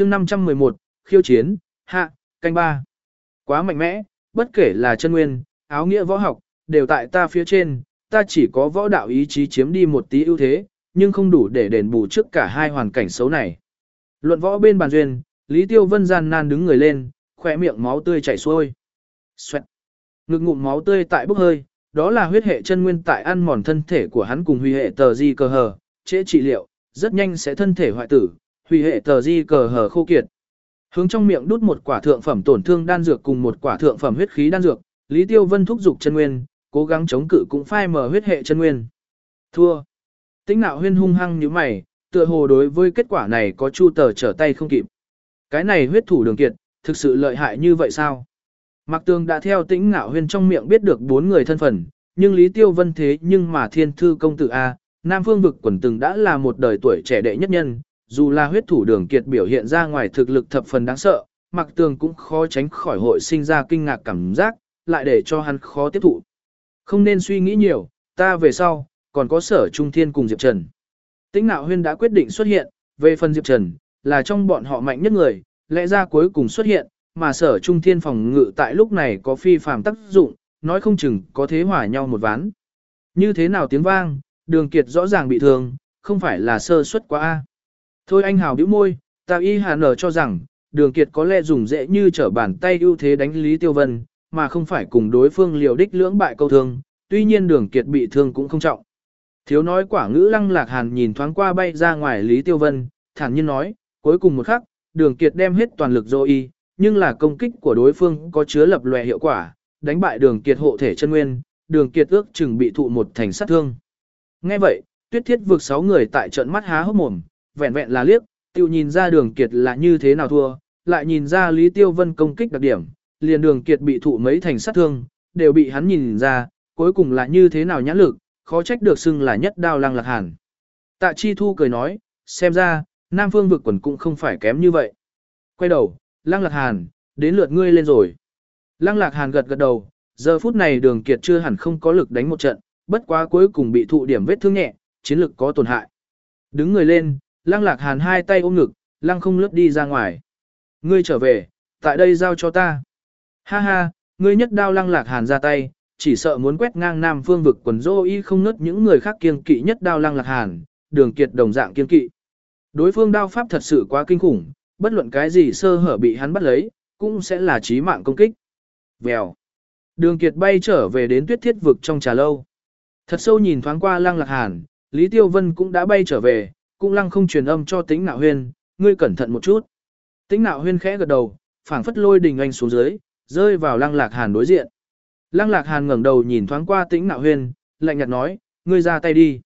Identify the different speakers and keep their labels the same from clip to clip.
Speaker 1: chương 511, khiêu chiến, hạ, canh ba. Quá mạnh mẽ, bất kể là chân nguyên, áo nghĩa võ học, đều tại ta phía trên, ta chỉ có võ đạo ý chí chiếm đi một tí ưu thế, nhưng không đủ để đền bù trước cả hai hoàn cảnh xấu này. Luận võ bên bàn duyên, Lý Tiêu Vân gian nan đứng người lên, khỏe miệng máu tươi chảy xuôi. Xoẹt. Ngực ngụm máu tươi tại bốc hơi, đó là huyết hệ chân nguyên tại ăn mòn thân thể của hắn cùng huy hệ tờ di cơ hờ, trễ trị liệu, rất nhanh sẽ thân thể hoại tử, hủy hệ tờ di cờ hờ khô kiệt. Hướng trong miệng đút một quả thượng phẩm tổn thương đan dược cùng một quả thượng phẩm huyết khí đan dược, Lý Tiêu Vân thúc giục chân nguyên, cố gắng chống cự cũng phai mở huyết hệ chân nguyên. Thua. Tính nạo huyên hung hăng như mày, tựa hồ đối với kết quả này có chu tờ trở tay không kịp. Cái này huyết thủ đường kiệt, thực sự lợi hại như vậy sao? Mạc Tường đã theo tĩnh ngạo huyên trong miệng biết được bốn người thân phận, nhưng Lý Tiêu Vân thế nhưng mà thiên thư công tử A, Nam Phương vực quần từng đã là một đời tuổi trẻ đệ nhất nhân, dù là huyết thủ đường kiệt biểu hiện ra ngoài thực lực thập phần đáng sợ, Mặc Tường cũng khó tránh khỏi hội sinh ra kinh ngạc cảm giác, lại để cho hắn khó tiếp thụ. Không nên suy nghĩ nhiều, ta về sau, còn có sở trung thiên cùng Diệp Trần. Tĩnh Nạo Huyên đã quyết định xuất hiện, về phần Diệp Trần, là trong bọn họ mạnh nhất người, lẽ ra cuối cùng xuất hiện, mà sở trung thiên phòng ngự tại lúc này có phi phàm tác dụng, nói không chừng có thế hỏa nhau một ván. Như thế nào tiếng vang, đường kiệt rõ ràng bị thương, không phải là sơ suất quá a. Thôi anh hào bĩu môi, ta y hà nở cho rằng, đường kiệt có lẽ dùng dễ như trở bàn tay ưu thế đánh Lý Tiêu Vân, mà không phải cùng đối phương liều đích lưỡng bại câu thương, tuy nhiên đường kiệt bị thương cũng không trọng. Thiếu nói quả ngữ lăng lạc hàn nhìn thoáng qua bay ra ngoài Lý Tiêu Vân, thản nhiên nói, cuối cùng một khắc, đường kiệt đem hết toàn lực dô y, nhưng là công kích của đối phương có chứa lập lòe hiệu quả, đánh bại đường kiệt hộ thể chân nguyên, đường kiệt ước chừng bị thụ một thành sát thương. Nghe vậy, tuyết thiết vượt sáu người tại trận mắt há hốc mồm, vẹn vẹn là liếc, tiêu nhìn ra đường kiệt là như thế nào thua, lại nhìn ra Lý Tiêu Vân công kích đặc điểm, liền đường kiệt bị thụ mấy thành sát thương, đều bị hắn nhìn ra, cuối cùng là như thế nào nhãn lực, khó trách được xưng là nhất đao lăng lạc hàn. Tạ Chi Thu cười nói, xem ra, Nam Phương vực quần cũng không phải kém như vậy. Quay đầu, lăng lạc hàn, đến lượt ngươi lên rồi. Lăng lạc hàn gật gật đầu, giờ phút này đường kiệt chưa hẳn không có lực đánh một trận, bất quá cuối cùng bị thụ điểm vết thương nhẹ, chiến lực có tổn hại. Đứng người lên, lăng lạc hàn hai tay ôm ngực, lăng không lướt đi ra ngoài. Ngươi trở về, tại đây giao cho ta. Ha ha, ngươi nhất đao lăng lạc hàn ra tay, chỉ sợ muốn quét ngang nam phương vực quần dô y không nứt những người khác kiên kỵ nhất đao lăng lạc hàn, đường kiệt đồng dạng kiên kỵ. Đối phương đao pháp thật sự quá kinh khủng, bất luận cái gì sơ hở bị hắn bắt lấy, cũng sẽ là chí mạng công kích. Vèo. Đường kiệt bay trở về đến tuyết thiết vực trong trà lâu. Thật sâu nhìn thoáng qua lăng lạc hàn, Lý Tiêu Vân cũng đã bay trở về, cũng lăng không truyền âm cho tĩnh nạo huyên, ngươi cẩn thận một chút. Tĩnh nạo huyên khẽ gật đầu, phảng phất lôi đình anh xuống dưới, rơi vào lăng lạc hàn đối diện. Lăng lạc hàn ngẩng đầu nhìn thoáng qua tĩnh nạo huyên, lạnh nhạt nói, ngươi ra tay đi.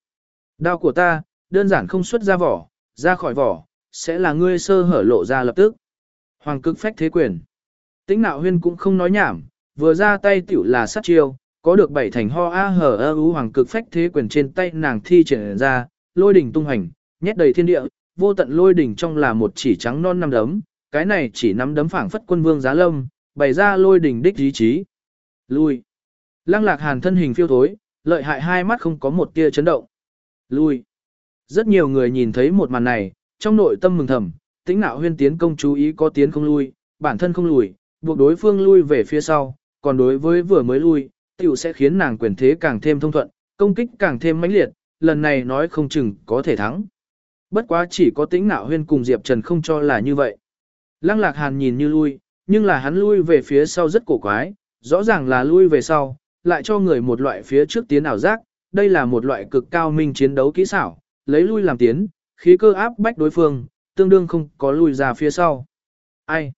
Speaker 1: Đao của ta, đơn giản không xuất ra vỏ, ra khỏi vỏ, sẽ là ngươi sơ hở lộ ra lập tức. Hoàng cực phách thế quyền. Tĩnh nạo huyên cũng không nói nhảm, vừa ra tay tiểu là sát chiêu, có được bảy thành ho a hở ơ hoàng cực phách thế quyền trên tay nàng thi triển ra, lôi đỉnh tung hành, nhét đầy thiên địa, vô tận lôi đỉnh trong là một chỉ trắng non năm đấm, cái này chỉ nắm đấm phảng phất quân vương giá lâm, bày ra lôi đỉnh đích ý chí. Lui. Lăng lạc hàn thân hình phiêu thối, lợi hại hai mắt không có một tia chấn động. Lui. Rất nhiều người nhìn thấy một màn này, trong nội tâm mừng thầm, tĩnh nạo huyên tiến công chú ý có tiến không lui, bản thân không lùi, buộc đối phương lui về phía sau, còn đối với vừa mới lui, tiểu sẽ khiến nàng quyền thế càng thêm thông thuận, công kích càng thêm mãnh liệt, lần này nói không chừng có thể thắng. Bất quá chỉ có tĩnh nạo huyên cùng Diệp Trần không cho là như vậy. Lăng lạc hàn nhìn như lui, nhưng là hắn lui về phía sau rất cổ quái, rõ ràng là lui về sau, lại cho người một loại phía trước tiến ảo giác, đây là một loại cực cao minh chiến đấu kỹ xảo, lấy lui làm tiến, khí cơ áp bách đối phương, tương đương không có lui ra phía sau. Ai?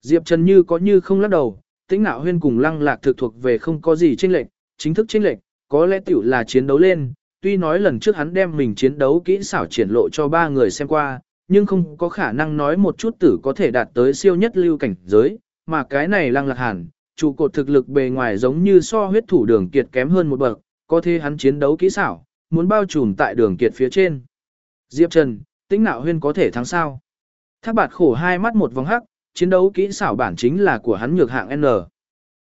Speaker 1: Diệp Trần như có như không lắc đầu, tĩnh nạo huyên cùng lăng lạc thực thuộc về không có gì chênh lệch, chính thức chênh lệch, có lẽ tiểu là chiến đấu lên, tuy nói lần trước hắn đem mình chiến đấu kỹ xảo triển lộ cho ba người xem qua, nhưng không có khả năng nói một chút tử có thể đạt tới siêu nhất lưu cảnh giới, mà cái này lăng lạc hẳn, trụ cột thực lực bề ngoài giống như so huyết thủ đường kiệt kém hơn một bậc, có thể hắn chiến đấu kỹ xảo, muốn bao trùm tại đường kiệt phía trên. Diệp Trần, tính nạo huyên có thể thắng sao? Thác bạt khổ hai mắt một vòng hắc, chiến đấu kỹ xảo bản chính là của hắn nhược hạng N.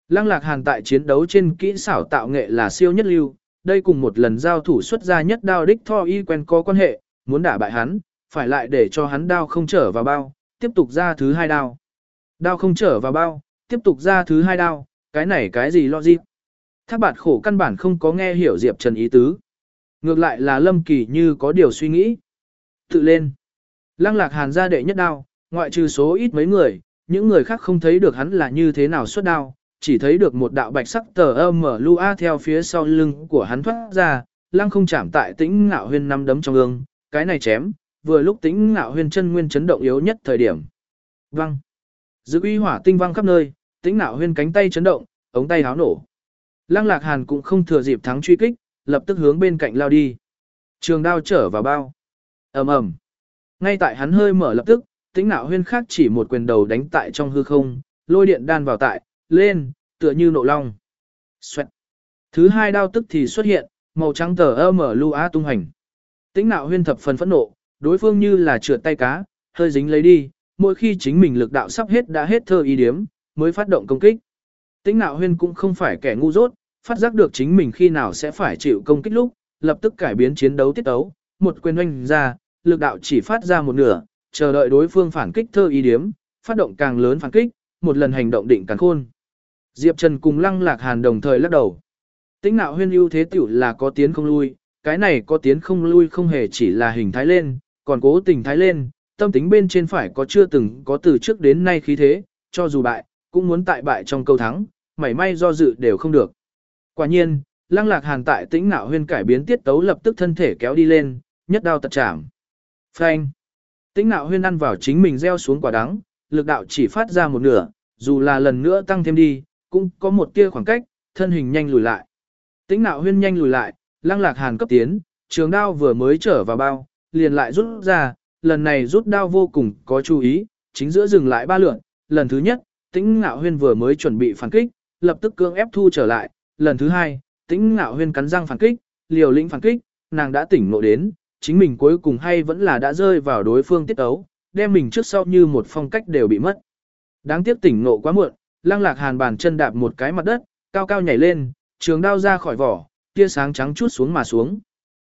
Speaker 1: Lăng lạc hàn tại chiến đấu trên kỹ xảo tạo nghệ là siêu nhất lưu, đây cùng một lần giao thủ xuất ra nhất đao đích tho y quen có quan hệ, muốn đả bại hắn, phải lại để cho hắn đao không trở vào bao, tiếp tục ra thứ hai đao. Đao không trở vào bao, tiếp tục ra thứ hai đao, cái này cái gì lo gì. Thác bạt khổ căn bản không có nghe hiểu Diệp Trần ý tứ. Ngược lại là Lâm Kỳ như có điều suy nghĩ. Tự lên. Lăng lạc hàn ra đệ nhất đao, ngoại trừ số ít mấy người, những người khác không thấy được hắn là như thế nào xuất đao, chỉ thấy được một đạo bạch sắc tờ âm mở lua theo phía sau lưng của hắn thoát ra, lăng không chạm tại tĩnh ngạo huyên năm đấm trong ương, cái này chém, vừa lúc tĩnh ngạo huyên chân nguyên chấn động yếu nhất thời điểm. Văng. Dự uy hỏa tinh văng khắp nơi, tĩnh ngạo huyên cánh tay chấn động, ống tay háo nổ. Lăng lạc hàn cũng không thừa dịp thắng truy kích, lập tức hướng bên cạnh lao đi. Trường đao trở vào bao. ầm ầm. Ngay tại hắn hơi mở lập tức, tĩnh ngạo huyên khác chỉ một quyền đầu đánh tại trong hư không, lôi điện đan vào tại, lên, tựa như nộ long. Xoẹt. Thứ hai đao tức thì xuất hiện, màu trắng tờ ơ mở lưu á tung hành. Tĩnh nạo huyên thập phần phẫn nộ, đối phương như là trượt tay cá, hơi dính lấy đi, mỗi khi chính mình lực đạo sắp hết đã hết thơ ý điếm, mới phát động công kích. Tĩnh nạo huyên cũng không phải kẻ ngu dốt, phát giác được chính mình khi nào sẽ phải chịu công kích lúc, lập tức cải biến chiến đấu tiết tấu, một quyền oanh ra, lực đạo chỉ phát ra một nửa, chờ đợi đối phương phản kích thơ ý điếm, phát động càng lớn phản kích, một lần hành động định càng khôn. Diệp Trần cùng Lăng Lạc Hàn đồng thời lắc đầu. Tĩnh nạo huyên ưu thế tiểu là có tiến không lui, cái này có tiến không lui không hề chỉ là hình thái lên, còn cố tình thái lên, tâm tính bên trên phải có chưa từng có từ trước đến nay khí thế, cho dù bại, cũng muốn tại bại trong câu thắng, mảy may do dự đều không được. Quả nhiên, Lăng Lạc Hàn tại tĩnh nạo huyên cải biến tiết tấu lập tức thân thể kéo đi lên, nhất đao tật chạm. Phanh. Tĩnh nạo huyên ăn vào chính mình gieo xuống quả đắng, lực đạo chỉ phát ra một nửa, dù là lần nữa tăng thêm đi, cũng có một tia khoảng cách, thân hình nhanh lùi lại. Tĩnh nạo huyên nhanh lùi lại, lăng lạc hàn cấp tiến, trường đao vừa mới trở vào bao, liền lại rút ra, lần này rút đao vô cùng có chú ý, chính giữa dừng lại ba lượn, lần thứ nhất, tĩnh nạo huyên vừa mới chuẩn bị phản kích, lập tức cưỡng ép thu trở lại, lần thứ hai, tĩnh nạo huyên cắn răng phản kích, liều lĩnh phản kích, nàng đã tỉnh ngộ đến, chính mình cuối cùng hay vẫn là đã rơi vào đối phương tiết ấu, đem mình trước sau như một phong cách đều bị mất. Đáng tiếc tỉnh ngộ quá muộn, lăng lạc hàn bàn chân đạp một cái mặt đất, cao cao nhảy lên, trường đao ra khỏi vỏ, tia sáng trắng chút xuống mà xuống.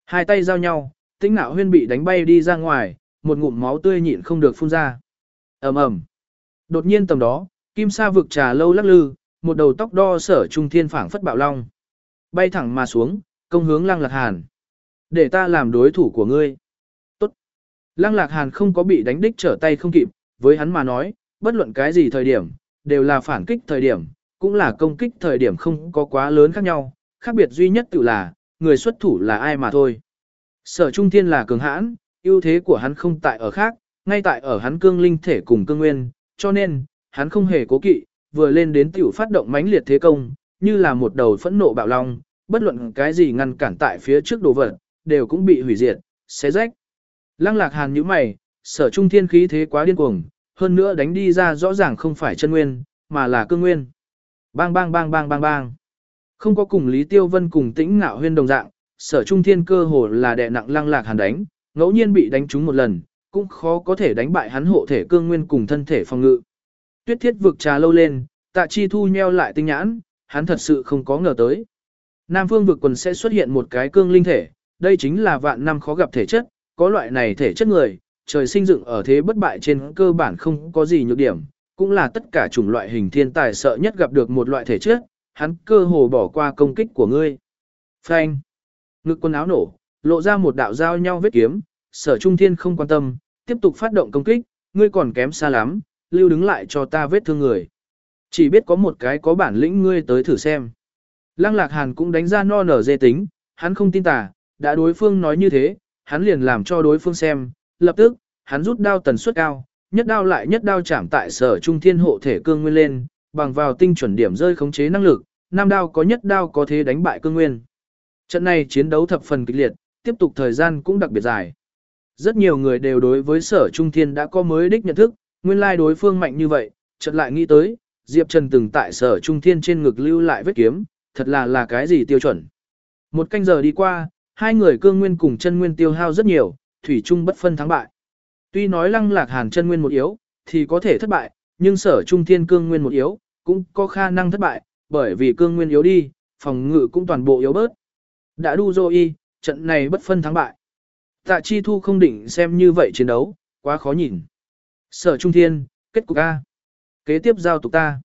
Speaker 1: Hai tay giao nhau, tĩnh nạo huyên bị đánh bay đi ra ngoài, một ngụm máu tươi nhịn không được phun ra. ầm ầm. Đột nhiên tầm đó, kim sa vực trà lâu lắc lư, một đầu tóc đo sở trung thiên phảng phất bạo long. Bay thẳng mà xuống, công hướng lăng lạc hàn. Để ta làm đối thủ của ngươi. Tốt. Lăng lạc hàn không có bị đánh đích trở tay không kịp, với hắn mà nói, bất luận cái gì thời điểm, đều là phản kích thời điểm, cũng là công kích thời điểm không có quá lớn khác nhau, khác biệt duy nhất tự là, người xuất thủ là ai mà thôi. Sở Trung Thiên là cường hãn, ưu thế của hắn không tại ở khác, ngay tại ở hắn cương linh thể cùng cương nguyên, cho nên, hắn không hề cố kỵ, vừa lên đến tiểu phát động mãnh liệt thế công, như là một đầu phẫn nộ bạo long, bất luận cái gì ngăn cản tại phía trước đồ vật, đều cũng bị hủy diệt, xé rách. Lăng lạc hàn như mày, sở trung thiên khí thế quá điên cuồng, hơn nữa đánh đi ra rõ ràng không phải chân nguyên, mà là cương nguyên. Bang bang bang bang bang bang. Không có cùng Lý Tiêu Vân cùng tĩnh ngạo huyên đồng dạng, sở trung thiên cơ hồ là đè nặng lăng lạc hàn đánh, ngẫu nhiên bị đánh trúng một lần, cũng khó có thể đánh bại hắn hộ thể cương nguyên cùng thân thể phòng ngự. Tuyết thiết vực trà lâu lên, tạ chi thu nheo lại tinh nhãn, hắn thật sự không có ngờ tới. Nam phương vực quần sẽ xuất hiện một cái cương linh thể, đây chính là vạn năm khó gặp thể chất, có loại này thể chất người, trời sinh dựng ở thế bất bại trên cơ bản không có gì nhược điểm, cũng là tất cả chủng loại hình thiên tài sợ nhất gặp được một loại thể chất, hắn cơ hồ bỏ qua công kích của ngươi. Phanh. Ngực quần áo nổ, lộ ra một đạo giao nhau vết kiếm, sở trung thiên không quan tâm, tiếp tục phát động công kích, ngươi còn kém xa lắm, lưu đứng lại cho ta vết thương người. Chỉ biết có một cái có bản lĩnh ngươi tới thử xem. Lăng lạc hàn cũng đánh ra no nở dê tính, hắn không tin tà, đã đối phương nói như thế, hắn liền làm cho đối phương xem, lập tức, hắn rút đao tần suất cao, nhất đao lại nhất đao chạm tại sở trung thiên hộ thể cương nguyên lên, bằng vào tinh chuẩn điểm rơi khống chế năng lực, nam đao có nhất đao có thế đánh bại cương nguyên. Trận này chiến đấu thập phần kịch liệt, tiếp tục thời gian cũng đặc biệt dài. Rất nhiều người đều đối với sở trung thiên đã có mới đích nhận thức, nguyên lai đối phương mạnh như vậy, chợt lại nghĩ tới, Diệp Trần từng tại sở trung thiên trên ngực lưu lại vết kiếm, thật là là cái gì tiêu chuẩn. Một canh giờ đi qua, hai người cương nguyên cùng chân nguyên tiêu hao rất nhiều, thủy chung bất phân thắng bại. Tuy nói lăng lạc hàn chân nguyên một yếu, thì có thể thất bại, nhưng sở trung thiên cương nguyên một yếu, cũng có khả năng thất bại, bởi vì cương nguyên yếu đi, phòng ngự cũng toàn bộ yếu bớt. Đã đu dô y, trận này bất phân thắng bại. Tạ Chi Thu không định xem như vậy chiến đấu, quá khó nhìn. Sở Trung Thiên, kết cục A. Kế tiếp giao tục ta.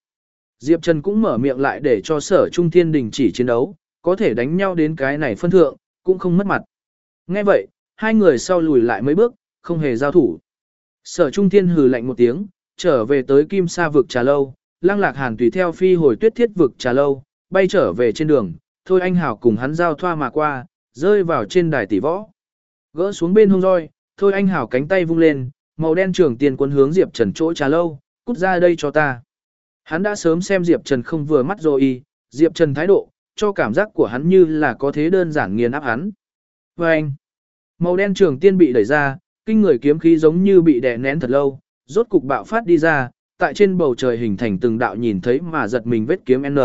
Speaker 1: Diệp Trần cũng mở miệng lại để cho sở Trung Thiên đình chỉ chiến đấu, có thể đánh nhau đến cái này phân thượng, cũng không mất mặt. Nghe vậy, hai người sau lùi lại mấy bước, không hề giao thủ. Sở Trung Thiên hừ lạnh một tiếng, trở về tới Kim Sa vực trà lâu, Lăng Lạc Hàn tùy theo phi hồi tuyết thiết vực trà lâu, bay trở về trên đường, thôi anh hảo cùng hắn giao thoa mà qua, rơi vào trên đài tỷ võ. Gỡ xuống bên hông roi, thôi anh hảo cánh tay vung lên, màu đen trưởng tiền quân hướng Diệp Trần chỗ trà lâu, cút ra đây cho ta. Hắn đã sớm xem Diệp Trần không vừa mắt rồi y, Diệp Trần thái độ, cho cảm giác của hắn như là có thế đơn giản nghiền áp hắn. Và anh, màu đen trường tiên bị đẩy ra, kinh người kiếm khí giống như bị đè nén thật lâu, rốt cục bạo phát đi ra, tại trên bầu trời hình thành từng đạo nhìn thấy mà giật mình vết kiếm N.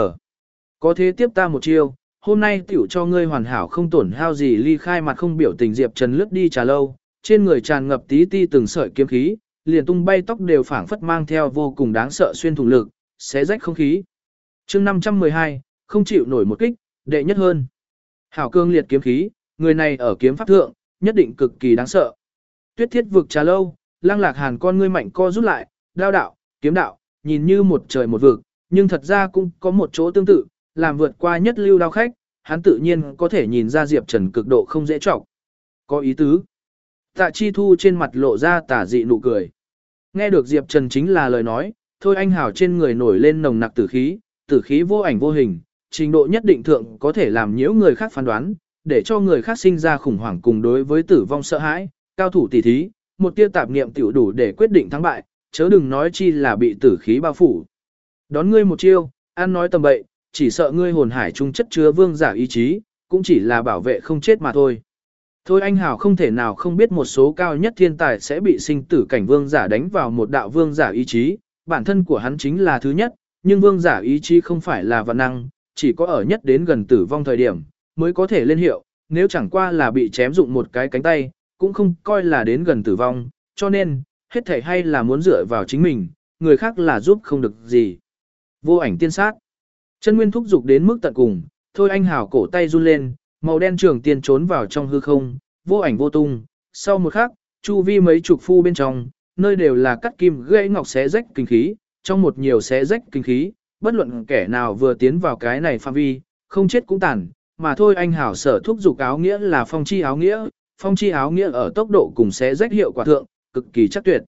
Speaker 1: Có thế tiếp ta một chiêu, hôm nay tiểu cho ngươi hoàn hảo không tổn hao gì ly khai mặt không biểu tình Diệp Trần lướt đi trà lâu, trên người tràn ngập tí ti từng sợi kiếm khí, liền tung bay tóc đều phảng phất mang theo vô cùng đáng sợ xuyên thủng lực, xé rách không khí. chương 512, không chịu nổi một kích, đệ nhất hơn. Hảo cương liệt kiếm khí, người này ở kiếm pháp thượng, nhất định cực kỳ đáng sợ. Tuyết thiết vực trà lâu, lang lạc hàn con ngươi mạnh co rút lại, đao đạo, kiếm đạo, nhìn như một trời một vực, nhưng thật ra cũng có một chỗ tương tự, làm vượt qua nhất lưu đao khách, hắn tự nhiên có thể nhìn ra Diệp Trần cực độ không dễ trọng. Có ý tứ. Tạ Chi Thu trên mặt lộ ra tả dị nụ cười. Nghe được Diệp Trần chính là lời nói, thôi anh hảo trên người nổi lên nồng nặc tử khí, tử khí vô ảnh vô hình, trình độ nhất định thượng có thể làm nhiễu người khác phán đoán, để cho người khác sinh ra khủng hoảng cùng đối với tử vong sợ hãi, cao thủ tỷ thí, một tia tạp niệm tiểu đủ để quyết định thắng bại, chớ đừng nói chi là bị tử khí bao phủ. Đón ngươi một chiêu, ăn nói tầm bậy, chỉ sợ ngươi hồn hải trung chất chứa vương giả ý chí, cũng chỉ là bảo vệ không chết mà thôi. Thôi anh Hảo không thể nào không biết một số cao nhất thiên tài sẽ bị sinh tử cảnh vương giả đánh vào một đạo vương giả ý chí, bản thân của hắn chính là thứ nhất, nhưng vương giả ý chí không phải là vạn năng, chỉ có ở nhất đến gần tử vong thời điểm, mới có thể lên hiệu, nếu chẳng qua là bị chém dụng một cái cánh tay, cũng không coi là đến gần tử vong, cho nên, hết thể hay là muốn dựa vào chính mình, người khác là giúp không được gì. Vô ảnh tiên sát. Chân nguyên thúc dục đến mức tận cùng, thôi anh hào cổ tay run lên, màu đen trường tiên trốn vào trong hư không, vô ảnh vô tung. Sau một khắc, chu vi mấy chục phu bên trong, nơi đều là cắt kim gãy ngọc xé rách kinh khí, trong một nhiều xé rách kinh khí, bất luận kẻ nào vừa tiến vào cái này phạm vi, không chết cũng tàn, mà thôi anh hảo sở thúc dục áo nghĩa là phong chi áo nghĩa, phong chi áo nghĩa ở tốc độ cùng sẽ rách hiệu quả thượng, cực kỳ chắc tuyệt.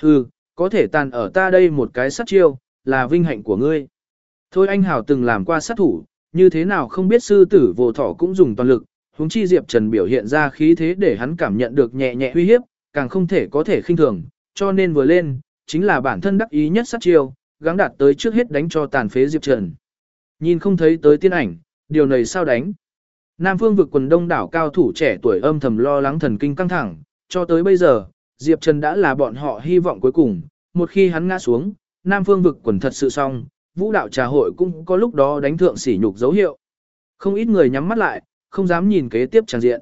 Speaker 1: Hừ, có thể tàn ở ta đây một cái sát chiêu, là vinh hạnh của ngươi. Thôi anh hảo từng làm qua sát thủ, như thế nào không biết sư tử vô thỏ cũng dùng toàn lực, huống chi Diệp Trần biểu hiện ra khí thế để hắn cảm nhận được nhẹ nhẹ uy hiếp, càng không thể có thể khinh thường, cho nên vừa lên, chính là bản thân đắc ý nhất sát chiêu, gắng đạt tới trước hết đánh cho tàn phế Diệp Trần. Nhìn không thấy tới tiên ảnh, điều này sao đánh? Nam phương vực quần đông đảo cao thủ trẻ tuổi âm thầm lo lắng thần kinh căng thẳng, cho tới bây giờ, Diệp Trần đã là bọn họ hy vọng cuối cùng, một khi hắn ngã xuống, Nam phương vực quần thật sự xong, vũ đạo trà hội cũng có lúc đó đánh thượng sỉ nhục dấu hiệu. Không ít người nhắm mắt lại, không dám nhìn kế tiếp tràng diện.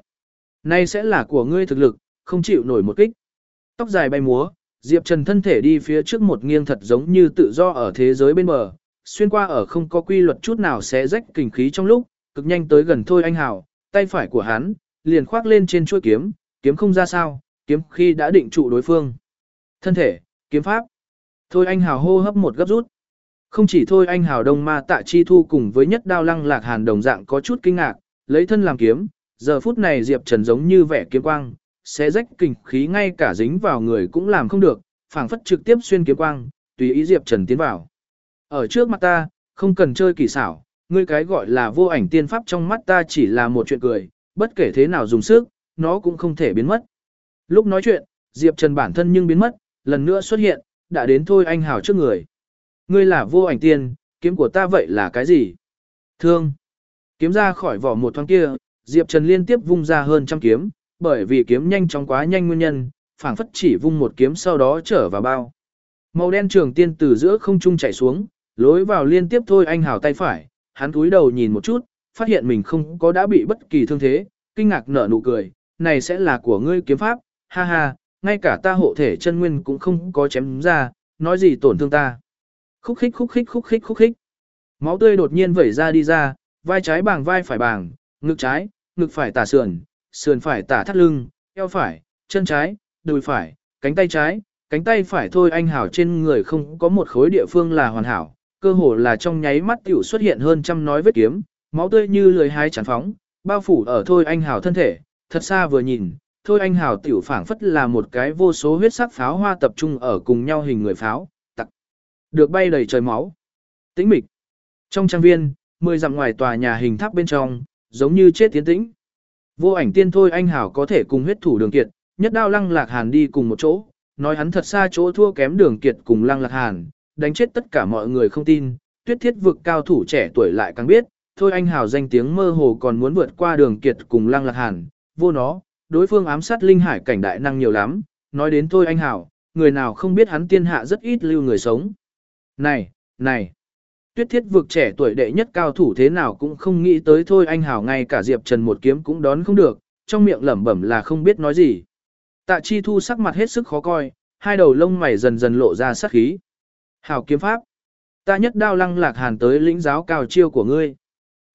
Speaker 1: Nay sẽ là của ngươi thực lực, không chịu nổi một kích. Tóc dài bay múa, Diệp Trần thân thể đi phía trước một nghiêng thật giống như tự do ở thế giới bên bờ, xuyên qua ở không có quy luật chút nào sẽ rách kinh khí trong lúc, cực nhanh tới gần thôi anh hào, tay phải của hắn, liền khoác lên trên chuôi kiếm, kiếm không ra sao, kiếm khi đã định trụ đối phương. Thân thể, kiếm pháp. Thôi anh hào hô hấp một gấp rút. Không chỉ thôi anh hào đông ma tạ chi thu cùng với nhất đao lăng lạc hàn đồng dạng có chút kinh ngạc, lấy thân làm kiếm, giờ phút này Diệp Trần giống như vẻ kiếm quang, sẽ rách kinh khí ngay cả dính vào người cũng làm không được, phảng phất trực tiếp xuyên kiếm quang, tùy ý Diệp Trần tiến vào. Ở trước mặt ta, không cần chơi kỳ xảo, ngươi cái gọi là vô ảnh tiên pháp trong mắt ta chỉ là một chuyện cười, bất kể thế nào dùng sức, nó cũng không thể biến mất. Lúc nói chuyện, Diệp Trần bản thân nhưng biến mất, lần nữa xuất hiện, đã đến thôi anh hào trước người. Ngươi là vô ảnh tiên, kiếm của ta vậy là cái gì? Thương. Kiếm ra khỏi vỏ một thoáng kia, Diệp Trần liên tiếp vung ra hơn trăm kiếm, bởi vì kiếm nhanh chóng quá nhanh nguyên nhân, phảng phất chỉ vung một kiếm sau đó trở vào bao. Màu đen trường tiên từ giữa không trung chạy xuống, lối vào liên tiếp thôi anh hào tay phải, hắn cúi đầu nhìn một chút, phát hiện mình không có đã bị bất kỳ thương thế, kinh ngạc nở nụ cười, này sẽ là của ngươi kiếm pháp, ha ha, ngay cả ta hộ thể chân nguyên cũng không có chém ra, nói gì tổn thương ta. Khúc khích khúc khích khúc khích khúc khích. Máu tươi đột nhiên vẩy ra đi ra, vai trái bàng vai phải bàng, ngực trái, ngực phải tả sườn, sườn phải tả thắt lưng, eo phải, chân trái, đùi phải, cánh tay trái, cánh tay phải thôi anh hảo trên người không có một khối địa phương là hoàn hảo, cơ hồ là trong nháy mắt tiểu xuất hiện hơn trăm nói vết kiếm, máu tươi như lười hái chán phóng, bao phủ ở thôi anh hào thân thể, thật xa vừa nhìn, thôi anh hào tiểu phảng phất là một cái vô số huyết sắc pháo hoa tập trung ở cùng nhau hình người pháo, tặc, được bay đầy trời máu. Tĩnh mịch. Trong trang viên, mười dặm ngoài tòa nhà hình tháp bên trong, giống như chết tiến tĩnh. Vô ảnh tiên thôi anh hảo có thể cùng huyết thủ đường kiệt, nhất đao lăng lạc hàn đi cùng một chỗ, nói hắn thật xa chỗ thua kém đường kiệt cùng lăng lạc hàn, đánh chết tất cả mọi người không tin, tuyết thiết vực cao thủ trẻ tuổi lại càng biết, thôi anh hảo danh tiếng mơ hồ còn muốn vượt qua đường kiệt cùng lăng lạc hàn, vô nó, đối phương ám sát linh hải cảnh đại năng nhiều lắm, nói đến thôi anh hảo, người nào không biết hắn tiên hạ rất ít lưu người sống. Này, này, tuyết thiết vực trẻ tuổi đệ nhất cao thủ thế nào cũng không nghĩ tới thôi anh hảo ngay cả Diệp Trần một kiếm cũng đón không được, trong miệng lẩm bẩm là không biết nói gì. Tạ chi thu sắc mặt hết sức khó coi, hai đầu lông mày dần dần lộ ra sát khí. Hảo kiếm pháp. Ta nhất đao lăng lạc hàn tới lĩnh giáo cao chiêu của ngươi.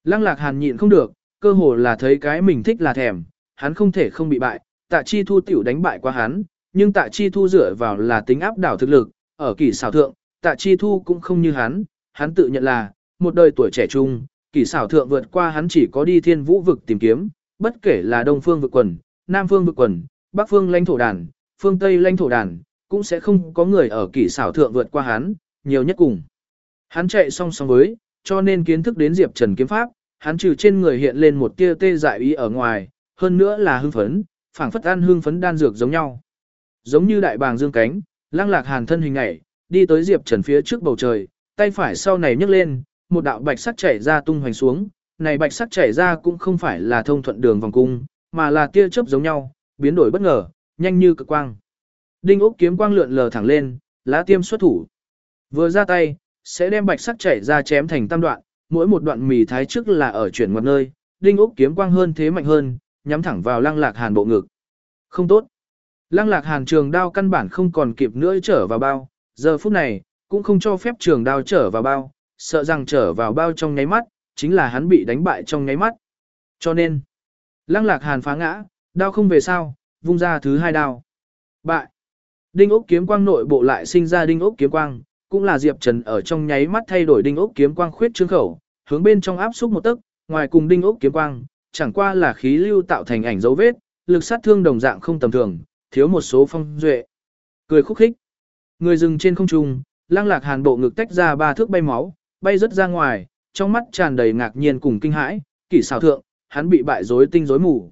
Speaker 1: Lăng lạc hàn nhịn không được, cơ hồ là thấy cái mình thích là thèm, hắn không thể không bị bại, tạ chi thu tiểu đánh bại qua hắn, nhưng tạ chi thu dựa vào là tính áp đảo thực lực, ở kỳ xảo thượng, tạ chi thu cũng không như hắn, hắn tự nhận là, một đời tuổi trẻ trung, kỳ xảo thượng vượt qua hắn chỉ có đi thiên vũ vực tìm kiếm, bất kể là đông phương vực quần, nam phương vực quần, bắc phương lãnh thổ đàn, phương tây lãnh thổ đàn, cũng sẽ không có người ở kỷ xảo thượng vượt qua hắn, nhiều nhất cùng. Hắn chạy song song với, cho nên kiến thức đến Diệp Trần kiếm pháp, hắn trừ trên người hiện lên một tia tê dại ý ở ngoài, hơn nữa là hưng phấn, phảng phất ăn hưng phấn đan dược giống nhau. Giống như đại bàng dương cánh, lăng lạc hàn thân hình ảnh, đi tới Diệp Trần phía trước bầu trời, tay phải sau này nhấc lên, một đạo bạch sắc chảy ra tung hoành xuống, này bạch sắc chảy ra cũng không phải là thông thuận đường vòng cung, mà là tia chớp giống nhau, biến đổi bất ngờ, nhanh như cực quang. Đinh Úc kiếm quang lượn lờ thẳng lên, lá tiêm xuất thủ. Vừa ra tay, sẽ đem bạch sắc chảy ra chém thành tam đoạn, mỗi một đoạn mì thái trước là ở chuyển ngoặt nơi, đinh Úc kiếm quang hơn thế mạnh hơn, nhắm thẳng vào lăng lạc hàn bộ ngực. Không tốt. Lăng lạc hàn trường đao căn bản không còn kịp nữa trở vào bao, giờ phút này, cũng không cho phép trường đao trở vào bao, sợ rằng trở vào bao trong nháy mắt, chính là hắn bị đánh bại trong nháy mắt. Cho nên, lăng lạc hàn phá ngã, đao không về sao, vung ra thứ hai đao. Bại. Đinh ốc kiếm quang nội bộ lại sinh ra đinh ốc kiếm quang, cũng là Diệp Trần ở trong nháy mắt thay đổi đinh ốc kiếm quang khuyết trương khẩu, hướng bên trong áp xúc một tấc, ngoài cùng đinh ốc kiếm quang, chẳng qua là khí lưu tạo thành ảnh dấu vết, lực sát thương đồng dạng không tầm thường, thiếu một số phong duệ. Cười khúc khích. Người dừng trên không trung, lăng lạc hàn bộ ngực tách ra ba thước bay máu, bay rất ra ngoài, trong mắt tràn đầy ngạc nhiên cùng kinh hãi, kỳ xảo thượng, hắn bị bại rối tinh rối mù.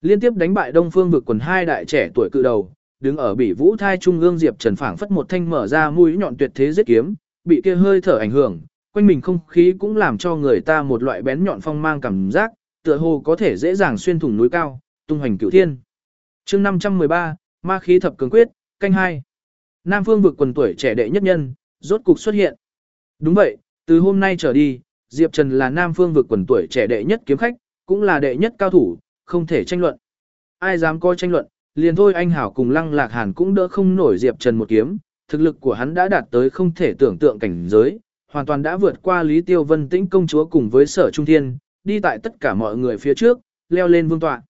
Speaker 1: Liên tiếp đánh bại Đông Phương vực quần hai đại trẻ tuổi cự đầu, đứng ở bỉ vũ thai trung ương Diệp Trần phảng phất một thanh mở ra mũi nhọn tuyệt thế giết kiếm, bị kia hơi thở ảnh hưởng, quanh mình không khí cũng làm cho người ta một loại bén nhọn phong mang cảm giác, tựa hồ có thể dễ dàng xuyên thủng núi cao, tung hoành cửu thiên. Chương 513, Ma khí thập cường quyết, canh hai. Nam Phương vực quần tuổi trẻ đệ nhất nhân, rốt cục xuất hiện. Đúng vậy, từ hôm nay trở đi, Diệp Trần là Nam Phương vực quần tuổi trẻ đệ nhất kiếm khách, cũng là đệ nhất cao thủ, không thể tranh luận. Ai dám coi tranh luận, liền thôi anh Hảo cùng Lăng Lạc Hàn cũng đỡ không nổi Diệp Trần một kiếm, thực lực của hắn đã đạt tới không thể tưởng tượng cảnh giới, hoàn toàn đã vượt qua Lý Tiêu Vân Tĩnh công chúa cùng với Sở Trung Thiên, đi tại tất cả mọi người phía trước, leo lên vương tọa.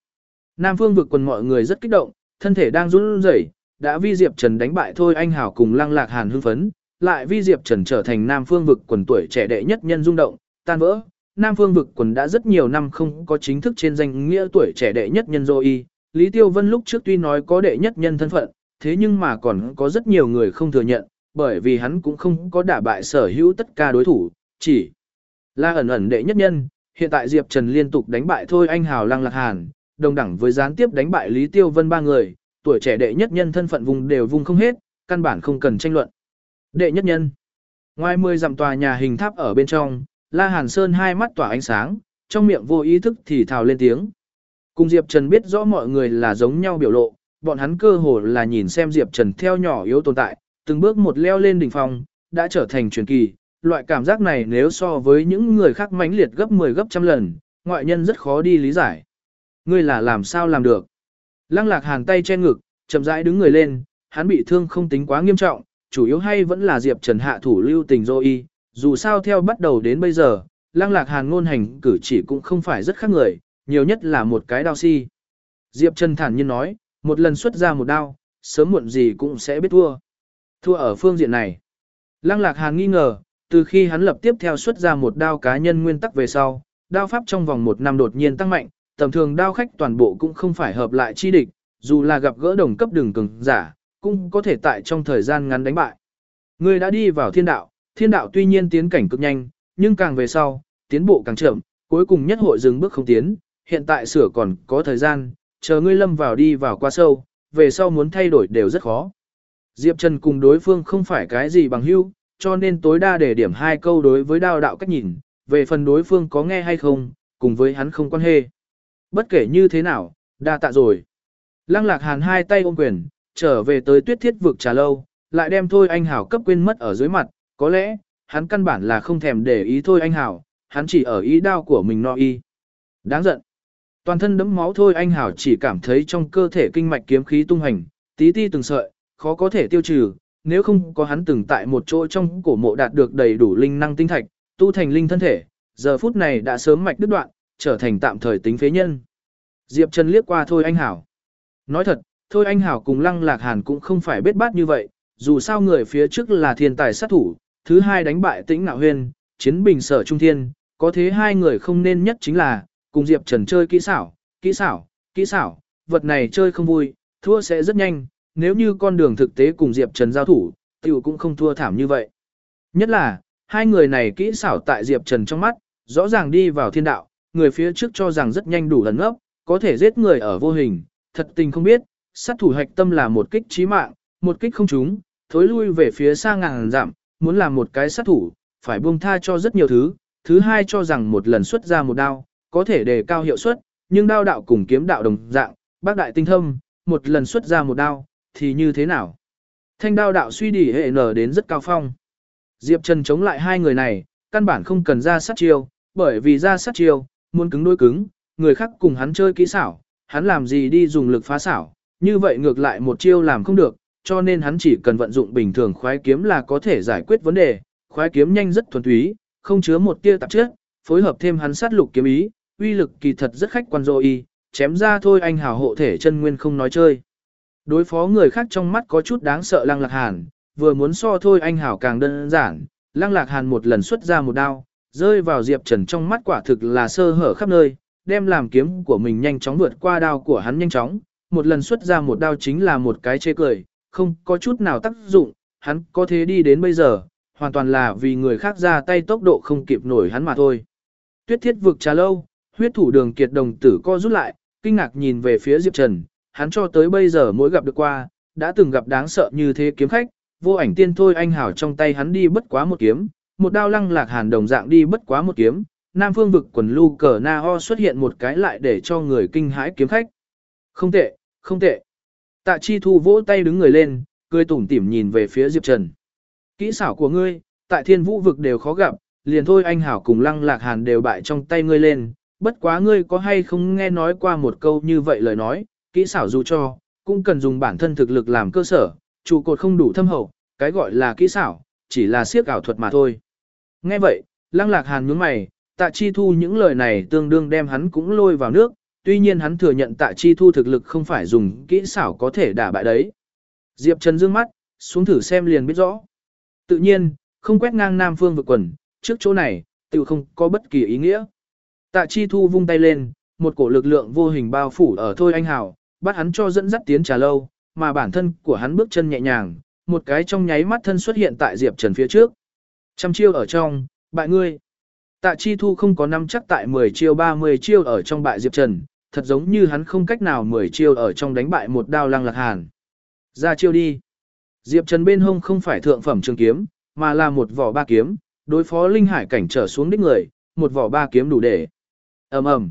Speaker 1: Nam Phương vực quần mọi người rất kích động, thân thể đang run rẩy, đã vi Diệp Trần đánh bại thôi anh Hảo cùng Lăng Lạc Hàn hưng phấn, lại vi Diệp Trần trở thành Nam Phương vực quần tuổi trẻ đệ nhất nhân rung động, tan vỡ. Nam Phương vực quần đã rất nhiều năm không có chính thức trên danh nghĩa tuổi trẻ đệ nhất nhân dô y. Lý Tiêu Vân lúc trước tuy nói có đệ nhất nhân thân phận, thế nhưng mà còn có rất nhiều người không thừa nhận, bởi vì hắn cũng không có đả bại sở hữu tất cả đối thủ, chỉ là ẩn ẩn đệ nhất nhân. Hiện tại Diệp Trần liên tục đánh bại thôi anh Hào Lăng Lạc Hàn, đồng đẳng với gián tiếp đánh bại Lý Tiêu Vân ba người, tuổi trẻ đệ nhất nhân thân phận vùng đều vùng không hết, căn bản không cần tranh luận. Đệ nhất nhân. Ngoài mười dặm tòa nhà hình tháp ở bên trong, La Hàn Sơn hai mắt tỏa ánh sáng, trong miệng vô ý thức thì thào lên tiếng. Cùng Diệp Trần biết rõ mọi người là giống nhau biểu lộ, bọn hắn cơ hồ là nhìn xem Diệp Trần theo nhỏ yếu tồn tại, từng bước một leo lên đỉnh phong, đã trở thành truyền kỳ. Loại cảm giác này nếu so với những người khác mãnh liệt gấp 10 gấp trăm lần, ngoại nhân rất khó đi lý giải. Ngươi là làm sao làm được? Lăng lạc hàn tay che ngực, chậm rãi đứng người lên, hắn bị thương không tính quá nghiêm trọng, chủ yếu hay vẫn là Diệp Trần hạ thủ lưu tình dô y, dù sao theo bắt đầu đến bây giờ, lăng lạc hàn ngôn hành cử chỉ cũng không phải rất khác người, nhiều nhất là một cái đao si. Diệp Trần thản nhiên nói, một lần xuất ra một đao, sớm muộn gì cũng sẽ biết thua. Thua ở phương diện này. Lăng lạc hàn nghi ngờ, từ khi hắn lập tiếp theo xuất ra một đao cá nhân nguyên tắc về sau, đao pháp trong vòng một năm đột nhiên tăng mạnh, tầm thường đao khách toàn bộ cũng không phải hợp lại chi địch, dù là gặp gỡ đồng cấp đường cường giả, cũng có thể tại trong thời gian ngắn đánh bại. Người đã đi vào thiên đạo, thiên đạo tuy nhiên tiến cảnh cực nhanh, nhưng càng về sau, tiến bộ càng chậm, cuối cùng nhất hội dừng bước không tiến, hiện tại sửa còn có thời gian, chờ ngươi lâm vào đi vào qua sâu, về sau muốn thay đổi đều rất khó. Diệp Trần cùng đối phương không phải cái gì bằng hữu, cho nên tối đa để điểm hai câu đối với đao đạo cách nhìn, về phần đối phương có nghe hay không, cùng với hắn không quan hệ. Bất kể như thế nào, đa tạ rồi. Lăng lạc hàn hai tay ôm quyền, trở về tới tuyết thiết vực trà lâu, lại đem thôi anh hảo cấp quên mất ở dưới mặt, có lẽ, hắn căn bản là không thèm để ý thôi anh hảo, hắn chỉ ở ý đao của mình no y. Đáng giận. Toàn thân đấm máu thôi anh hảo chỉ cảm thấy trong cơ thể kinh mạch kiếm khí tung hành, tí ti từng sợi, khó có thể tiêu trừ, nếu không có hắn từng tại một chỗ trong cổ mộ đạt được đầy đủ linh năng tinh thạch, tu thành linh thân thể, giờ phút này đã sớm mạch đứt đoạn, trở thành tạm thời tính phế nhân. Diệp Trần liếc qua thôi anh hảo. Nói thật, thôi anh hảo cùng lăng lạc hàn cũng không phải biết bát như vậy, dù sao người phía trước là thiên tài sát thủ, thứ hai đánh bại tĩnh ngạo huyên, chiến bình sở trung thiên, có thế hai người không nên nhất chính là, cùng Diệp Trần chơi kỹ xảo, kỹ xảo, kỹ xảo, vật này chơi không vui, thua sẽ rất nhanh, nếu như con đường thực tế cùng Diệp Trần giao thủ, tiểu cũng không thua thảm như vậy. Nhất là, hai người này kỹ xảo tại Diệp Trần trong mắt, rõ ràng đi vào thiên đạo, người phía trước cho rằng rất nhanh đủ lần ngốc, có thể giết người ở vô hình, thật tình không biết, sát thủ hạch tâm là một kích chí mạng, một kích không trúng, thối lui về phía xa ngàn giảm, muốn làm một cái sát thủ, phải buông tha cho rất nhiều thứ, thứ hai cho rằng một lần xuất ra một đao, có thể đề cao hiệu suất, nhưng đao đạo cùng kiếm đạo đồng dạng, bác đại tinh thâm, một lần xuất ra một đao, thì như thế nào? Thanh đao đạo suy đỉ hệ nở đến rất cao phong. Diệp Trần chống lại hai người này, căn bản không cần ra sát chiêu, bởi vì ra sát chiêu, muốn cứng đối cứng, người khác cùng hắn chơi kỹ xảo, hắn làm gì đi dùng lực phá xảo, như vậy ngược lại một chiêu làm không được, cho nên hắn chỉ cần vận dụng bình thường khoái kiếm là có thể giải quyết vấn đề, khoái kiếm nhanh rất thuần túy, không chứa một tia tạp chất, phối hợp thêm hắn sát lục kiếm ý, uy lực kỳ thật rất khách quan rồi, y, chém ra thôi anh hào hộ thể chân nguyên không nói chơi. Đối phó người khác trong mắt có chút đáng sợ lăng lạc hàn, vừa muốn so thôi anh hào càng đơn giản, lăng lạc hàn một lần xuất ra một đao, rơi vào Diệp Trần trong mắt quả thực là sơ hở khắp nơi, đem làm kiếm của mình nhanh chóng vượt qua đao của hắn nhanh chóng, một lần xuất ra một đao chính là một cái chê cười, không có chút nào tác dụng, hắn có thế đi đến bây giờ, hoàn toàn là vì người khác ra tay tốc độ không kịp nổi hắn mà thôi. Tuyết thiết vực trà lâu, huyết thủ đường kiệt đồng tử co rút lại, kinh ngạc nhìn về phía Diệp Trần, hắn cho tới bây giờ mỗi gặp được qua, đã từng gặp đáng sợ như thế kiếm khách, vô ảnh tiên thôi anh hảo trong tay hắn đi bất quá một kiếm, một đao lăng lạc hàn đồng dạng đi bất quá một kiếm, Nam phương vực quần lưu cờ na ho xuất hiện một cái lại để cho người kinh hãi kiếm khách. Không tệ, không tệ. Tạ chi thu vỗ tay đứng người lên, cười tủm tỉm nhìn về phía Diệp Trần. Kỹ xảo của ngươi, tại thiên vũ vực đều khó gặp, liền thôi anh hảo cùng lăng lạc hàn đều bại trong tay ngươi lên, bất quá ngươi có hay không nghe nói qua một câu như vậy lời nói, kỹ xảo dù cho, cũng cần dùng bản thân thực lực làm cơ sở, trụ cột không đủ thâm hậu, cái gọi là kỹ xảo, chỉ là siếc ảo thuật mà thôi. Nghe vậy, lăng lạc hàn nhướng mày, tạ chi thu những lời này tương đương đem hắn cũng lôi vào nước, tuy nhiên hắn thừa nhận tạ chi thu thực lực không phải dùng kỹ xảo có thể đả bại đấy. Diệp Trần dương mắt, xuống thử xem liền biết rõ. Tự nhiên, không quét ngang nam phương vực quần, trước chỗ này, tự không có bất kỳ ý nghĩa. Tạ chi thu vung tay lên, một cổ lực lượng vô hình bao phủ ở thôi anh hào, bắt hắn cho dẫn dắt tiến trà lâu, mà bản thân của hắn bước chân nhẹ nhàng, một cái trong nháy mắt thân xuất hiện tại Diệp Trần phía trước. Trăm chiêu ở trong, bại ngươi. Tạ Chi Thu không có năm chắc tại 10 chiêu 30 chiêu ở trong bại Diệp Trần, thật giống như hắn không cách nào 10 chiêu ở trong đánh bại một đao lăng lạc hàn. Ra chiêu đi. Diệp Trần bên hông không phải thượng phẩm trường kiếm, mà là một vỏ ba kiếm, đối phó linh hải cảnh trở xuống đích người, một vỏ ba kiếm đủ để ầm ầm.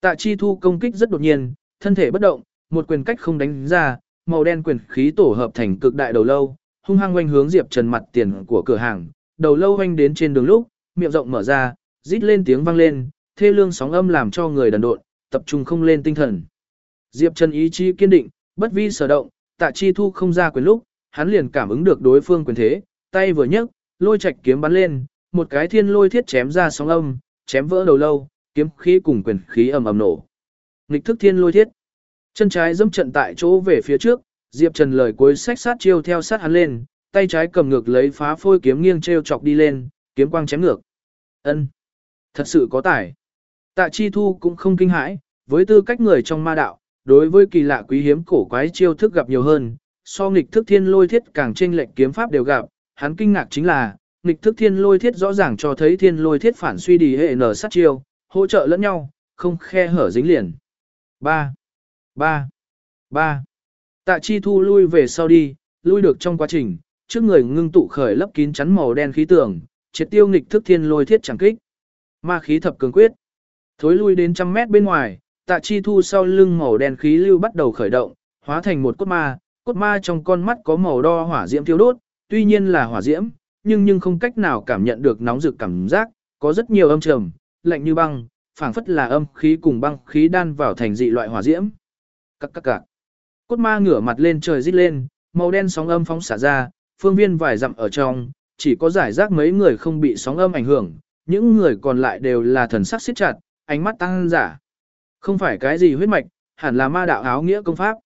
Speaker 1: Tạ Chi Thu công kích rất đột nhiên, thân thể bất động, một quyền cách không đánh ra, màu đen quyền khí tổ hợp thành cực đại đầu lâu, hung hăng quanh hướng Diệp Trần mặt tiền của cửa hàng, đầu lâu quanh đến trên đường lúc, miệng rộng mở ra, rít lên tiếng vang lên, thê lương sóng âm làm cho người đần độn, tập trung không lên tinh thần. Diệp Trần ý chí kiên định, bất vi sở động, Tạ Chi Thu không ra quyền lúc, hắn liền cảm ứng được đối phương quyền thế, tay vừa nhấc, lôi trạch kiếm bắn lên, một cái thiên lôi thiết chém ra sóng âm, chém vỡ đầu lâu, kiếm khí cùng quyền khí ầm ầm nổ. Nghịch thức thiên lôi thiết. Chân trái dẫm trận tại chỗ về phía trước, Diệp Trần lời cuối sách sát chiêu theo sát hắn lên, tay trái cầm ngược lấy phá phôi kiếm nghiêng treo chọc đi lên, kiếm quang chém ngược. Ân, Thật sự có tài. Tạ Chi Thu cũng không kinh hãi, với tư cách người trong ma đạo, đối với kỳ lạ quý hiếm cổ quái chiêu thức gặp nhiều hơn, so nghịch thức thiên lôi thiết càng chênh lệch kiếm pháp đều gặp, hắn kinh ngạc chính là, nghịch thức thiên lôi thiết rõ ràng cho thấy thiên lôi thiết phản suy đi hệ nở sát chiêu, hỗ trợ lẫn nhau, không khe hở dính liền. 3. 3. 3. Tạ Chi Thu lui về sau đi, lui được trong quá trình, trước người ngưng tụ khởi lấp kín chắn màu đen khí tường, triệt tiêu nghịch thức thiên lôi thiết chẳng kích. Ma khí thập cường quyết. Thối lui đến trăm mét bên ngoài, Tạ Chi Thu sau lưng màu đen khí lưu bắt đầu khởi động, hóa thành một cốt ma, cốt ma trong con mắt có màu đo hỏa diễm thiêu đốt, tuy nhiên là hỏa diễm, nhưng nhưng không cách nào cảm nhận được nóng rực cảm giác, có rất nhiều âm trầm, lạnh như băng, phảng phất là âm khí cùng băng khí đan vào thành dị loại hỏa diễm. Các các các. Cốt ma ngửa mặt lên trời rít lên, màu đen sóng âm phóng xả ra, phương viên vài dặm ở trong, chỉ có giải rác mấy người không bị sóng âm ảnh hưởng, những người còn lại đều là thần sắc siết chặt, ánh mắt tăng giả. Không phải cái gì huyết mạch, hẳn là ma đạo áo nghĩa công pháp.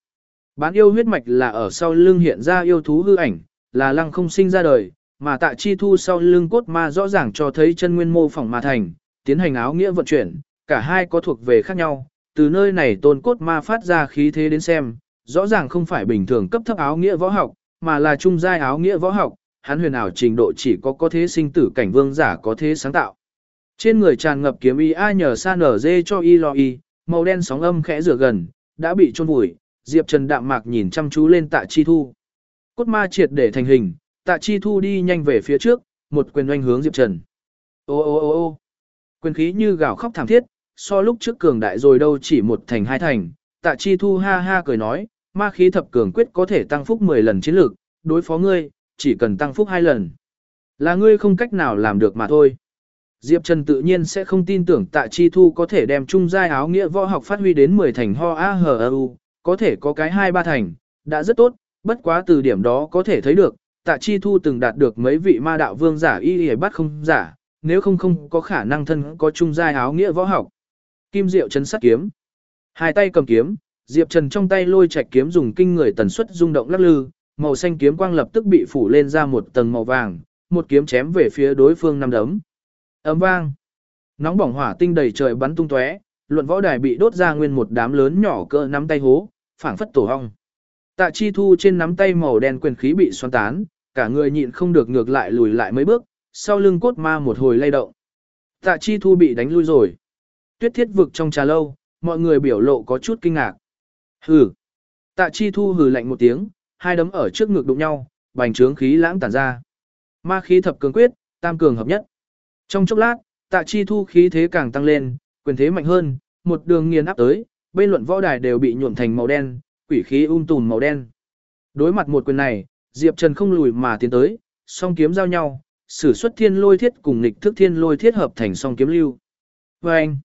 Speaker 1: Bán yêu huyết mạch là ở sau lưng hiện ra yêu thú hư ảnh, là lăng không sinh ra đời, mà tại chi thu sau lưng cốt ma rõ ràng cho thấy chân nguyên mô phỏng mà thành, tiến hành áo nghĩa vận chuyển, cả hai có thuộc về khác nhau, từ nơi này tôn cốt ma phát ra khí thế đến xem, rõ ràng không phải bình thường cấp thấp áo nghĩa võ học, mà là trung giai áo nghĩa võ học, hắn huyền ảo trình độ chỉ có có thế sinh tử cảnh vương giả có thế sáng tạo. Trên người tràn ngập kiếm y a nhờ sa nở dê cho y lo y, màu đen sóng âm khẽ rửa gần, đã bị chôn vùi, Diệp Trần đạm mạc nhìn chăm chú lên Tạ Chi Thu. Cốt ma triệt để thành hình, Tạ Chi Thu đi nhanh về phía trước, một quyền oanh hướng Diệp Trần. Ô ô ô ô quyền khí như gào khóc thảm thiết, so lúc trước cường đại rồi đâu chỉ một thành hai thành. Tạ Chi Thu ha ha cười nói, ma khí thập cường quyết có thể tăng phúc 10 lần chiến lược, đối phó ngươi, chỉ cần tăng phúc hai lần. Là ngươi không cách nào làm được mà thôi. Diệp Trần tự nhiên sẽ không tin tưởng Tạ Chi Thu có thể đem trung giai áo nghĩa võ học phát huy đến 10 thành ho a hờ u, có thể có cái hai ba thành, đã rất tốt, bất quá từ điểm đó có thể thấy được, Tạ Chi Thu từng đạt được mấy vị ma đạo vương giả y y bắt không giả, nếu không không có khả năng thân có trung giai áo nghĩa võ học. Kim Diệu chấn sát kiếm. Hai tay cầm kiếm, Diệp Trần trong tay lôi chạch kiếm dùng kinh người tần suất rung động lắc lư, màu xanh kiếm quang lập tức bị phủ lên ra một tầng màu vàng, một kiếm chém về phía đối phương năm đấm. Ấm vang. Nóng bỏng hỏa tinh đầy trời bắn tung tóe, luận võ đài bị đốt ra nguyên một đám lớn nhỏ cỡ nắm tay hố, phảng phất tổ hong. Tạ Chi Thu trên nắm tay màu đen quyền khí bị xoắn tán, cả người nhịn không được ngược lại lùi lại mấy bước, sau lưng cốt ma một hồi lay động. Tạ Chi Thu bị đánh lui rồi. Tuyết thiết vực trong trà lâu, mọi người biểu lộ có chút kinh ngạc. Hừ. Tạ Chi Thu hừ lạnh một tiếng, hai đấm ở trước ngực đụng nhau, bành trướng khí lãng tản ra. Ma khí thập cường quyết, tam cường hợp nhất. Trong chốc lát, Tạ Chi Thu khí thế càng tăng lên, quyền thế mạnh hơn, một đường nghiền áp tới, bên luận võ đài đều bị nhuộm thành màu đen, quỷ khí um tùm màu đen. Đối mặt một quyền này, Diệp Trần không lùi mà tiến tới, song kiếm giao nhau, sử xuất thiên lôi thiết cùng nghịch thức thiên lôi thiết hợp thành song kiếm lưu. Và anh,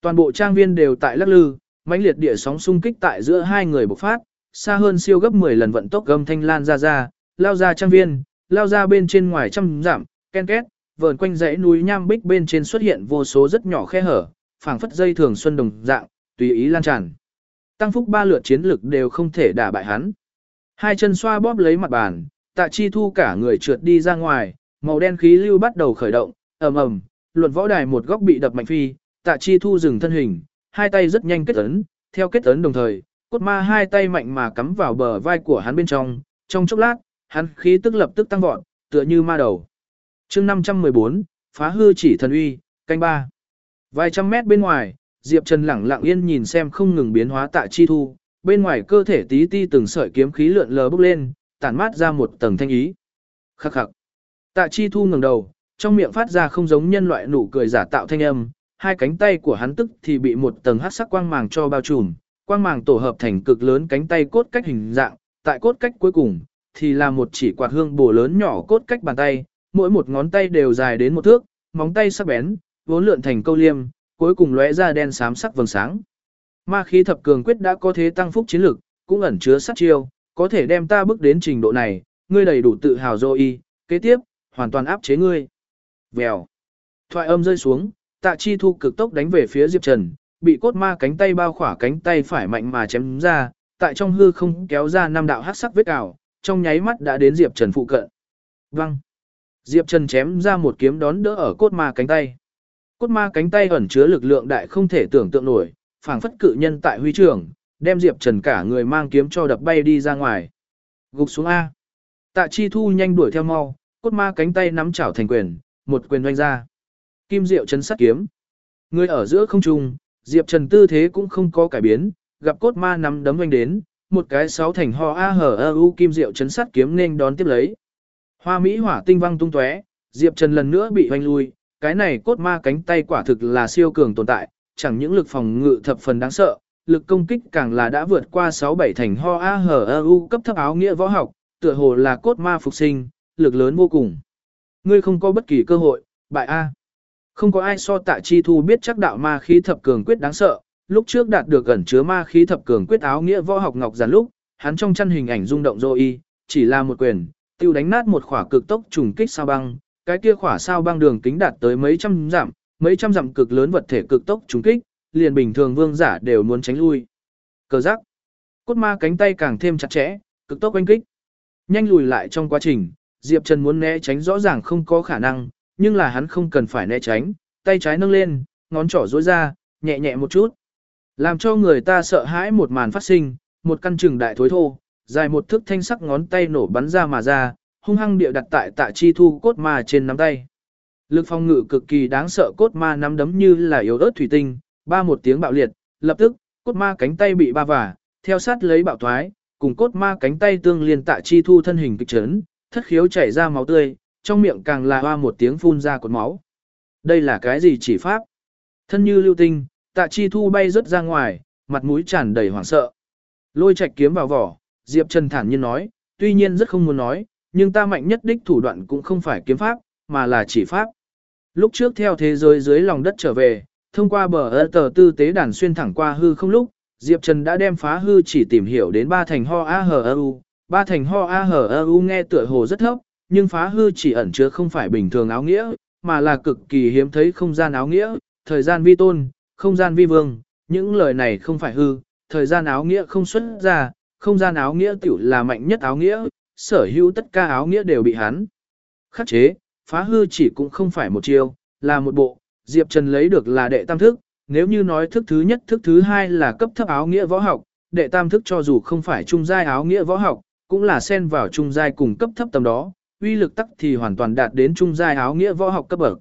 Speaker 1: toàn bộ trang viên đều tại lắc lư, mãnh liệt địa sóng xung kích tại giữa hai người bộc phát, xa hơn siêu gấp 10 lần vận tốc gầm thanh lan ra ra, lao ra trang viên, lao ra bên trên ngoài trăm giảm, ken két, vờn quanh dãy núi nham bích bên trên xuất hiện vô số rất nhỏ khe hở, phảng phất dây thường xuân đồng dạng, tùy ý lan tràn. Tăng phúc ba lượt chiến lực đều không thể đả bại hắn. Hai chân xoa bóp lấy mặt bàn, tạ chi thu cả người trượt đi ra ngoài, màu đen khí lưu bắt đầu khởi động, ầm ầm, luận võ đài một góc bị đập mạnh phi, tạ chi thu dừng thân hình, hai tay rất nhanh kết ấn, theo kết ấn đồng thời, cốt ma hai tay mạnh mà cắm vào bờ vai của hắn bên trong, trong chốc lát, hắn khí tức lập tức tăng vọt, tựa như ma đầu. chương 514, phá hư chỉ thần uy, canh ba. Vài trăm mét bên ngoài, Diệp Trần lẳng lặng yên nhìn xem không ngừng biến hóa tạ chi thu, bên ngoài cơ thể tí ti từng sợi kiếm khí lượn lờ bốc lên, tản mát ra một tầng thanh ý. Khắc khắc. Tạ chi thu ngẩng đầu, trong miệng phát ra không giống nhân loại nụ cười giả tạo thanh âm, hai cánh tay của hắn tức thì bị một tầng hắc sắc quang màng cho bao trùm, quang màng tổ hợp thành cực lớn cánh tay cốt cách hình dạng, tại cốt cách cuối cùng thì là một chỉ quạt hương bổ lớn nhỏ cốt cách bàn tay, mỗi một ngón tay đều dài đến một thước, móng tay sắc bén, vốn lượn thành câu liêm, cuối cùng lóe ra đen xám sắc vầng sáng. Ma khí thập cường quyết đã có thế tăng phúc chiến lực, cũng ẩn chứa sát chiêu, có thể đem ta bước đến trình độ này, ngươi đầy đủ tự hào rồi y, kế tiếp, hoàn toàn áp chế ngươi. Vèo. Thoại âm rơi xuống, tạ chi thu cực tốc đánh về phía Diệp Trần, bị cốt ma cánh tay bao khỏa cánh tay phải mạnh mà chém ra, tại trong hư không kéo ra năm đạo hắc sắc vết ảo, trong nháy mắt đã đến Diệp Trần phụ cận. Văng. Diệp Trần chém ra một kiếm đón đỡ ở cốt ma cánh tay. Cốt ma cánh tay ẩn chứa lực lượng đại không thể tưởng tượng nổi, phảng phất cự nhân tại huy trường, đem Diệp Trần cả người mang kiếm cho đập bay đi ra ngoài. Gục xuống A. Tạ Chi Thu nhanh đuổi theo mau, cốt ma cánh tay nắm chảo thành quyền, một quyền doanh ra. Kim Diệu chấn sát kiếm. Người ở giữa không trung, Diệp Trần tư thế cũng không có cải biến, gặp cốt ma nắm đấm doanh đến, một cái sáu thành ho a hở a u kim diệu chấn sát kiếm nên đón tiếp lấy. Hoa Mỹ hỏa tinh văng tung tóe, Diệp Trần lần nữa bị hoành lui, cái này cốt ma cánh tay quả thực là siêu cường tồn tại, chẳng những lực phòng ngự thập phần đáng sợ, lực công kích càng là đã vượt qua 6-7 thành ho a hở a u cấp thấp áo nghĩa võ học, tựa hồ là cốt ma phục sinh, lực lớn vô cùng. Ngươi không có bất kỳ cơ hội, bại A. Không có ai so tạ chi thu biết chắc đạo ma khí thập cường quyết đáng sợ, lúc trước đạt được gần chứa ma khí thập cường quyết áo nghĩa võ học ngọc giản lúc, hắn trong chân hình ảnh rung động dô y, chỉ là một quyền, tiêu đánh nát một khỏa cực tốc trùng kích sao băng, cái kia khỏa sao băng đường kính đạt tới mấy trăm dặm, mấy trăm dặm cực lớn vật thể cực tốc trùng kích, liền bình thường vương giả đều muốn tránh lui. Cờ giác, cốt ma cánh tay càng thêm chặt chẽ, cực tốc quanh kích. Nhanh lùi lại trong quá trình, Diệp Trần muốn né tránh rõ ràng không có khả năng, nhưng là hắn không cần phải né tránh, tay trái nâng lên, ngón trỏ rối ra, nhẹ nhẹ một chút. Làm cho người ta sợ hãi một màn phát sinh, một căn trừng đại thối thô, dài một thước thanh sắc ngón tay nổ bắn ra mà ra, hung hăng địa đặt tại tạ chi thu cốt ma trên nắm tay. Lực phong ngự cực kỳ đáng sợ cốt ma nắm đấm như là yếu ớt thủy tinh, ba một tiếng bạo liệt, lập tức, cốt ma cánh tay bị ba vả, theo sát lấy bạo thoái, cùng cốt ma cánh tay tương liên tạ chi thu thân hình kịch chấn, thất khiếu chảy ra máu tươi, trong miệng càng là hoa một tiếng phun ra cột máu. Đây là cái gì chỉ pháp? Thân như lưu tinh, tạ chi thu bay rớt ra ngoài, mặt mũi tràn đầy hoảng sợ. Lôi Trạch kiếm vào vỏ, Diệp Trần thản nhiên nói, tuy nhiên rất không muốn nói, nhưng ta mạnh nhất đích thủ đoạn cũng không phải kiếm pháp, mà là chỉ pháp. Lúc trước theo thế giới dưới lòng đất trở về, thông qua bờ ơ tờ tư tế đàn xuyên thẳng qua hư không lúc, Diệp Trần đã đem phá hư chỉ tìm hiểu đến ba thành ho a hờ u, ba thành ho a hờ u nghe tựa hồ rất thấp, nhưng phá hư chỉ ẩn chứa không phải bình thường áo nghĩa, mà là cực kỳ hiếm thấy không gian áo nghĩa, thời gian vi tôn, không gian vi vương, những lời này không phải hư, thời gian áo nghĩa không xuất ra, không gian áo nghĩa tiểu là mạnh nhất áo nghĩa, sở hữu tất cả áo nghĩa đều bị hắn khắc chế, phá hư chỉ cũng không phải một chiêu, là một bộ, Diệp Trần lấy được là đệ tam thức, nếu như nói thức thứ nhất thức thứ hai là cấp thấp áo nghĩa võ học, đệ tam thức cho dù không phải trung giai áo nghĩa võ học, cũng là xen vào trung giai cùng cấp thấp tầm đó, uy lực tắc thì hoàn toàn đạt đến trung giai áo nghĩa võ học cấp bậc.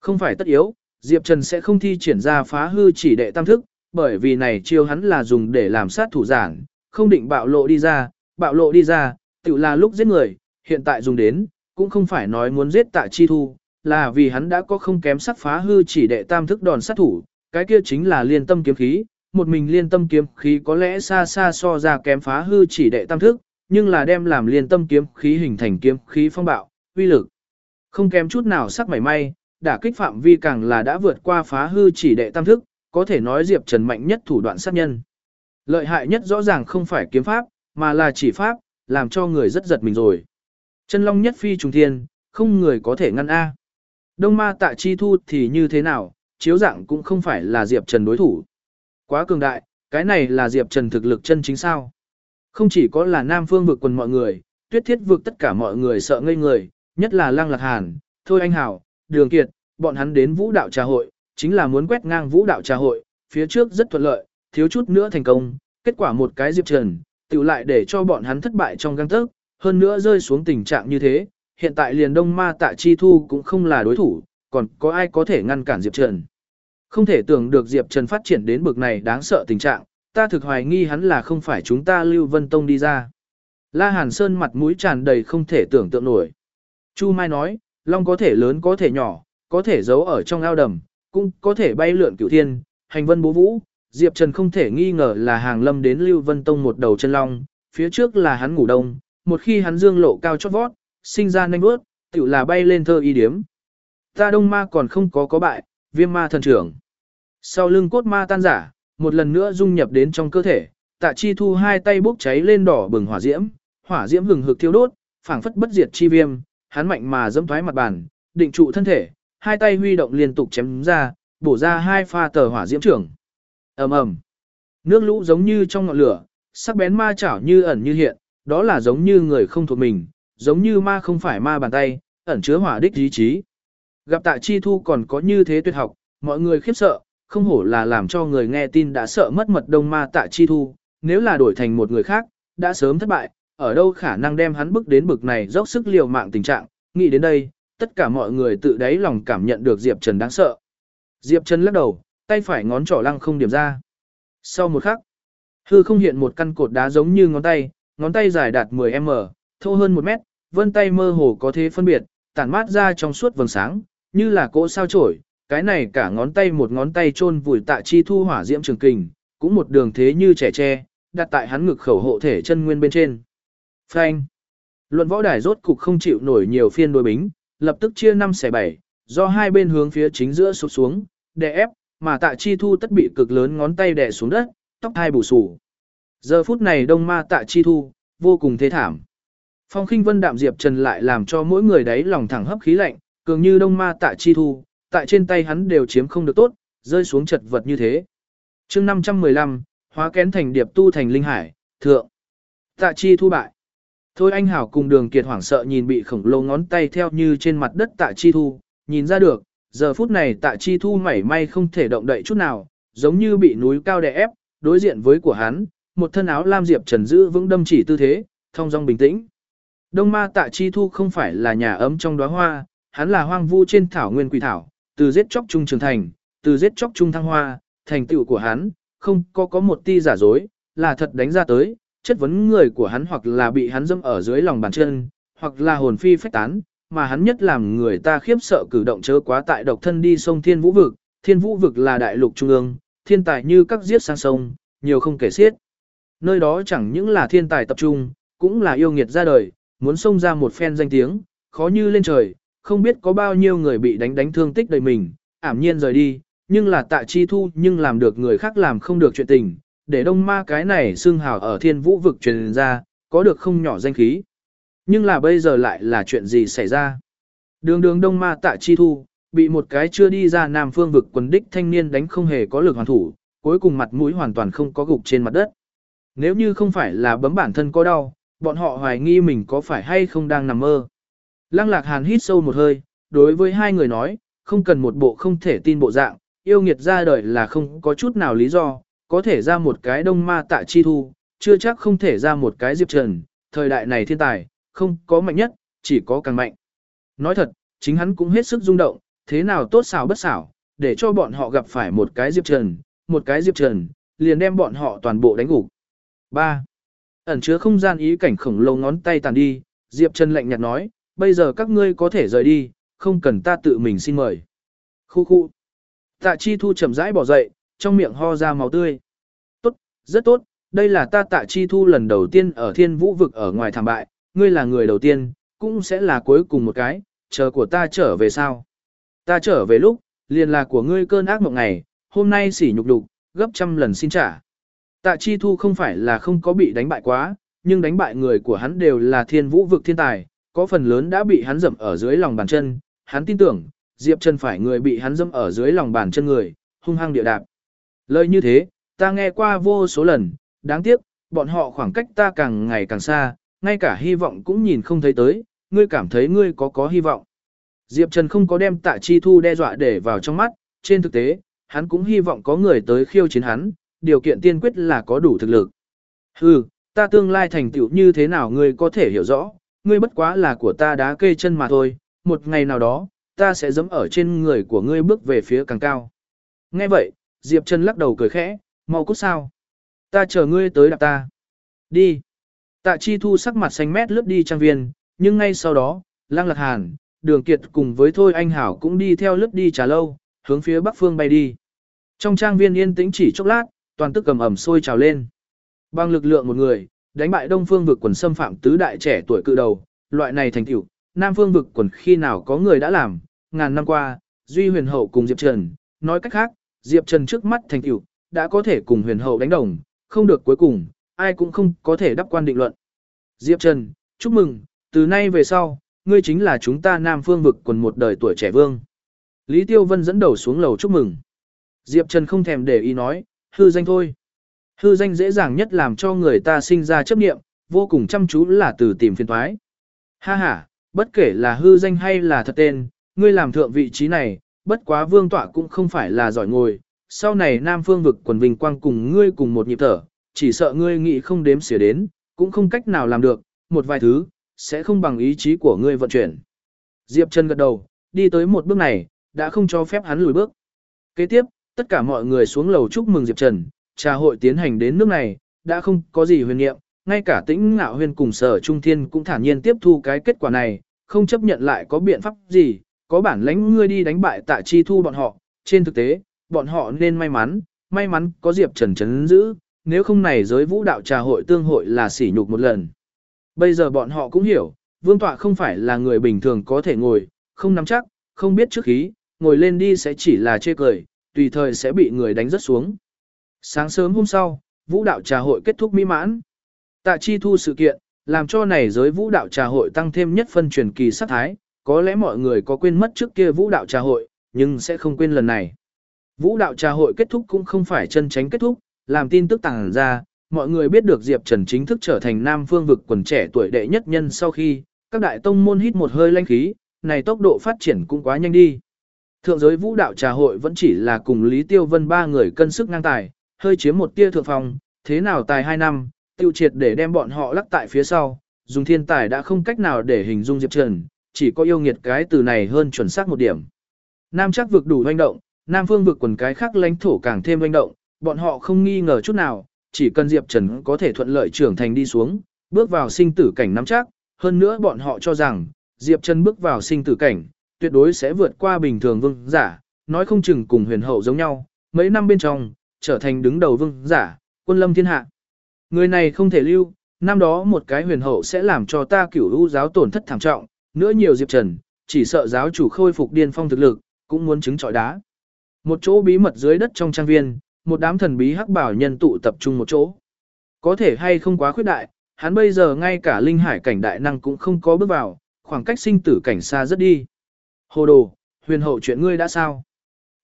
Speaker 1: Không phải tất yếu, Diệp Trần sẽ không thi triển ra phá hư chỉ đệ tam thức, bởi vì này chiêu hắn là dùng để làm sát thủ giản, không định bạo lộ đi ra, bạo lộ đi ra, tự là lúc giết người, hiện tại dùng đến, cũng không phải nói muốn giết tạ chi thu, là vì hắn đã có không kém sắc phá hư chỉ đệ tam thức đòn sát thủ, cái kia chính là liên tâm kiếm khí, một mình liên tâm kiếm khí có lẽ xa xa so ra kém phá hư chỉ đệ tam thức, nhưng là đem làm liên tâm kiếm khí hình thành kiếm khí phong bạo, uy lực. Không kém chút nào sắc mảy may, đả kích phạm vi càng là đã vượt qua phá hư chỉ đệ tam thức, có thể nói Diệp Trần mạnh nhất thủ đoạn sát nhân. Lợi hại nhất rõ ràng không phải kiếm pháp, mà là chỉ pháp, làm cho người rất giật mình rồi. Chân long nhất phi trùng thiên, không người có thể ngăn A. Đông ma tạ chi thu thì như thế nào, chiếu dạng cũng không phải là Diệp Trần đối thủ. Quá cường đại, cái này là Diệp Trần thực lực chân chính sao. Không chỉ có là Nam Phương vực quần mọi người, tuyết thiết vực tất cả mọi người sợ ngây người, nhất là Lăng Lạc Hàn, Thôi Anh Hảo, Đường Kiệt, bọn hắn đến vũ đạo trà hội, chính là muốn quét ngang vũ đạo trà hội, phía trước rất thuận lợi, thiếu chút nữa thành công, kết quả một cái Diệp Trần, tiểu lại để cho bọn hắn thất bại trong găng tớc, hơn nữa rơi xuống tình trạng như thế, hiện tại liền đông ma tạ chi thu cũng không là đối thủ, còn có ai có thể ngăn cản Diệp Trần. Không thể tưởng được Diệp Trần phát triển đến bực này đáng sợ tình trạng, ta thực hoài nghi hắn là không phải chúng ta Lưu Vân Tông đi ra. La Hàn Sơn mặt mũi tràn đầy không thể tưởng tượng nổi. Chu Mai nói, Long có thể lớn có thể nhỏ, có thể giấu ở trong ao đầm, cũng có thể bay lượn cửu thiên, hành vân bố vũ. Diệp Trần không thể nghi ngờ là hàng lâm đến Lưu Vân Tông một đầu chân long, phía trước là hắn ngủ đông, một khi hắn dương lộ cao chót vót, sinh ra nhanh bước, tự là bay lên thơ y điếm. Ta đông ma còn không có có bại, viêm ma thần trưởng. Sau lưng cốt ma tan giả, một lần nữa dung nhập đến trong cơ thể, tạ chi thu hai tay bốc cháy lên đỏ bừng hỏa diễm, hỏa diễm hừng hực thiêu đốt, phảng phất bất diệt chi viêm, hắn mạnh mà dẫm thoái mặt bàn, định trụ thân thể, hai tay huy động liên tục chém ra, bổ ra hai pha tờ hỏa diễm trưởng. Ầm ầm. Nước lũ giống như trong ngọn lửa, sắc bén ma chảo như ẩn như hiện, đó là giống như người không thuộc mình, giống như ma không phải ma bàn tay, ẩn chứa hỏa đích ý chí. Gặp tạ chi thu còn có như thế tuyệt học, mọi người khiếp sợ, không hổ là làm cho người nghe tin đã sợ mất mật đông ma tạ chi thu, nếu là đổi thành một người khác, đã sớm thất bại, ở đâu khả năng đem hắn bức đến bực này dốc sức liều mạng tình trạng, nghĩ đến đây, tất cả mọi người tự đáy lòng cảm nhận được Diệp Trần đáng sợ. Diệp Trần lắc đầu, tay phải ngón trỏ lăng không điểm ra. Sau một khắc, hư không hiện một căn cột đá giống như ngón tay, ngón tay dài đạt 10m, thô hơn 1 mét, vân tay mơ hồ có thế phân biệt, tản mát ra trong suốt vầng sáng, như là cỗ sao chổi, cái này cả ngón tay một ngón tay chôn vùi tạ chi thu hỏa diễm trường kình, cũng một đường thế như trẻ tre, đặt tại hắn ngực khẩu hộ thể chân nguyên bên trên. Phanh. Luận võ đài rốt cục không chịu nổi nhiều phiên đối bính, lập tức chia 5 xẻ 7, do hai bên hướng phía chính giữa sụp xuống, đè ép, mà tạ chi thu tất bị cực lớn ngón tay đè xuống đất, tóc hai bù sù. Giờ phút này đông ma tạ chi thu, vô cùng thế thảm. Phong khinh vân đạm diệp trần lại làm cho mỗi người đấy lòng thẳng hấp khí lạnh, cường như đông ma tạ chi thu, tại trên tay hắn đều chiếm không được tốt, rơi xuống chật vật như thế. chương 515, hóa kén thành điệp tu thành linh hải, thượng. Tạ chi thu bại. Thôi anh hảo cùng đường kiệt hoảng sợ nhìn bị khổng lồ ngón tay theo như trên mặt đất tạ chi thu, nhìn ra được, giờ phút này tạ chi thu mảy may không thể động đậy chút nào, giống như bị núi cao đè ép, đối diện với của hắn, một thân áo lam diệp trần giữ vững đâm chỉ tư thế, thông dong bình tĩnh. Đông ma tạ chi thu không phải là nhà ấm trong đóa hoa, hắn là hoang vu trên thảo nguyên quỷ thảo, từ giết chóc trung trưởng thành, từ giết chóc trung thăng hoa, thành tựu của hắn, không có có một ti giả dối, là thật đánh ra tới, chất vấn người của hắn hoặc là bị hắn dâm ở dưới lòng bàn chân, hoặc là hồn phi phách tán, mà hắn nhất làm người ta khiếp sợ cử động chớ quá tại độc thân đi sông Thiên Vũ Vực, Thiên Vũ Vực là đại lục trung ương, thiên tài như các giết sang sông, nhiều không kể xiết. Nơi đó chẳng những là thiên tài tập trung, cũng là yêu nghiệt ra đời, muốn xông ra một phen danh tiếng, khó như lên trời, không biết có bao nhiêu người bị đánh đánh thương tích đầy mình, ảm nhiên rời đi, nhưng là tạ chi thu nhưng làm được người khác làm không được chuyện tình, để đông ma cái này xưng hào ở thiên vũ vực truyền ra, có được không nhỏ danh khí. Nhưng là bây giờ lại là chuyện gì xảy ra? Đường đường đông ma tạ chi thu, bị một cái chưa đi ra nam phương vực quần đích thanh niên đánh không hề có lực hoàn thủ, cuối cùng mặt mũi hoàn toàn không có gục trên mặt đất. Nếu như không phải là bấm bản thân có đau, bọn họ hoài nghi mình có phải hay không đang nằm mơ. Lăng lạc hàn hít sâu một hơi, đối với hai người nói, không cần một bộ không thể tin bộ dạng, yêu nghiệt ra đời là không có chút nào lý do, có thể ra một cái đông ma tạ chi thu, chưa chắc không thể ra một cái diệp trần, thời đại này thiên tài, không có mạnh nhất, chỉ có càng mạnh. Nói thật, chính hắn cũng hết sức rung động, thế nào tốt xảo bất xảo, để cho bọn họ gặp phải một cái diệp trần, một cái diệp trần, liền đem bọn họ toàn bộ đánh gục. 3. Ẩn chứa không gian ý cảnh khổng lồ ngón tay tàn đi, Diệp Trần lạnh nhạt nói, bây giờ các ngươi có thể rời đi, không cần ta tự mình xin mời. Khu khu. Tạ Chi Thu chậm rãi bỏ dậy, trong miệng ho ra máu tươi. Tốt, rất tốt, đây là ta Tạ Chi Thu lần đầu tiên ở thiên vũ vực ở ngoài thảm bại, ngươi là người đầu tiên, cũng sẽ là cuối cùng một cái, chờ của ta trở về sao. Ta trở về lúc, liền là của ngươi cơn ác mộng ngày, hôm nay sỉ nhục đục, gấp trăm lần xin trả. Tạ Chi Thu không phải là không có bị đánh bại quá, nhưng đánh bại người của hắn đều là thiên vũ vực thiên tài, có phần lớn đã bị hắn dẫm ở dưới lòng bàn chân, hắn tin tưởng, Diệp Trần phải người bị hắn dẫm ở dưới lòng bàn chân người, hung hăng địa đạp. Lời như thế, ta nghe qua vô số lần, đáng tiếc, bọn họ khoảng cách ta càng ngày càng xa, ngay cả hy vọng cũng nhìn không thấy tới, ngươi cảm thấy ngươi có có hy vọng. Diệp Trần không có đem tạ chi thu đe dọa để vào trong mắt, trên thực tế, hắn cũng hy vọng có người tới khiêu chiến hắn, điều kiện tiên quyết là có đủ thực lực. Hừ, ta tương lai thành tựu như thế nào ngươi có thể hiểu rõ, ngươi bất quá là của ta đá kê chân mà thôi, một ngày nào đó, ta sẽ dẫm ở trên người của ngươi bước về phía càng cao. Nghe vậy, Diệp Trần lắc đầu cười khẽ, mau cút sao. Ta chờ ngươi tới đạp ta. Đi. Tạ Chi Thu sắc mặt xanh mét lướt đi trang viên, nhưng ngay sau đó, Lăng Lạc Hàn, Đường Kiệt cùng với Thôi Anh Hảo cũng đi theo lướt đi trà lâu, hướng phía bắc phương bay đi. Trong trang viên yên tĩnh chỉ chốc lát, toàn tức cầm ẩm sôi trào lên. Bằng lực lượng một người, đánh bại Đông Phương vực quần xâm phạm tứ đại trẻ tuổi cự đầu, loại này thành tựu, Nam Phương vực quần khi nào có người đã làm, ngàn năm qua, Duy Huyền Hậu cùng Diệp Trần, nói cách khác, Diệp Trần trước mắt thành tựu, đã có thể cùng Huyền Hậu đánh đồng, không được cuối cùng, ai cũng không có thể đắp quan định luận. Diệp Trần, chúc mừng, từ nay về sau, ngươi chính là chúng ta Nam Phương vực quần một đời tuổi trẻ vương. Lý Tiêu Vân dẫn đầu xuống lầu chúc mừng. Diệp Trần không thèm để ý nói, hư danh thôi. Hư danh dễ dàng nhất làm cho người ta sinh ra chấp niệm, vô cùng chăm chú là từ tìm phiền toái. Ha ha, bất kể là hư danh hay là thật tên, ngươi làm thượng vị trí này, bất quá vương tọa cũng không phải là giỏi ngồi, sau này Nam Phương vực quần vinh quang cùng ngươi cùng một nhịp thở, chỉ sợ ngươi nghĩ không đếm xỉa đến, cũng không cách nào làm được, một vài thứ, sẽ không bằng ý chí của ngươi vận chuyển. Diệp Trần gật đầu, đi tới một bước này, đã không cho phép hắn lùi bước. Kế tiếp, tất cả mọi người xuống lầu chúc mừng Diệp Trần, trà hội tiến hành đến nước này, đã không có gì huyền nhiệm, ngay cả tĩnh ngạo huyền cùng sở trung thiên cũng thản nhiên tiếp thu cái kết quả này, không chấp nhận lại có biện pháp gì, có bản lãnh ngươi đi đánh bại tạ chi thu bọn họ, trên thực tế, bọn họ nên may mắn, may mắn có Diệp Trần chấn giữ, nếu không này giới vũ đạo trà hội tương hội là sỉ nhục một lần. Bây giờ bọn họ cũng hiểu, vương tọa không phải là người bình thường có thể ngồi, không nắm chắc, không biết trước khí, ngồi lên đi sẽ chỉ là chê cười, tùy thời sẽ bị người đánh rất xuống. Sáng sớm hôm sau, vũ đạo trà hội kết thúc mỹ mãn. Tạ chi thu sự kiện, làm cho này giới vũ đạo trà hội tăng thêm nhất phân truyền kỳ sát thái, có lẽ mọi người có quên mất trước kia vũ đạo trà hội, nhưng sẽ không quên lần này. Vũ đạo trà hội kết thúc cũng không phải chân tránh kết thúc, làm tin tức tàng ra, mọi người biết được Diệp Trần chính thức trở thành Nam Phương vực quần trẻ tuổi đệ nhất nhân sau khi, các đại tông môn hít một hơi lanh khí, này tốc độ phát triển cũng quá nhanh đi. Thượng giới vũ đạo trà hội vẫn chỉ là cùng Lý Tiêu Vân ba người cân sức ngang tài, hơi chiếm một tia thượng phòng, thế nào tài hai năm, tiêu triệt để đem bọn họ lắc tại phía sau, dùng thiên tài đã không cách nào để hình dung Diệp Trần, chỉ có yêu nghiệt cái từ này hơn chuẩn xác một điểm. Nam chắc vực đủ hoành động, Nam phương vực quần cái khác lãnh thổ càng thêm hoành động, bọn họ không nghi ngờ chút nào, chỉ cần Diệp Trần có thể thuận lợi trưởng thành đi xuống, bước vào sinh tử cảnh nắm chắc, hơn nữa bọn họ cho rằng, Diệp Trần bước vào sinh tử cảnh, tuyệt đối sẽ vượt qua bình thường vương giả, nói không chừng cùng huyền hậu giống nhau, mấy năm bên trong, trở thành đứng đầu vương giả, quân lâm thiên hạ. Người này không thể lưu, năm đó một cái huyền hậu sẽ làm cho ta cửu u giáo tổn thất thảm trọng, nữa nhiều Diệp Trần, chỉ sợ giáo chủ khôi phục điên phong thực lực, cũng muốn chứng trọi đá. Một chỗ bí mật dưới đất trong trang viên, một đám thần bí hắc bảo nhân tụ tập trung một chỗ. Có thể hay không quá khuyết đại, hắn bây giờ ngay cả linh hải cảnh đại năng cũng không có bước vào, khoảng cách sinh tử cảnh xa rất đi. Hồ đồ, huyền hậu chuyện ngươi đã sao?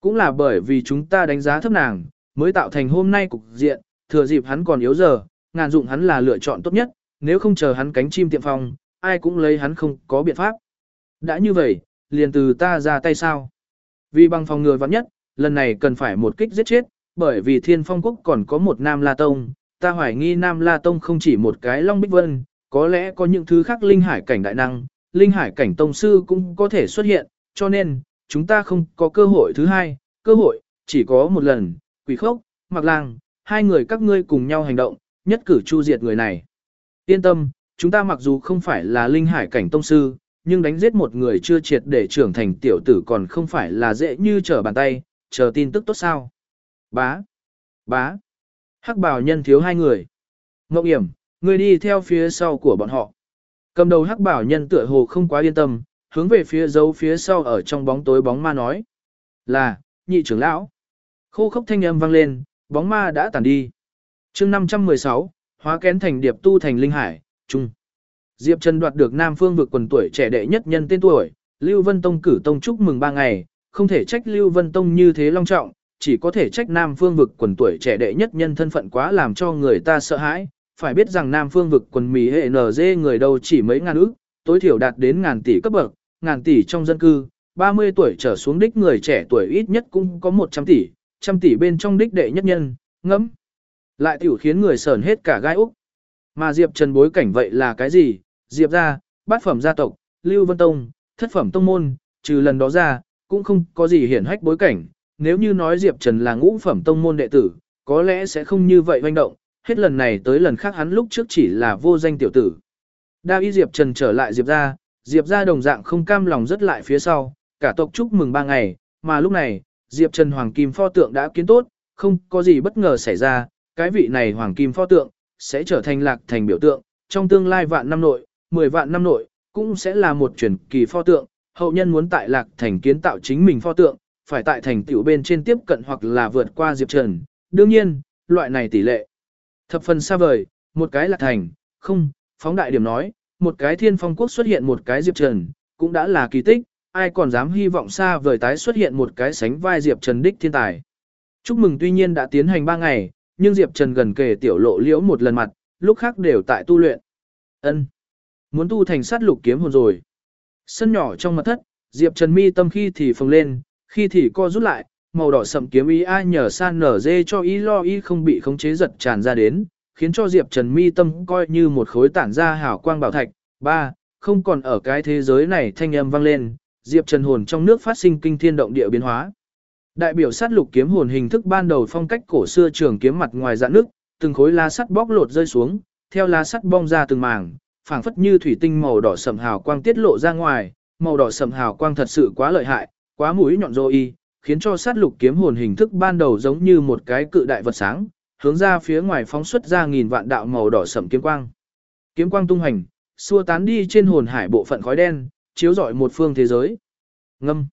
Speaker 1: Cũng là bởi vì chúng ta đánh giá thấp nàng, mới tạo thành hôm nay cục diện, thừa dịp hắn còn yếu giờ, ngàn dụng hắn là lựa chọn tốt nhất, nếu không chờ hắn cánh chim tiệm phong, ai cũng lấy hắn không có biện pháp. Đã như vậy, liền từ ta ra tay sao? Vì bằng phòng ngừa vắng nhất, lần này cần phải một kích giết chết, bởi vì thiên phong quốc còn có một Nam La Tông, ta hoài nghi Nam La Tông không chỉ một cái Long Bích Vân, có lẽ có những thứ khác linh hải cảnh đại năng, linh hải cảnh tông sư cũng có thể xuất hiện, cho nên, chúng ta không có cơ hội thứ hai, cơ hội, chỉ có một lần, quỷ khốc, mặc lang, hai người các ngươi cùng nhau hành động, nhất cử chu diệt người này. Yên tâm, chúng ta mặc dù không phải là linh hải cảnh tông sư, nhưng đánh giết một người chưa triệt để trưởng thành tiểu tử còn không phải là dễ như trở bàn tay, chờ tin tức tốt sao. Bá, bá, hắc bào nhân thiếu hai người. Ngọc hiểm, người đi theo phía sau của bọn họ. Cầm đầu hắc bảo nhân tựa hồ không quá yên tâm, hướng về phía dấu phía sau ở trong bóng tối bóng ma nói. Là, nhị trưởng lão. Khô khốc thanh âm vang lên, bóng ma đã tản đi. chương 516, hóa kén thành điệp tu thành linh hải, trung. Diệp Trần đoạt được Nam Phương vực quần tuổi trẻ đệ nhất nhân tên tuổi, Lưu Vân Tông cử tông chúc mừng ba ngày, không thể trách Lưu Vân Tông như thế long trọng, chỉ có thể trách Nam Phương vực quần tuổi trẻ đệ nhất nhân thân phận quá làm cho người ta sợ hãi. Phải biết rằng Nam Phương vực quần mì hệ NG người đầu chỉ mấy ngàn ức, tối thiểu đạt đến ngàn tỷ cấp bậc, ngàn tỷ trong dân cư, 30 tuổi trở xuống đích người trẻ tuổi ít nhất cũng có 100 tỷ, trăm tỷ bên trong đích đệ nhất nhân, ngẫm. Lại tiểu khiến người sờn hết cả gai úc. Mà Diệp Trần bối cảnh vậy là cái gì? Diệp gia, bát phẩm gia tộc, Lưu Vân Tông, thất phẩm tông môn, trừ lần đó ra, cũng không có gì hiển hách bối cảnh. Nếu như nói Diệp Trần là ngũ phẩm tông môn đệ tử, có lẽ sẽ không như vậy hoành động, hết lần này tới lần khác hắn lúc trước chỉ là vô danh tiểu tử. Đa y Diệp Trần trở lại Diệp gia, Diệp gia đồng dạng không cam lòng rất lại phía sau, cả tộc chúc mừng ba ngày, mà lúc này, Diệp Trần Hoàng Kim pho tượng đã kiến tốt, không có gì bất ngờ xảy ra, cái vị này Hoàng Kim pho tượng, sẽ trở thành lạc thành biểu tượng, trong tương lai vạn năm nội, 10 vạn năm nội, cũng sẽ là một truyền kỳ pho tượng, hậu nhân muốn tại lạc thành kiến tạo chính mình pho tượng, phải tại thành tiểu bên trên tiếp cận hoặc là vượt qua Diệp Trần. Đương nhiên, loại này tỷ lệ thập phần xa vời, một cái lạc thành, không, phóng đại điểm nói, một cái thiên phong quốc xuất hiện một cái Diệp Trần, cũng đã là kỳ tích, ai còn dám hy vọng xa vời tái xuất hiện một cái sánh vai Diệp Trần đích thiên tài. Chúc mừng tuy nhiên đã tiến hành 3 ngày, nhưng Diệp Trần gần kề tiểu lộ liễu một lần mặt, lúc khác đều tại tu luyện. Ân, Muốn tu thành sát lục kiếm hồn rồi. Sân nhỏ trong mặt thất, Diệp Trần mi tâm khi thì phồng lên, khi thì co rút lại, màu đỏ sậm kiếm ý ai nhờ san nở dê cho ý lo ý không bị khống chế giật tràn ra đến, khiến cho Diệp Trần mi tâm coi như một khối tản ra hào quang bảo thạch. Ba, Không còn ở cái thế giới này thanh âm vang lên, Diệp Trần hồn trong nước phát sinh kinh thiên động địa biến hóa. Đại biểu sát lục kiếm hồn hình thức ban đầu phong cách cổ xưa trường kiếm mặt ngoài dạng nước, từng khối lá sắt bóc lột rơi xuống, theo lá sắt bong ra từng mảng, phảng phất như thủy tinh màu đỏ sậm hào quang tiết lộ ra ngoài, màu đỏ sậm hào quang thật sự quá lợi hại, quá mũi nhọn rô y, khiến cho sát lục kiếm hồn hình thức ban đầu giống như một cái cự đại vật sáng, hướng ra phía ngoài phóng xuất ra nghìn vạn đạo màu đỏ sậm kiếm quang. Kiếm quang tung hành, xua tán đi trên hồn hải bộ phận khói đen, chiếu rọi một phương thế giới. Ngâm.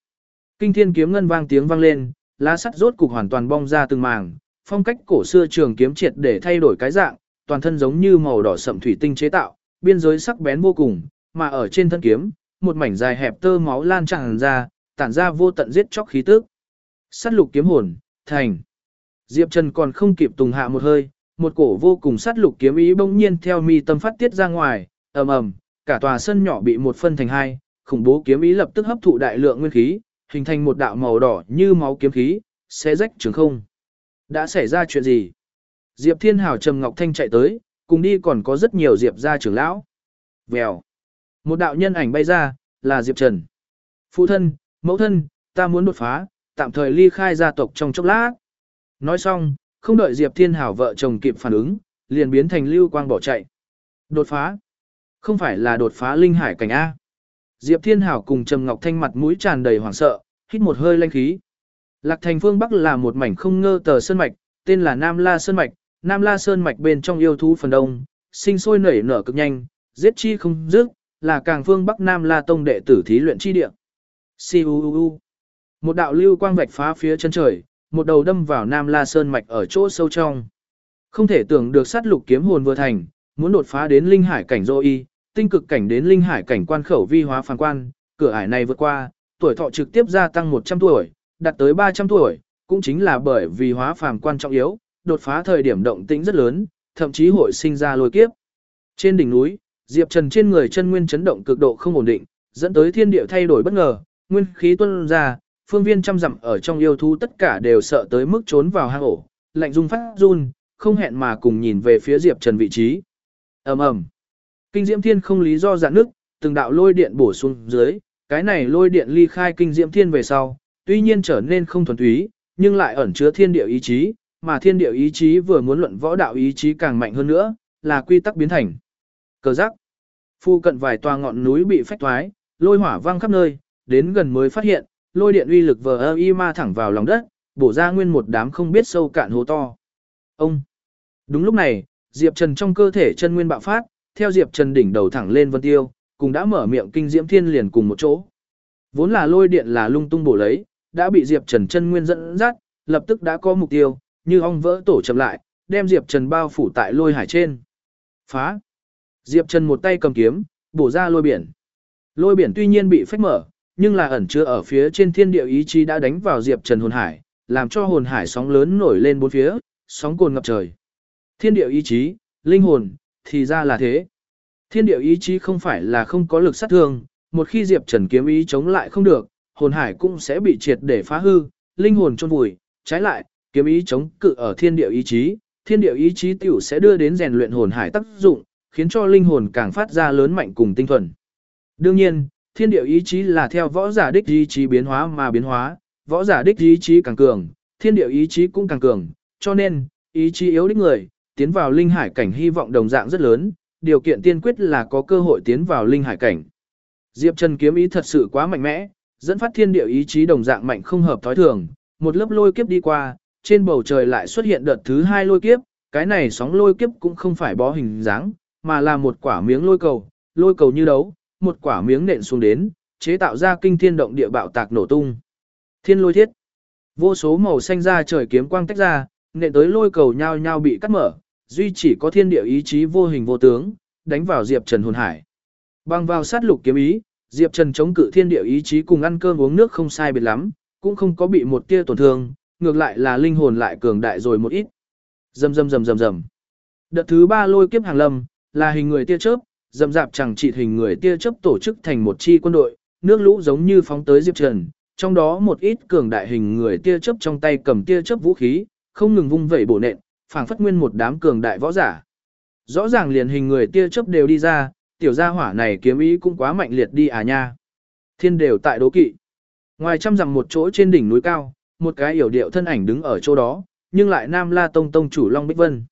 Speaker 1: Kinh thiên kiếm ngân vang tiếng vang lên, lá sắt rốt cục hoàn toàn bong ra từng màng, phong cách cổ xưa trường kiếm triệt để thay đổi cái dạng, toàn thân giống như màu đỏ sậm thủy tinh chế tạo, biên giới sắc bén vô cùng, mà ở trên thân kiếm, một mảnh dài hẹp tơ máu lan tràn ra, tản ra vô tận giết chóc khí tức. Sát lục kiếm hồn, thành. Diệp Trần còn không kịp tùng hạ một hơi, một cổ vô cùng sát lục kiếm ý bỗng nhiên theo mi tâm phát tiết ra ngoài, ầm ầm, cả tòa sân nhỏ bị một phân thành hai, khủng bố kiếm ý lập tức hấp thụ đại lượng nguyên khí, hình thành một đạo màu đỏ như máu kiếm khí, xé rách trường không. Đã xảy ra chuyện gì? Diệp Thiên Hảo trầm ngọc thanh chạy tới, cùng đi còn có rất nhiều Diệp gia trưởng lão. Vèo. Một đạo nhân ảnh bay ra, là Diệp Trần. Phụ thân, mẫu thân, ta muốn đột phá, tạm thời ly khai gia tộc trong chốc lát. Nói xong, không đợi Diệp Thiên Hảo vợ chồng kịp phản ứng, liền biến thành lưu quang bỏ chạy. Đột phá? Không phải là đột phá linh hải cảnh A. Diệp Thiên Hảo cùng Trầm Ngọc Thanh mặt mũi tràn đầy hoảng sợ, hít một hơi lanh khí. Lạc Thành phương Bắc là một mảnh không ngơ tờ sơn mạch, tên là Nam La Sơn Mạch, Nam La Sơn Mạch bên trong yêu thú phần đông, sinh sôi nảy nở cực nhanh, giết chi không dứt, là càng phương Bắc Nam La Tông đệ tử thí luyện chi địa. Siu Một đạo lưu quang vạch phá phía chân trời, một đầu đâm vào Nam La Sơn Mạch ở chỗ sâu trong. Không thể tưởng được sát lục kiếm hồn vừa thành, muốn đột phá đến linh hải cảnh dô y, tinh cực cảnh đến linh hải cảnh quan khẩu vi hóa phàm quan, cửa ải này vượt qua, tuổi thọ trực tiếp gia tăng 100 tuổi, đạt tới 300 tuổi, cũng chính là bởi vì hóa phàm quan trọng yếu, đột phá thời điểm động tĩnh rất lớn, thậm chí hội sinh ra lôi kiếp. Trên đỉnh núi, Diệp Trần trên người chân nguyên chấn động cực độ không ổn định, dẫn tới thiên địa thay đổi bất ngờ, nguyên khí tuôn ra, phương viên trăm dặm ở trong yêu thú tất cả đều sợ tới mức trốn vào hang ổ, lạnh rung phát run, không hẹn mà cùng nhìn về phía Diệp Trần vị trí. Ầm ầm. Kinh Diễm Thiên không lý do dạn nước, từng đạo lôi điện bổ xuống dưới, cái này lôi điện ly khai Kinh Diễm Thiên về sau, tuy nhiên trở nên không thuần túy, nhưng lại ẩn chứa thiên địa ý chí, mà thiên địa ý chí vừa muốn luận võ đạo ý chí càng mạnh hơn nữa, là quy tắc biến thành. Cờ giác. Phu cận vài tòa ngọn núi bị phách thoái, lôi hỏa vang khắp nơi, đến gần mới phát hiện, lôi điện uy lực vờ y ma thẳng vào lòng đất, bổ ra nguyên một đám không biết sâu cạn hố to. Ông. Đúng lúc này, Diệp Trần trong cơ thể chân nguyên bạo phát, theo Diệp Trần đỉnh đầu thẳng lên vân tiêu, cùng đã mở miệng kinh diễm thiên liền cùng một chỗ. Vốn là lôi điện là lung tung bổ lấy, đã bị Diệp Trần chân nguyên dẫn dắt, lập tức đã có mục tiêu, như ong vỡ tổ chậm lại, đem Diệp Trần bao phủ tại lôi hải trên. Phá! Diệp Trần một tay cầm kiếm, bổ ra lôi biển. Lôi biển tuy nhiên bị phách mở, nhưng là ẩn chứa ở phía trên thiên địa ý chí đã đánh vào Diệp Trần hồn hải, làm cho hồn hải sóng lớn nổi lên bốn phía, sóng cồn ngập trời. Thiên địa ý chí, linh hồn, thì ra là thế. Thiên địa ý chí không phải là không có lực sát thương, một khi Diệp Trần kiếm ý chống lại không được, hồn hải cũng sẽ bị triệt để phá hư, linh hồn chôn vùi, trái lại, kiếm ý chống cự ở thiên địa ý chí, thiên địa ý chí tiểu sẽ đưa đến rèn luyện hồn hải tác dụng, khiến cho linh hồn càng phát ra lớn mạnh cùng tinh thuần. Đương nhiên, thiên địa ý chí là theo võ giả đích ý chí biến hóa mà biến hóa, võ giả đích ý chí càng cường, thiên địa ý chí cũng càng cường, cho nên, ý chí yếu đích người, tiến vào linh hải cảnh hy vọng đồng dạng rất lớn, điều kiện tiên quyết là có cơ hội tiến vào linh hải cảnh. Diệp Trần kiếm ý thật sự quá mạnh mẽ, dẫn phát thiên địa ý chí đồng dạng mạnh không hợp thói thường, một lớp lôi kiếp đi qua, trên bầu trời lại xuất hiện đợt thứ hai lôi kiếp, cái này sóng lôi kiếp cũng không phải bó hình dáng, mà là một quả miếng lôi cầu, lôi cầu như đấu, một quả miếng nện xuống đến, chế tạo ra kinh thiên động địa bạo tạc nổ tung. Thiên lôi thiết. Vô số màu xanh ra trời kiếm quang tách ra, nện tới lôi cầu nhau nhau bị cắt mở, duy chỉ có thiên địa ý chí vô hình vô tướng, đánh vào Diệp Trần hồn hải. Bằng vào sát lục kiếm ý, Diệp Trần chống cự thiên địa ý chí cùng ăn cơm uống nước không sai biệt lắm, cũng không có bị một tia tổn thương, ngược lại là linh hồn lại cường đại rồi một ít. Rầm rầm rầm rầm rầm. Đợt thứ ba lôi kiếp hàng lâm, là hình người tia chớp, dầm dạp chẳng chỉ hình người tia chớp tổ chức thành một chi quân đội, nước lũ giống như phóng tới Diệp Trần, trong đó một ít cường đại hình người tia chớp trong tay cầm tia chớp vũ khí, không ngừng vung vẩy bổ nện, phảng phất nguyên một đám cường đại võ giả. Rõ ràng liền hình người tia chớp đều đi ra, tiểu gia hỏa này kiếm ý cũng quá mạnh liệt đi à nha. Thiên đều tại đố kỵ. Ngoài trăm dặm một chỗ trên đỉnh núi cao, một cái yểu điệu thân ảnh đứng ở chỗ đó, nhưng lại Nam La Tông Tông chủ Long Bích Vân.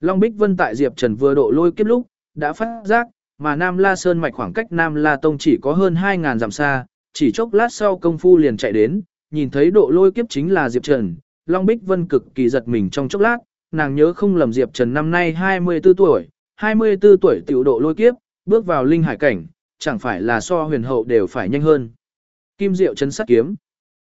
Speaker 1: Long Bích Vân tại Diệp Trần vừa độ lôi kiếp lúc, đã phát giác, mà Nam La Sơn mạch khoảng cách Nam La Tông chỉ có hơn 2.000 dặm xa, chỉ chốc lát sau công phu liền chạy đến, nhìn thấy độ lôi kiếp chính là Diệp Trần, Long Bích Vân cực kỳ giật mình trong chốc lát, nàng nhớ không lầm Diệp Trần năm nay 24 tuổi, 24 tuổi tiểu độ lôi kiếp, bước vào linh hải cảnh, chẳng phải là so huyền hậu đều phải nhanh hơn. Kim Diệu chấn sát kiếm.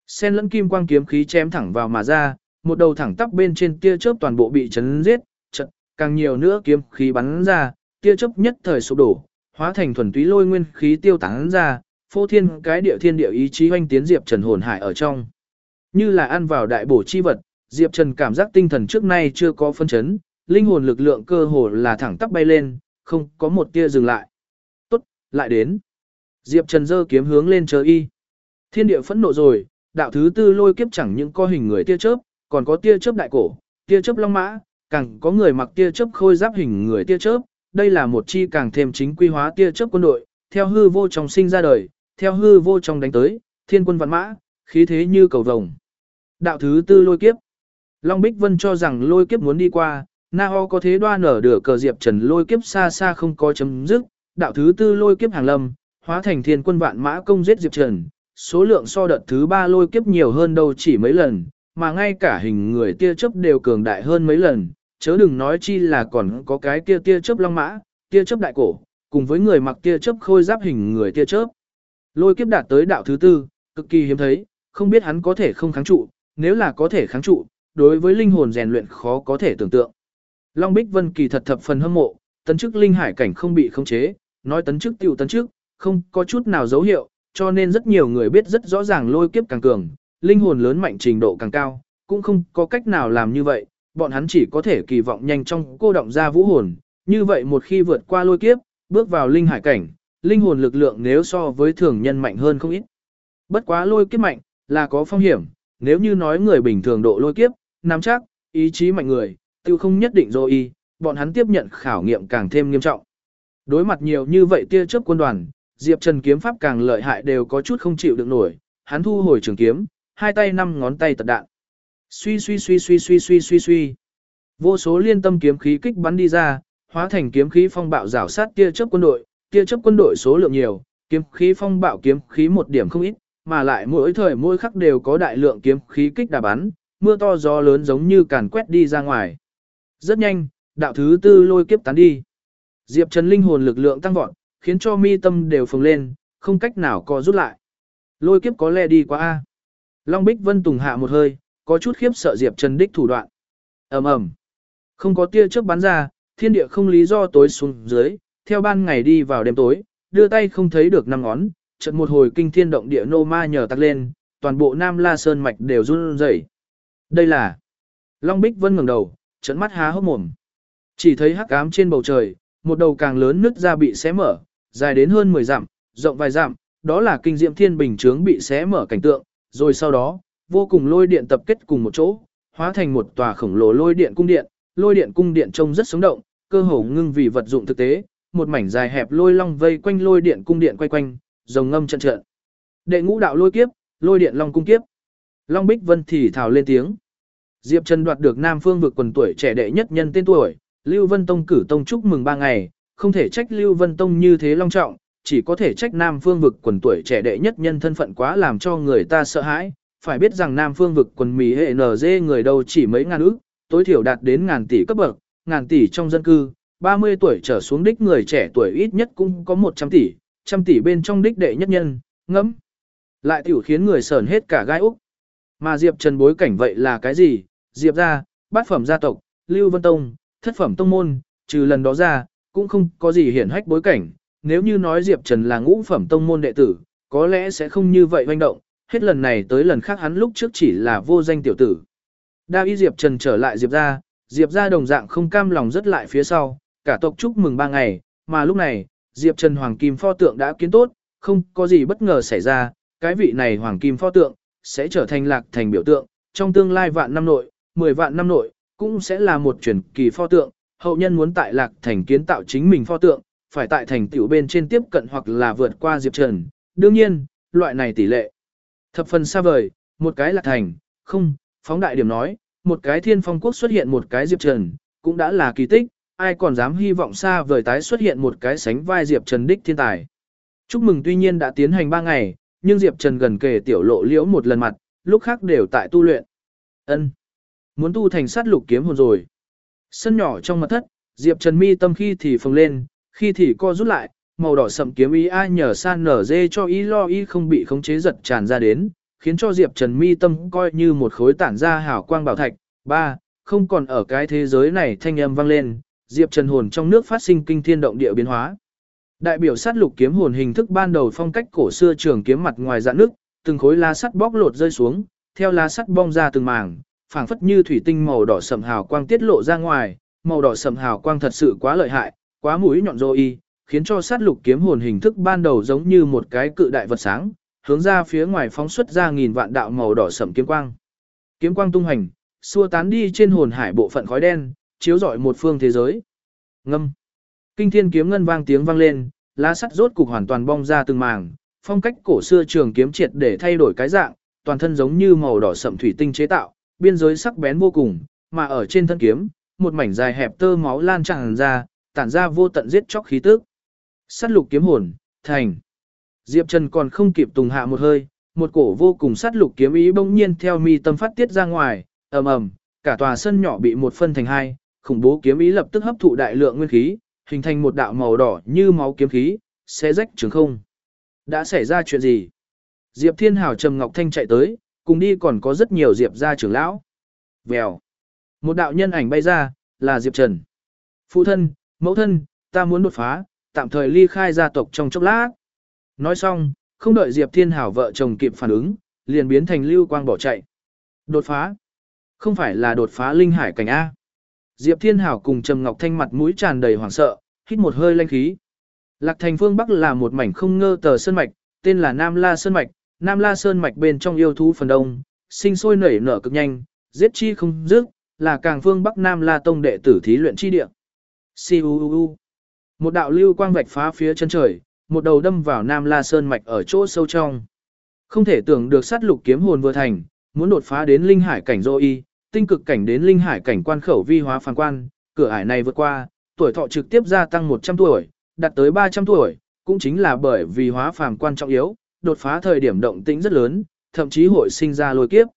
Speaker 1: Sen lẫn kim quang kiếm khí chém thẳng vào mà ra, một đầu thẳng tắp bên trên tia chớp toàn bộ bị chấn giết, chật, càng nhiều nữa kiếm khí bắn ra, tia chớp nhất thời sụp đổ, hóa thành thuần túy lôi nguyên khí tiêu tán ra, phô thiên cái địa thiên địa ý chí hoanh tiến Diệp Trần hồn hải ở trong. Như là ăn vào đại bổ chi vật, Diệp Trần cảm giác tinh thần trước nay chưa có phân chấn, linh hồn lực lượng cơ hồ là thẳng tắp bay lên, không có một tia dừng lại. Tốt, lại đến. Diệp Trần giơ kiếm hướng lên chờ y. Thiên địa phẫn nộ rồi, đạo thứ tư lôi kiếp chẳng những có hình người tia chớp, còn có tia chớp đại cổ, tia chớp long mã, càng có người mặc tia chớp khôi giáp hình người tia chớp. Đây là một chi càng thêm chính quy hóa tia chớp quân đội, theo hư vô trong sinh ra đời, theo hư vô trong đánh tới, thiên quân vạn mã, khí thế như cầu vồng. Đạo thứ tư lôi kiếp. Long Bích Vân cho rằng lôi kiếp muốn đi qua, Na Ho có thế đoan nở đửa cờ Diệp Trần lôi kiếp xa xa không có chấm dứt, đạo thứ tư lôi kiếp hàng lâm, hóa thành thiên quân vạn mã công giết Diệp Trần, số lượng so đợt thứ ba lôi kiếp nhiều hơn đâu chỉ mấy lần, mà ngay cả hình người tia chớp đều cường đại hơn mấy lần, chớ đừng nói chi là còn có cái tia tia chớp long mã, tia chớp đại cổ, cùng với người mặc tia chớp khôi giáp hình người tia chớp. Lôi kiếp đạt tới đạo thứ tư, cực kỳ hiếm thấy, không biết hắn có thể không kháng trụ, nếu là có thể kháng trụ, đối với linh hồn rèn luyện khó có thể tưởng tượng. Long Bích Vân kỳ thật thập phần hâm mộ, tấn chức linh hải cảnh không bị khống chế, nói tấn chức tiểu tấn chức, không có chút nào dấu hiệu, cho nên rất nhiều người biết rất rõ ràng lôi kiếp càng cường, linh hồn lớn mạnh trình độ càng cao, cũng không có cách nào làm như vậy, bọn hắn chỉ có thể kỳ vọng nhanh trong cô động ra vũ hồn, như vậy một khi vượt qua lôi kiếp, bước vào linh hải cảnh, linh hồn lực lượng nếu so với thường nhân mạnh hơn không ít. Bất quá lôi kiếp mạnh, là có phong hiểm, nếu như nói người bình thường độ lôi kiếp, nắm chắc, ý chí mạnh người, tiêu không nhất định rồi y, bọn hắn tiếp nhận khảo nghiệm càng thêm nghiêm trọng. Đối mặt nhiều như vậy tia chớp quân đoàn, Diệp Trần kiếm pháp càng lợi hại đều có chút không chịu được nổi, hắn thu hồi trường kiếm, hai tay năm ngón tay tật đạn. Suy suy suy suy suy suy suy suy. Vô số liên tâm kiếm khí kích bắn đi ra, hóa thành kiếm khí phong bạo rảo sát tia chớp quân đội, tia chớp quân đội số lượng nhiều, kiếm khí phong bạo kiếm khí một điểm không ít, mà lại mỗi thời mỗi khắc đều có đại lượng kiếm khí kích đà bắn, mưa to gió lớn giống như càn quét đi ra ngoài. Rất nhanh, đạo thứ tư lôi kiếp tán đi. Diệp Trần linh hồn lực lượng tăng vọt, khiến cho mi tâm đều phồng lên, không cách nào co rút lại. Lôi kiếp có lẽ đi quá a. Long Bích Vân Tùng hạ một hơi, có chút khiếp sợ Diệp Trần đích thủ đoạn. Ầm ầm. Không có tia chớp bắn ra, thiên địa không lý do tối xuống dưới, theo ban ngày đi vào đêm tối, đưa tay không thấy được năm ngón, chợt một hồi kinh thiên động địa nô ma nhờ tắt lên, toàn bộ Nam La Sơn mạch đều run rẩy. Đây là Long Bích Vân ngẩng đầu, trợn mắt há hốc mồm. Chỉ thấy hắc ám trên bầu trời, một đầu càng lớn nứt ra bị xé mở, dài đến hơn 10 dặm, rộng vài dặm, đó là kinh diệm thiên bình chướng bị xé mở cảnh tượng, rồi sau đó, vô cùng lôi điện tập kết cùng một chỗ, hóa thành một tòa khổng lồ lôi điện cung điện, lôi điện cung điện trông rất sống động, cơ hồ ngưng vì vật dụng thực tế, một mảnh dài hẹp lôi long vây quanh lôi điện cung điện quay quanh, rồng ngâm trận trận. Đệ ngũ đạo lôi kiếp, lôi điện long cung kiếp. Long Bích Vân thì thào lên tiếng. Diệp Trần đoạt được Nam Phương vực quần tuổi trẻ đệ nhất nhân tên tuổi, Lưu Vân Tông cử tông chúc mừng ba ngày, không thể trách Lưu Vân Tông như thế long trọng, chỉ có thể trách Nam Phương vực quần tuổi trẻ đệ nhất nhân thân phận quá làm cho người ta sợ hãi. Phải biết rằng Nam Phương vực quần mì hệ NG người đâu chỉ mấy ngàn ức, tối thiểu đạt đến ngàn tỷ cấp bậc, ngàn tỷ trong dân cư, 30 tuổi trở xuống đích người trẻ tuổi ít nhất cũng có 100 tỷ, trăm tỷ bên trong đích đệ nhất nhân, ngẫm. Lại tiểu khiến người sờn hết cả gai úc. Mà Diệp Trần bối cảnh vậy là cái gì? Diệp gia, bát phẩm gia tộc, Lưu Vân Tông, thất phẩm tông môn, trừ lần đó ra, cũng không có gì hiển hách bối cảnh. Nếu như nói Diệp Trần là ngũ phẩm tông môn đệ tử, có lẽ sẽ không như vậy hoành động, hết lần này tới lần khác hắn lúc trước chỉ là vô danh tiểu tử. Đa y Diệp Trần trở lại Diệp gia, Diệp gia đồng dạng không cam lòng rất lại phía sau, cả tộc chúc mừng ba ngày, mà lúc này, Diệp Trần Hoàng Kim pho tượng đã kiến tốt, không có gì bất ngờ xảy ra, cái vị này Hoàng Kim pho tượng, sẽ trở thành lạc thành biểu tượng, trong tương lai vạn năm nội, 10 vạn năm nội, cũng sẽ là một truyền kỳ pho tượng, hậu nhân muốn tại lạc thành kiến tạo chính mình pho tượng, phải tại thành tiểu bên trên tiếp cận hoặc là vượt qua Diệp Trần. Đương nhiên, loại này tỷ lệ thập phần xa vời, một cái lạc thành, không, phóng đại điểm nói, một cái thiên phong quốc xuất hiện một cái Diệp Trần, cũng đã là kỳ tích, ai còn dám hy vọng xa vời tái xuất hiện một cái sánh vai Diệp Trần đích thiên tài. Chúc mừng tuy nhiên đã tiến hành 3 ngày, nhưng Diệp Trần gần kề tiểu lộ liễu một lần mặt, lúc khác đều tại tu luyện. Ân, Muốn tu thành sát lục kiếm hồn rồi. Sân nhỏ trong mặt thất, Diệp Trần mi tâm khi thì phồng lên, khi thì co rút lại, màu đỏ sậm kiếm ý ai nhờ san nở dê cho ý lo ý không bị khống chế giật tràn ra đến, khiến cho Diệp Trần mi tâm coi như một khối tản ra hào quang bảo thạch. Ba, Không còn ở cái thế giới này thanh âm vang lên, Diệp Trần hồn trong nước phát sinh kinh thiên động địa biến hóa. Đại biểu sát lục kiếm hồn hình thức ban đầu phong cách cổ xưa trường kiếm mặt ngoài dạng nước, từng khối lá sắt bóc lột rơi xuống, theo lá sắt bong ra từng mảng, phảng phất như thủy tinh màu đỏ sậm hào quang tiết lộ ra ngoài, màu đỏ sậm hào quang thật sự quá lợi hại, quá mũi nhọn rô y, khiến cho sát lục kiếm hồn hình thức ban đầu giống như một cái cự đại vật sáng, hướng ra phía ngoài phóng xuất ra nghìn vạn đạo màu đỏ sậm kiếm quang. Kiếm quang tung hành, xua tán đi trên hồn hải bộ phận khói đen, chiếu rọi một phương thế giới. Ngâm. Kinh thiên kiếm ngân vang tiếng vang lên, lá sắt rốt cục hoàn toàn bong ra từng màng, phong cách cổ xưa trường kiếm triệt để thay đổi cái dạng, toàn thân giống như màu đỏ sậm thủy tinh chế tạo, biên giới sắc bén vô cùng, mà ở trên thân kiếm, một mảnh dài hẹp tơ máu lan tràn ra, tản ra vô tận giết chóc khí tức. Sát lục kiếm hồn, thành. Diệp Trần còn không kịp tùng hạ một hơi, một cổ vô cùng sát lục kiếm ý bỗng nhiên theo mi tâm phát tiết ra ngoài, ầm ầm, cả tòa sân nhỏ bị một phân thành hai, khủng bố kiếm ý lập tức hấp thụ đại lượng nguyên khí, hình thành một đạo màu đỏ như máu kiếm khí, xé rách trường không. Đã xảy ra chuyện gì? Diệp Thiên Hảo trầm ngọc thanh chạy tới, cùng đi còn có rất nhiều Diệp gia trưởng lão. Vèo. Một đạo nhân ảnh bay ra, là Diệp Trần. Phụ thân, mẫu thân, ta muốn đột phá, tạm thời ly khai gia tộc trong chốc lát. Nói xong, không đợi Diệp Thiên Hảo vợ chồng kịp phản ứng, liền biến thành lưu quang bỏ chạy. Đột phá? Không phải là đột phá linh hải cảnh A. Diệp Thiên Hảo cùng Trầm Ngọc Thanh mặt mũi tràn đầy hoảng sợ, hít một hơi lanh khí. Lạc Thành phương Bắc là một mảnh không ngơ tờ sơn mạch, tên là Nam La Sơn Mạch, Nam La Sơn Mạch bên trong yêu thú phần đông, sinh sôi nảy nở cực nhanh, giết chi không dứt, là càng phương Bắc Nam La Tông đệ tử thí luyện chi địa. Siu Một đạo lưu quang vạch phá phía chân trời, một đầu đâm vào Nam La Sơn Mạch ở chỗ sâu trong. Không thể tưởng được sát lục kiếm hồn vừa thành, muốn đột phá đến linh hải cảnh dô y, tinh cực cảnh đến linh hải cảnh quan khẩu vi hóa phàng quan, cửa ải này vượt qua, tuổi thọ trực tiếp gia tăng 100 tuổi, đạt tới 300 tuổi, cũng chính là bởi vì hóa phàm quan trọng yếu, đột phá thời điểm động tĩnh rất lớn, thậm chí hội sinh ra lôi kiếp.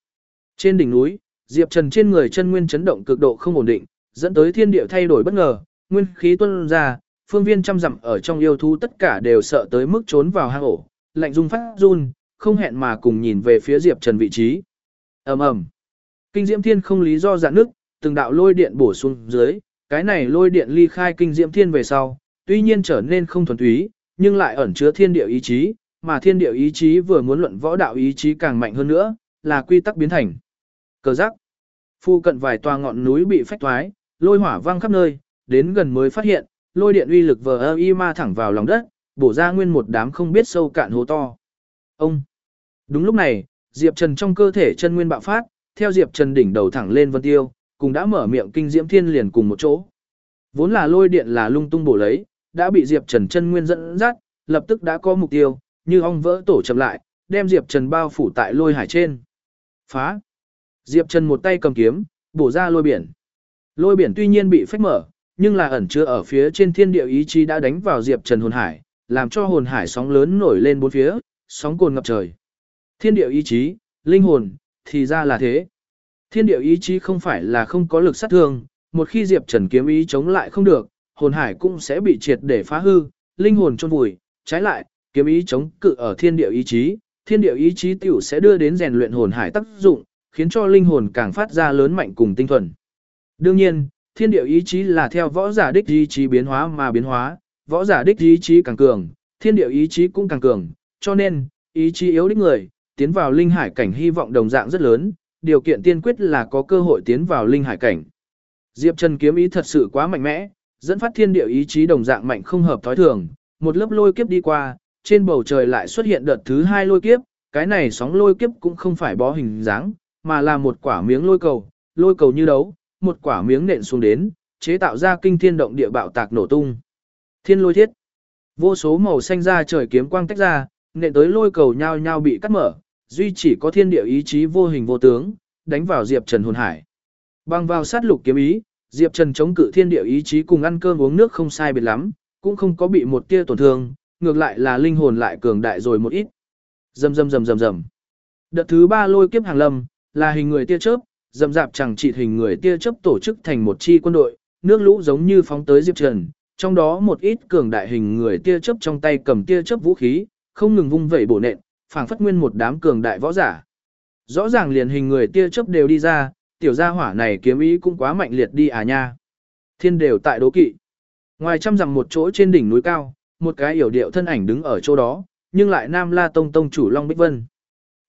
Speaker 1: Trên đỉnh núi, Diệp Trần trên người chân nguyên chấn động cực độ không ổn định, dẫn tới thiên địa thay đổi bất ngờ, nguyên khí tuôn ra, phương viên trăm dặm ở trong yêu thú tất cả đều sợ tới mức trốn vào hang ổ, lạnh rung phát run, không hẹn mà cùng nhìn về phía Diệp Trần vị trí. Ầm ầm. Kinh Diễm Thiên không lý do dạn nước, từng đạo lôi điện bổ xuống dưới, cái này lôi điện ly khai Kinh Diễm Thiên về sau, tuy nhiên trở nên không thuần túy, nhưng lại ẩn chứa thiên địa ý chí, mà thiên địa ý chí vừa muốn luận võ đạo ý chí càng mạnh hơn nữa, là quy tắc biến thành. Cờ giác. Phu cận vài tòa ngọn núi bị phách thoái, lôi hỏa vang khắp nơi, đến gần mới phát hiện, lôi điện uy lực vờ y ma thẳng vào lòng đất, bổ ra nguyên một đám không biết sâu cạn hố to. Ông. Đúng lúc này, Diệp Trần trong cơ thể chân nguyên bạo phát, theo Diệp Trần đỉnh đầu thẳng lên vân tiêu, cùng đã mở miệng kinh diễm thiên liền cùng một chỗ. Vốn là lôi điện là lung tung bổ lấy, đã bị Diệp Trần chân nguyên dẫn dắt, lập tức đã có mục tiêu, như ong vỡ tổ chậm lại, đem Diệp Trần bao phủ tại lôi hải trên. Phá! Diệp Trần một tay cầm kiếm, bổ ra lôi biển. Lôi biển tuy nhiên bị phách mở, nhưng là ẩn chứa ở phía trên thiên địa ý chí đã đánh vào Diệp Trần hồn hải, làm cho hồn hải sóng lớn nổi lên bốn phía, sóng cồn ngập trời. Thiên địa ý chí, linh hồn, thì ra là thế. Thiên địa ý chí không phải là không có lực sát thương, một khi Diệp Trần kiếm ý chống lại không được, hồn hải cũng sẽ bị triệt để phá hư, linh hồn chôn vùi, trái lại, kiếm ý chống cự ở thiên địa ý chí, thiên địa ý chí tiểu sẽ đưa đến rèn luyện hồn hải tác dụng, khiến cho linh hồn càng phát ra lớn mạnh cùng tinh thuần. Đương nhiên, thiên địa ý chí là theo võ giả đích ý chí biến hóa mà biến hóa, võ giả đích ý chí càng cường, thiên địa ý chí cũng càng cường, cho nên, ý chí yếu đích người, tiến vào linh hải cảnh hy vọng đồng dạng rất lớn, điều kiện tiên quyết là có cơ hội tiến vào linh hải cảnh. Diệp Trần kiếm ý thật sự quá mạnh mẽ, dẫn phát thiên địa ý chí đồng dạng mạnh không hợp thói thường, một lớp lôi kiếp đi qua, trên bầu trời lại xuất hiện đợt thứ hai lôi kiếp, cái này sóng lôi kiếp cũng không phải bó hình dáng, mà là một quả miếng lôi cầu, lôi cầu như đấu, một quả miếng nện xuống đến, chế tạo ra kinh thiên động địa bạo tạc nổ tung. Thiên lôi thiết. Vô số màu xanh ra trời kiếm quang tách ra, nện tới lôi cầu nhau nhau bị cắt mở, duy chỉ có thiên địa ý chí vô hình vô tướng, đánh vào Diệp Trần hồn hải. Băng vào sát lục kiếm ý, Diệp Trần chống cự thiên địa ý chí cùng ăn cơm uống nước không sai biệt lắm, cũng không có bị một tia tổn thương, ngược lại là linh hồn lại cường đại rồi một ít. Rầm rầm rầm rầm rầm. Đợt thứ ba lôi kiếp hàng lâm, là hình người tia chớp, dầm dạp chẳng chỉ hình người tia chớp tổ chức thành một chi quân đội, nước lũ giống như phóng tới Diệp Trần, trong đó một ít cường đại hình người tia chớp trong tay cầm tia chớp vũ khí, không ngừng vung vẩy bổ nện, phảng phất nguyên một đám cường đại võ giả. Rõ ràng liền hình người tia chớp đều đi ra, tiểu gia hỏa này kiếm ý cũng quá mạnh liệt đi à nha. Thiên đều tại đố kỵ. Ngoài trăm dặm một chỗ trên đỉnh núi cao, một cái yểu điệu thân ảnh đứng ở chỗ đó, nhưng lại Nam La Tông Tông chủ Long Bích Vân.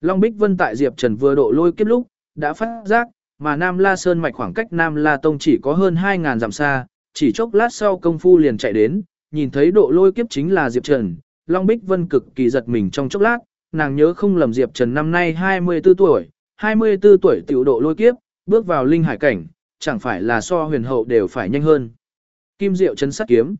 Speaker 1: Long Bích Vân tại Diệp Trần vừa độ lôi kiếp lúc, đã phát giác, mà Nam La Sơn mạch khoảng cách Nam La Tông chỉ có hơn 2.000 dặm xa, chỉ chốc lát sau công phu liền chạy đến, nhìn thấy độ lôi kiếp chính là Diệp Trần, Long Bích Vân cực kỳ giật mình trong chốc lát, nàng nhớ không lầm Diệp Trần năm nay 24 tuổi, 24 tuổi tiểu độ lôi kiếp, bước vào linh hải cảnh, chẳng phải là so huyền hậu đều phải nhanh hơn. Kim Diệu chấn sát kiếm.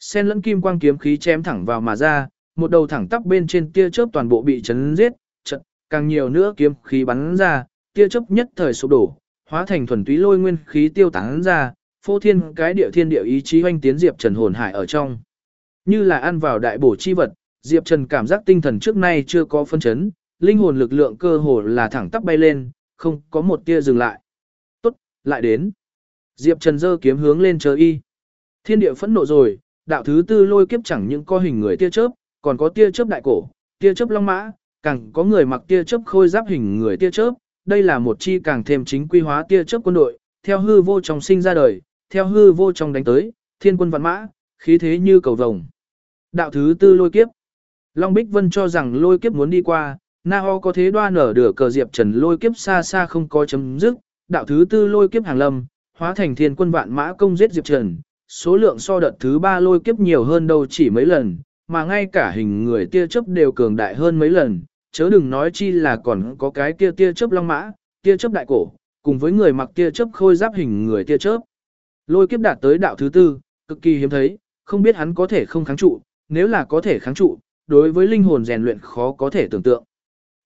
Speaker 1: Sen lẫn kim quang kiếm khí chém thẳng vào mà ra, một đầu thẳng tắp bên trên tia chớp toàn bộ bị chấn giết, chật, càng nhiều nữa kiếm khí bắn ra, tia chớp nhất thời sụp đổ, hóa thành thuần túy lôi nguyên khí tiêu tán ra, phô thiên cái địa thiên địa ý chí hoanh tiến Diệp Trần hồn hải ở trong. Như là ăn vào đại bổ chi vật, Diệp Trần cảm giác tinh thần trước nay chưa có phân chấn, linh hồn lực lượng cơ hồ là thẳng tắp bay lên, không có một tia dừng lại. Tốt, lại đến. Diệp Trần giơ kiếm hướng lên chờ y. Thiên địa phẫn nộ rồi, đạo thứ tư lôi kiếp chẳng những có hình người tia chớp, còn có tia chớp đại cổ, tia chớp long mã, càng có người mặc tia chớp khôi giáp hình người tia chớp. Đây là một chi càng thêm chính quy hóa tia chớp quân đội, theo hư vô trong sinh ra đời, theo hư vô trong đánh tới, thiên quân vạn mã, khí thế như cầu vồng. Đạo thứ tư lôi kiếp. Long Bích Vân cho rằng lôi kiếp muốn đi qua, Na Ho có thế đoan nở đửa cờ Diệp Trần lôi kiếp xa xa không có chấm dứt, đạo thứ tư lôi kiếp hàng lâm, hóa thành thiên quân vạn mã công giết Diệp Trần, số lượng so đợt thứ ba lôi kiếp nhiều hơn đâu chỉ mấy lần, mà ngay cả hình người tia chớp đều cường đại hơn mấy lần, chớ đừng nói chi là còn có cái kia tia chớp long mã, tia chớp đại cổ, cùng với người mặc tia chớp khôi giáp hình người tia chớp. Lôi kiếp đạt tới đạo thứ tư, cực kỳ hiếm thấy, không biết hắn có thể không kháng trụ, nếu là có thể kháng trụ, đối với linh hồn rèn luyện khó có thể tưởng tượng.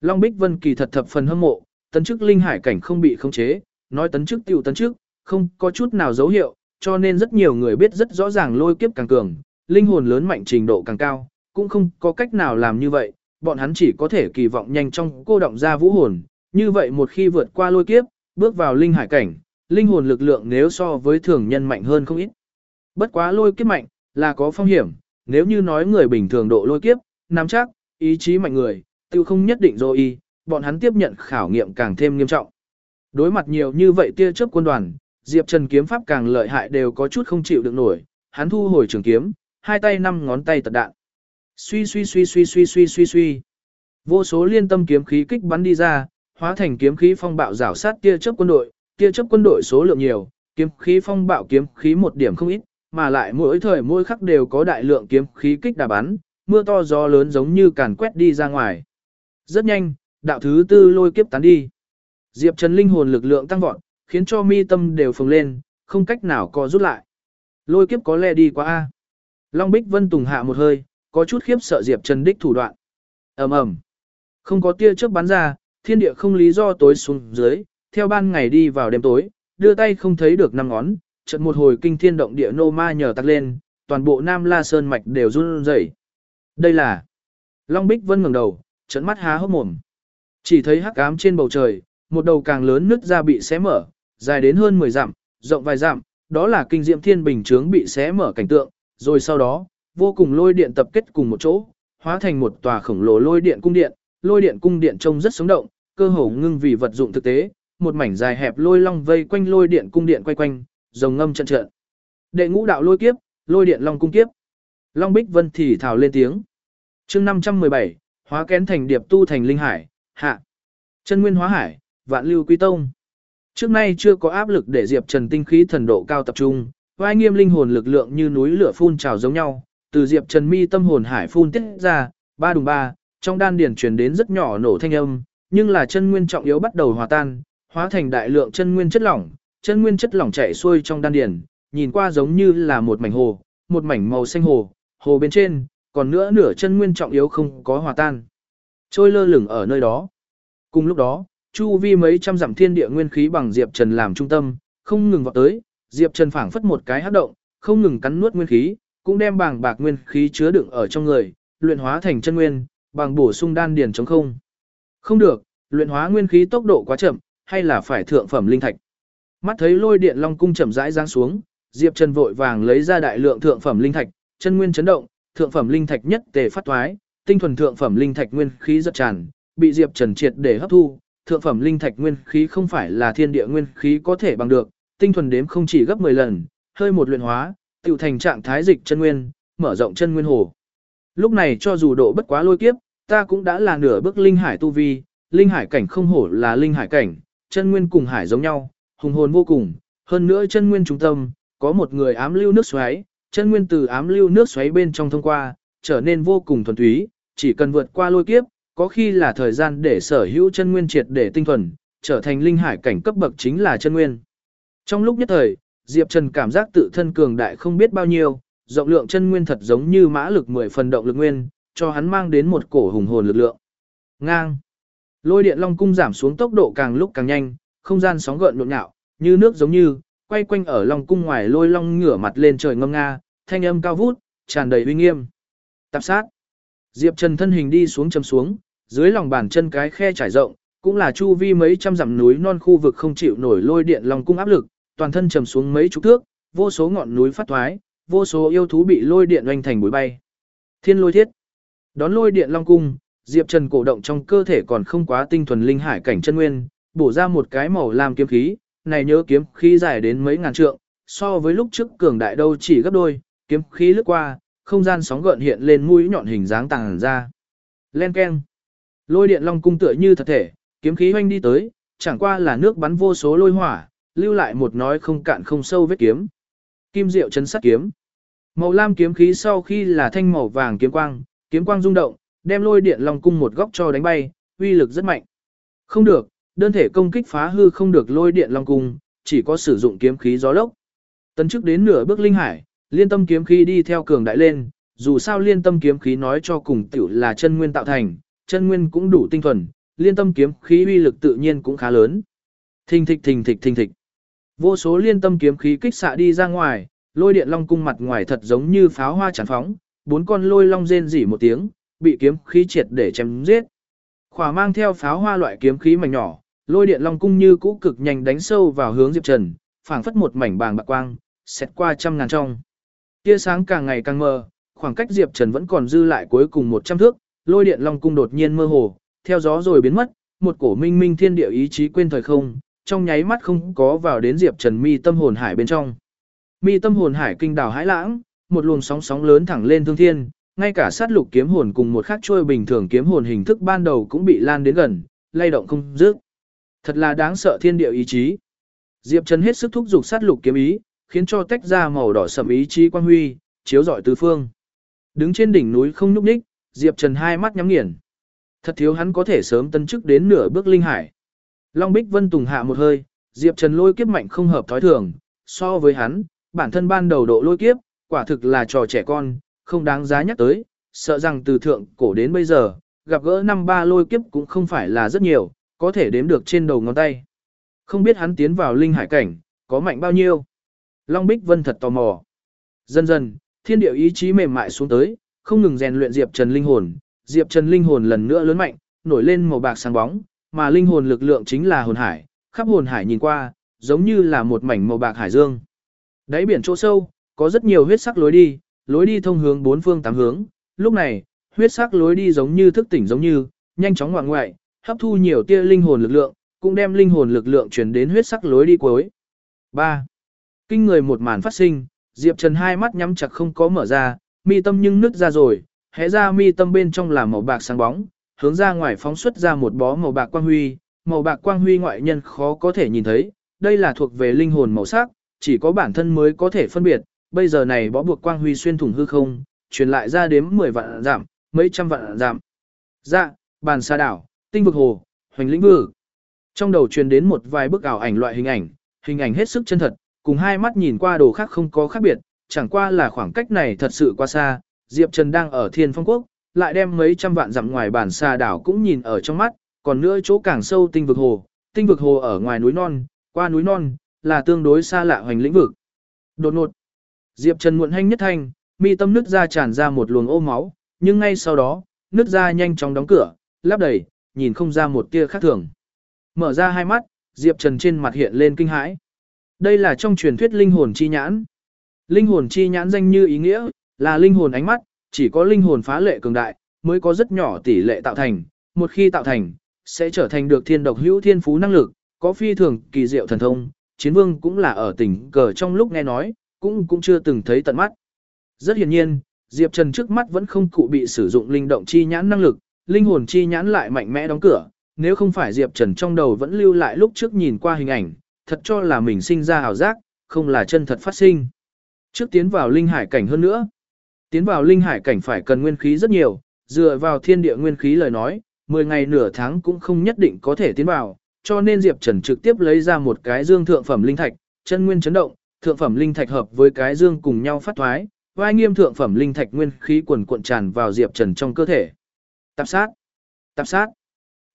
Speaker 1: Long Bích Vân kỳ thật thập phần hâm mộ, tấn chức linh hải cảnh không bị khống chế, nói tấn chức tiểu tấn chức, không có chút nào dấu hiệu, cho nên rất nhiều người biết rất rõ ràng lôi kiếp càng cường, linh hồn lớn mạnh trình độ càng cao, cũng không có cách nào làm như vậy, bọn hắn chỉ có thể kỳ vọng nhanh trong cô động ra vũ hồn, như vậy một khi vượt qua lôi kiếp, bước vào linh hải cảnh, linh hồn lực lượng nếu so với thường nhân mạnh hơn không ít. Bất quá lôi kiếp mạnh, là có phong hiểm, nếu như nói người bình thường độ lôi kiếp, nắm chắc, ý chí mạnh người, tiêu không nhất định rồi y, bọn hắn tiếp nhận khảo nghiệm càng thêm nghiêm trọng. Đối mặt nhiều như vậy tia chớp quân đoàn, Diệp Trần kiếm pháp càng lợi hại đều có chút không chịu được nổi, hắn thu hồi trường kiếm, hai tay năm ngón tay tật đạn. Suy suy suy suy suy suy suy suy. Vô số liên tâm kiếm khí kích bắn đi ra, hóa thành kiếm khí phong bạo rảo sát tia chớp quân đội, tia chớp quân đội số lượng nhiều, kiếm khí phong bạo kiếm khí một điểm không ít, mà lại mỗi thời mỗi khắc đều có đại lượng kiếm khí kích đà bắn, mưa to gió lớn giống như càn quét đi ra ngoài. Rất nhanh, đạo thứ tư lôi kiếp tán đi. Diệp Trần linh hồn lực lượng tăng vọt, khiến cho mi tâm đều phồng lên, không cách nào co rút lại. Lôi kiếp có lẽ đi quá a. Long Bích Vân Tùng hạ một hơi, có chút khiếp sợ Diệp Trần đích thủ đoạn. Ầm ầm. Không có tia chớp bắn ra, thiên địa không lý do tối xuống dưới, theo ban ngày đi vào đêm tối, đưa tay không thấy được năm ngón, chợt một hồi kinh thiên động địa nô ma nhờ tắt lên, toàn bộ Nam La Sơn mạch đều run rẩy. Đây là Long Bích Vân ngẩng đầu, trợn mắt há hốc mồm. Chỉ thấy hắc ám trên bầu trời, một đầu càng lớn nứt ra bị xé mở, dài đến hơn 10 dặm, rộng vài dặm, đó là kinh diệm thiên bình chướng bị xé mở cảnh tượng, rồi sau đó, vô cùng lôi điện tập kết cùng một chỗ, hóa thành một tòa khổng lồ lôi điện cung điện, lôi điện cung điện trông rất sống động, cơ hồ ngưng vì vật dụng thực tế, một mảnh dài hẹp lôi long vây quanh lôi điện cung điện quay quanh, rồng ngâm trận trận. Đệ ngũ đạo lôi kiếp, lôi điện long cung kiếp. Long Bích Vân thì thào lên tiếng. Chương 517, hóa kén thành điệp tu thành linh hải, hạ. Chân nguyên hóa hải, vạn lưu quy tông. Trước nay chưa có áp lực để Diệp Trần tinh khí thần độ cao tập trung, vai nghiêm linh hồn lực lượng như núi lửa phun trào giống nhau, từ Diệp Trần mi tâm hồn hải phun tiết ra, ba đùng ba, trong đan điển truyền đến rất nhỏ nổ thanh âm, nhưng là chân nguyên trọng yếu bắt đầu hòa tan, hóa thành đại lượng chân nguyên chất lỏng, chân nguyên chất lỏng chảy xuôi trong đan điển, nhìn qua giống như là một mảnh hồ, một mảnh màu xanh hồ, hồ bên trên, còn nữa nửa chân nguyên trọng yếu không có hòa tan. Trôi lơ lửng ở nơi đó. Cùng lúc đó, chu vi mấy trăm dặm thiên địa nguyên khí bằng Diệp Trần làm trung tâm, không ngừng vọt tới, Diệp Trần phảng phất một cái hấp động, không ngừng cắn nuốt nguyên khí, cũng đem bảng bạc nguyên khí chứa đựng ở trong người, luyện hóa thành chân nguyên, bằng bổ sung đan điền chống không. Không được, luyện hóa nguyên khí tốc độ quá chậm, hay là phải thượng phẩm linh thạch. Mắt thấy lôi điện long cung chậm rãi giáng xuống, Diệp Trần vội vàng lấy ra đại lượng thượng phẩm linh thạch, chân nguyên chấn động, thượng phẩm linh thạch nhất tề phát thoái, tinh thuần thượng phẩm linh thạch nguyên khí rất tràn, bị Diệp Trần triệt để hấp thu, thượng phẩm linh thạch nguyên khí không phải là thiên địa nguyên khí có thể bằng được, tinh thuần đếm không chỉ gấp 10 lần, hơi một luyện hóa, tiểu thành trạng thái dịch chân nguyên, mở rộng chân nguyên hồ. Lúc này cho dù độ bất quá lôi kiếp, ta cũng đã là nửa bước linh hải tu vi, linh hải cảnh không hổ là linh hải cảnh, chân nguyên cùng hải giống nhau, hùng hồn vô cùng, hơn nữa chân nguyên trung tâm, có một người ám lưu nước xoáy, chân nguyên từ ám lưu nước xoáy bên trong thông qua, trở nên vô cùng thuần túy, chỉ cần vượt qua lôi kiếp, có khi là thời gian để sở hữu chân nguyên triệt để tinh thuần, trở thành linh hải cảnh cấp bậc chính là chân nguyên. Trong lúc nhất thời, Diệp Trần cảm giác tự thân cường đại không biết bao nhiêu, rộng lượng chân nguyên thật giống như mã lực 10 phần động lực nguyên, cho hắn mang đến một cổ hùng hồn lực lượng. Ngang. Lôi điện long cung giảm xuống tốc độ càng lúc càng nhanh, không gian sóng gợn nhộn nhạo, như nước giống như, quay quanh ở long cung ngoài lôi long ngửa mặt lên trời ngâm nga, thanh âm cao vút, tràn đầy uy nghiêm. Tạp sát. Diệp Trần thân hình đi xuống chầm xuống, dưới lòng bàn chân cái khe trải rộng, cũng là chu vi mấy trăm dặm núi non khu vực không chịu nổi lôi điện long cung áp lực, toàn thân trầm xuống mấy chục thước, vô số ngọn núi phát thoái, vô số yêu thú bị lôi điện oanh thành bụi bay. Thiên lôi thiết. Đón lôi điện long cung, Diệp Trần cổ động trong cơ thể còn không quá tinh thuần linh hải cảnh chân nguyên, bổ ra một cái màu lam kiếm khí, này nhớ kiếm khí dài đến mấy ngàn trượng, so với lúc trước cường đại đâu chỉ gấp đôi, kiếm khí lướt qua, không gian sóng gợn hiện lên mũi nhọn hình dáng tàng ra. Len keng. Lôi điện long cung tựa như thật thể, kiếm khí hoanh đi tới, chẳng qua là nước bắn vô số lôi hỏa, lưu lại một nói không cạn không sâu vết kiếm. Kim diệu chấn sắt kiếm. Màu lam kiếm khí sau khi là thanh màu vàng kiếm quang, kiếm quang rung động, đem lôi điện long cung một góc cho đánh bay, uy lực rất mạnh. Không được, đơn thể công kích phá hư không được lôi điện long cung, chỉ có sử dụng kiếm khí gió lốc. Tấn chức đến nửa bước linh hải, liên tâm kiếm khí đi theo cường đại lên, dù sao liên tâm kiếm khí nói cho cùng tiểu là chân nguyên tạo thành, chân nguyên cũng đủ tinh thuần, liên tâm kiếm khí uy lực tự nhiên cũng khá lớn. Thình thịch thình thịch thình thịch. Vô số liên tâm kiếm khí kích xạ đi ra ngoài, lôi điện long cung mặt ngoài thật giống như pháo hoa tràn phóng, bốn con lôi long rên rỉ một tiếng, bị kiếm khí triệt để chém giết. Khỏa mang theo pháo hoa loại kiếm khí mảnh nhỏ, lôi điện long cung như cũ cực nhanh đánh sâu vào hướng Diệp Trần, phảng phất một mảnh bàng bạc quang, xẹt qua trăm ngàn trong. Tia sáng càng ngày càng mờ, khoảng cách Diệp Trần vẫn còn dư lại cuối cùng 100 thước, lôi điện long cung đột nhiên mơ hồ, theo gió rồi biến mất, một cổ minh minh thiên địa ý chí quên thời không, trong nháy mắt không có vào đến Diệp Trần mi tâm hồn hải bên trong. Mi tâm hồn hải kinh đảo hãi lãng, một luồng sóng sóng lớn thẳng lên thương thiên, ngay cả sát lục kiếm hồn cùng một khắc trôi bình thường kiếm hồn hình thức ban đầu cũng bị lan đến gần, lay động không dứt. Thật là đáng sợ thiên địa ý chí. Diệp Trần hết sức thúc giục sát lục kiếm ý, khiến cho tách ra màu đỏ sẫm ý chí quang huy, chiếu rọi tứ phương. Đứng trên đỉnh núi không nhúc nhích, Diệp Trần hai mắt nhắm nghiền. Thật thiếu hắn có thể sớm tân chức đến nửa bước linh hải. Long Bích Vân tùng hạ một hơi, Diệp Trần lôi kiếp mạnh không hợp thói thường, so với hắn, bản thân ban đầu độ lôi kiếp, quả thực là trò trẻ con, không đáng giá nhắc tới, sợ rằng từ thượng cổ đến bây giờ, gặp gỡ năm ba lôi kiếp cũng không phải là rất nhiều, có thể đếm được trên đầu ngón tay. Không biết hắn tiến vào linh hải cảnh, có mạnh bao nhiêu. Long Bích Vân thật tò mò. Dần dần, thiên điệu ý chí mềm mại xuống tới, không ngừng rèn luyện Diệp Trần linh hồn, Diệp Trần linh hồn lần nữa lớn mạnh, nổi lên màu bạc sáng bóng, mà linh hồn lực lượng chính là hồn hải, khắp hồn hải nhìn qua, giống như là một mảnh màu bạc hải dương. Đáy biển chỗ sâu, có rất nhiều huyết sắc lối đi, lối đi thông hướng bốn phương tám hướng, lúc này, huyết sắc lối đi giống như thức tỉnh giống như, nhanh chóng ngoạn ngoại, hấp thu nhiều tia linh hồn lực lượng, cũng đem linh hồn lực lượng truyền đến huyết sắc lối đi cuối. 3. Kinh người một màn phát sinh, Diệp Trần hai mắt nhắm chặt không có mở ra, mi tâm nhưng nứt ra rồi, hé ra mi tâm bên trong là màu bạc sáng bóng, hướng ra ngoài phóng xuất ra một bó màu bạc quang huy, màu bạc quang huy ngoại nhân khó có thể nhìn thấy, đây là thuộc về linh hồn màu sắc, chỉ có bản thân mới có thể phân biệt, bây giờ này bó buộc quang huy xuyên thủng hư không, truyền lại ra đếm 10 vạn giảm, mấy trăm vạn giảm. Dạ, bàn xa đảo, tinh vực hồ, hoành lĩnh vực. Trong đầu truyền đến một vài bức ảo ảnh loại hình ảnh, hình ảnh hết sức chân thật, cùng hai mắt nhìn qua đồ khác không có khác biệt, chẳng qua là khoảng cách này thật sự quá xa, Diệp Trần đang ở Thiên Phong Quốc, lại đem mấy trăm vạn dặm ngoài bản xa đảo cũng nhìn ở trong mắt, còn nữa chỗ càng sâu tinh vực hồ, tinh vực hồ ở ngoài núi non, qua núi non, là tương đối xa lạ hoành lĩnh vực. Đột ngột, Diệp Trần muộn hanh nhất thanh, mi tâm nứt ra tràn ra một luồng ô máu, nhưng ngay sau đó, nứt ra nhanh chóng đóng cửa, lắp đầy, nhìn không ra một tia khác thường. Mở ra hai mắt, Diệp Trần trên mặt hiện lên kinh hãi. Đây là trong truyền thuyết linh hồn chi nhãn. Linh hồn chi nhãn danh như ý nghĩa, là linh hồn ánh mắt, chỉ có linh hồn phá lệ cường đại, mới có rất nhỏ tỷ lệ tạo thành, một khi tạo thành, sẽ trở thành được thiên độc hữu thiên phú năng lực, có phi thường kỳ diệu thần thông, chiến vương cũng là ở tỉnh cờ trong lúc nghe nói, cũng cũng chưa từng thấy tận mắt. Rất hiển nhiên, Diệp Trần trước mắt vẫn không cụ bị sử dụng linh động chi nhãn năng lực, linh hồn chi nhãn lại mạnh mẽ đóng cửa, nếu không phải Diệp Trần trong đầu vẫn lưu lại lúc trước nhìn qua hình ảnh, thật cho là mình sinh ra ảo giác, không là chân thật phát sinh. Trước tiến vào linh hải cảnh hơn nữa, tiến vào linh hải cảnh phải cần nguyên khí rất nhiều, dựa vào thiên địa nguyên khí lời nói, 10 ngày nửa tháng cũng không nhất định có thể tiến vào, cho nên Diệp Trần trực tiếp lấy ra một cái dương thượng phẩm linh thạch, chân nguyên chấn động, thượng phẩm linh thạch hợp với cái dương cùng nhau phát thoái, vai nghiêm thượng phẩm linh thạch nguyên khí quần cuộn tràn vào Diệp Trần trong cơ thể. Tạp sát, tạp sát.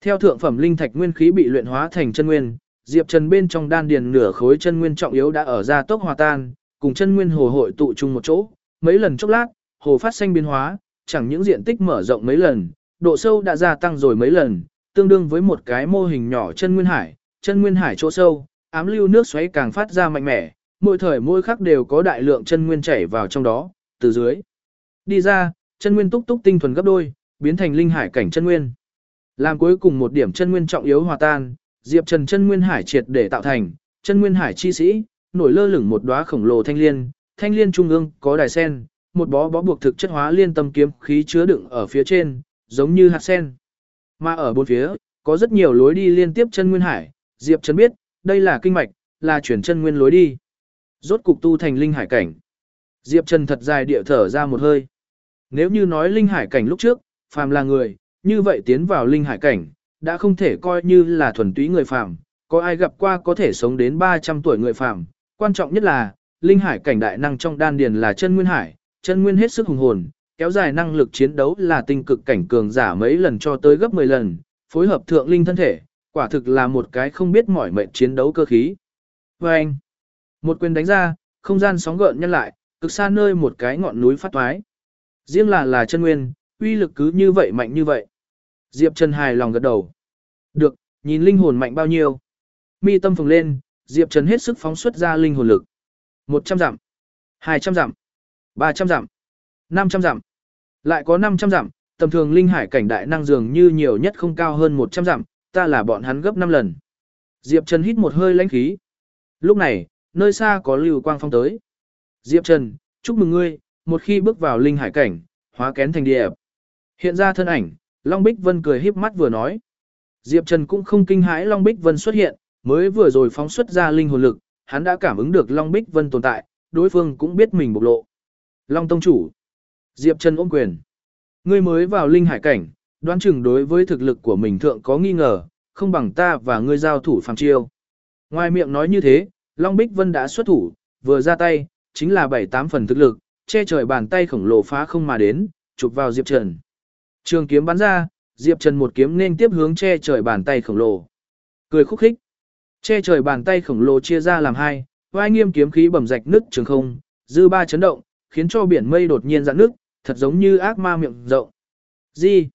Speaker 1: Theo thượng phẩm linh thạch nguyên khí bị luyện hóa thành chân nguyên, Diệp Trần bên trong đan điền nửa khối chân nguyên trọng yếu đã ở ra tốc hòa tan, cùng chân nguyên hồ hội tụ chung một chỗ, mấy lần chốc lát, hồ phát sinh biến hóa, chẳng những diện tích mở rộng mấy lần, độ sâu đã gia tăng rồi mấy lần, tương đương với một cái mô hình nhỏ chân nguyên hải, chân nguyên hải chỗ sâu, ám lưu nước xoáy càng phát ra mạnh mẽ, mỗi thời mỗi khắc đều có đại lượng chân nguyên chảy vào trong đó, từ dưới đi ra, chân nguyên túc túc tinh thuần gấp đôi, biến thành linh hải cảnh chân nguyên. Làm cuối cùng một điểm chân nguyên trọng yếu hòa tan, Diệp Trần chân nguyên hải triệt để tạo thành, chân nguyên hải chi sĩ, nổi lơ lửng một đóa khổng lồ thanh liên, thanh liên trung ương có đài sen, một bó bó buộc thực chất hóa liên tâm kiếm khí chứa đựng ở phía trên, giống như hạt sen. Mà ở bốn phía, có rất nhiều lối đi liên tiếp chân nguyên hải, Diệp Trần biết, đây là kinh mạch, là chuyển chân nguyên lối đi. Rốt cục tu thành linh hải cảnh. Diệp Trần thật dài địa thở ra một hơi. Nếu như nói linh hải cảnh lúc trước, phàm là người, như vậy tiến vào linh hải cảnh, đã không thể coi như là thuần túy người phàm, có ai gặp qua có thể sống đến 300 tuổi người phàm, quan trọng nhất là, linh hải cảnh đại năng trong đan điền là chân nguyên hải, chân nguyên hết sức hùng hồn, kéo dài năng lực chiến đấu là tinh cực cảnh cường giả mấy lần cho tới gấp 10 lần, phối hợp thượng linh thân thể, quả thực là một cái không biết mỏi mệt chiến đấu cơ khí. Và anh, một quyền đánh ra, không gian sóng gợn nhân lại, cực xa nơi một cái ngọn núi phát toái. Riêng là là chân nguyên, uy lực cứ như vậy mạnh như vậy. Diệp Trần hài lòng gật đầu. Được, nhìn linh hồn mạnh bao nhiêu. Mi tâm phồng lên, Diệp Trần hết sức phóng xuất ra linh hồn lực. 100 dặm, 200 dặm, 300 dặm, 500 dặm. Lại có 500 dặm, tầm thường linh hải cảnh đại năng dường như nhiều nhất không cao hơn 100 dặm, ta là bọn hắn gấp 5 lần. Diệp Trần hít một hơi lãnh khí. Lúc này, nơi xa có lưu quang phong tới. Diệp Trần, chúc mừng ngươi, một khi bước vào linh hải cảnh, hóa kén thành địa. Hiện ra thân ảnh, Long Bích Vân cười híp mắt vừa nói. Diệp Trần cũng không kinh hãi Long Bích Vân xuất hiện, mới vừa rồi phóng xuất ra linh hồn lực, hắn đã cảm ứng được Long Bích Vân tồn tại, đối phương cũng biết mình bộc lộ. Long Tông Chủ. Diệp Trần ôm quyền. Ngươi mới vào linh hải cảnh, đoán chừng đối với thực lực của mình thượng có nghi ngờ, không bằng ta và ngươi giao thủ phàm chiêu. Ngoài miệng nói như thế, Long Bích Vân đã xuất thủ, vừa ra tay, chính là 7-8 phần thực lực, che trời bàn tay khổng lồ phá không mà đến, chụp vào Diệp Trần. Trường kiếm bắn ra, Diệp Trần một kiếm nên tiếp hướng che trời bàn tay khổng lồ. Cười khúc khích. Che trời bàn tay khổng lồ chia ra làm hai, vai nghiêm kiếm khí bầm rạch nứt trường không, dư ba chấn động, khiến cho biển mây đột nhiên giãn nước, thật giống như ác ma miệng rộng. Gì?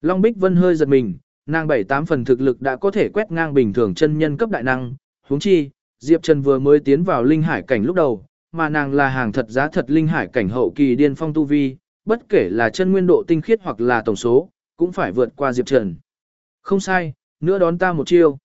Speaker 1: Long Bích Vân hơi giật mình, nàng bảy tám phần thực lực đã có thể quét ngang bình thường chân nhân cấp đại năng, huống chi, Diệp Trần vừa mới tiến vào linh hải cảnh lúc đầu, mà nàng là hàng thật giá thật linh hải cảnh hậu kỳ điên phong tu vi, bất kể là chân nguyên độ tinh khiết hoặc là tổng số, cũng phải vượt qua Diệp Trần. Không sai, nữa đón ta một chiêu.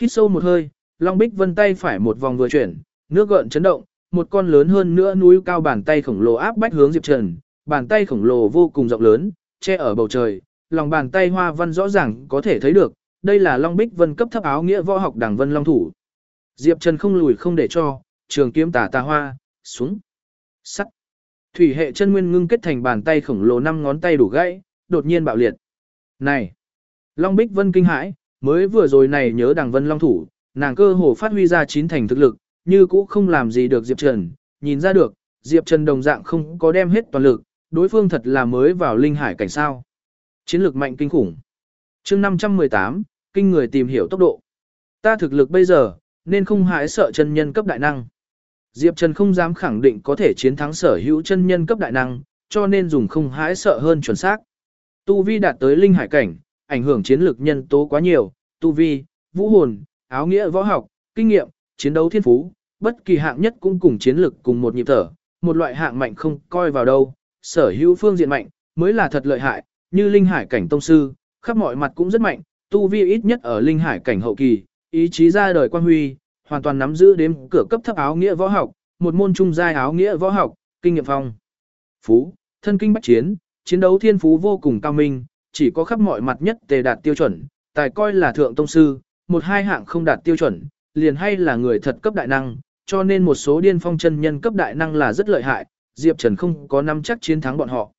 Speaker 1: Hít sâu một hơi, Long Bích Vân tay phải một vòng vừa chuyển, nước gợn chấn động, một con lớn hơn nữa núi cao bàn tay khổng lồ áp bách hướng Diệp Trần, bàn tay khổng lồ vô cùng rộng lớn, che ở bầu trời, lòng bàn tay hoa văn rõ ràng có thể thấy được, đây là Long Bích Vân cấp thấp áo nghĩa võ học đẳng vân long thủ. Diệp Trần không lùi không để cho, trường kiếm tà tà hoa, xuống. Sắt. Thủy hệ chân nguyên ngưng kết thành bàn tay khổng lồ năm ngón tay đủ gãy, đột nhiên bạo liệt. Này! Long Bích Vân kinh hãi, mới vừa rồi này nhớ đằng Vân Long thủ, nàng cơ hồ phát huy ra chín thành thực lực, như cũ không làm gì được Diệp Trần, nhìn ra được, Diệp Trần đồng dạng không có đem hết toàn lực, đối phương thật là mới vào linh hải cảnh sao. Chiến lược mạnh kinh khủng. chương 518, kinh người tìm hiểu tốc độ. Ta thực lực bây giờ, nên không hãi sợ chân nhân cấp đại năng. Diệp Trần không dám khẳng định có thể chiến thắng sở hữu chân nhân cấp đại năng, cho nên dùng không hãi sợ hơn chuẩn xác. Tu vi đạt tới linh hải cảnh, ảnh hưởng chiến lược nhân tố quá nhiều, tu vi, vũ hồn, áo nghĩa võ học, kinh nghiệm, chiến đấu thiên phú, bất kỳ hạng nhất cũng cùng chiến lược cùng một nhịp thở, một loại hạng mạnh không coi vào đâu, sở hữu phương diện mạnh, mới là thật lợi hại, như linh hải cảnh tông sư, khắp mọi mặt cũng rất mạnh, tu vi ít nhất ở linh hải cảnh hậu kỳ, ý chí ra đời quan huy, hoàn toàn nắm giữ đếm cửa cấp thấp áo nghĩa võ học, một môn trung giai áo nghĩa võ học, kinh nghiệm phong. Phú, thân kinh bách chiến, chiến đấu thiên phú vô cùng cao minh, chỉ có khắp mọi mặt nhất tề đạt tiêu chuẩn, tài coi là thượng tông sư, một hai hạng không đạt tiêu chuẩn, liền hay là người thật cấp đại năng, cho nên một số điên phong chân nhân cấp đại năng là rất lợi hại, Diệp Trần không có nắm chắc chiến thắng bọn họ.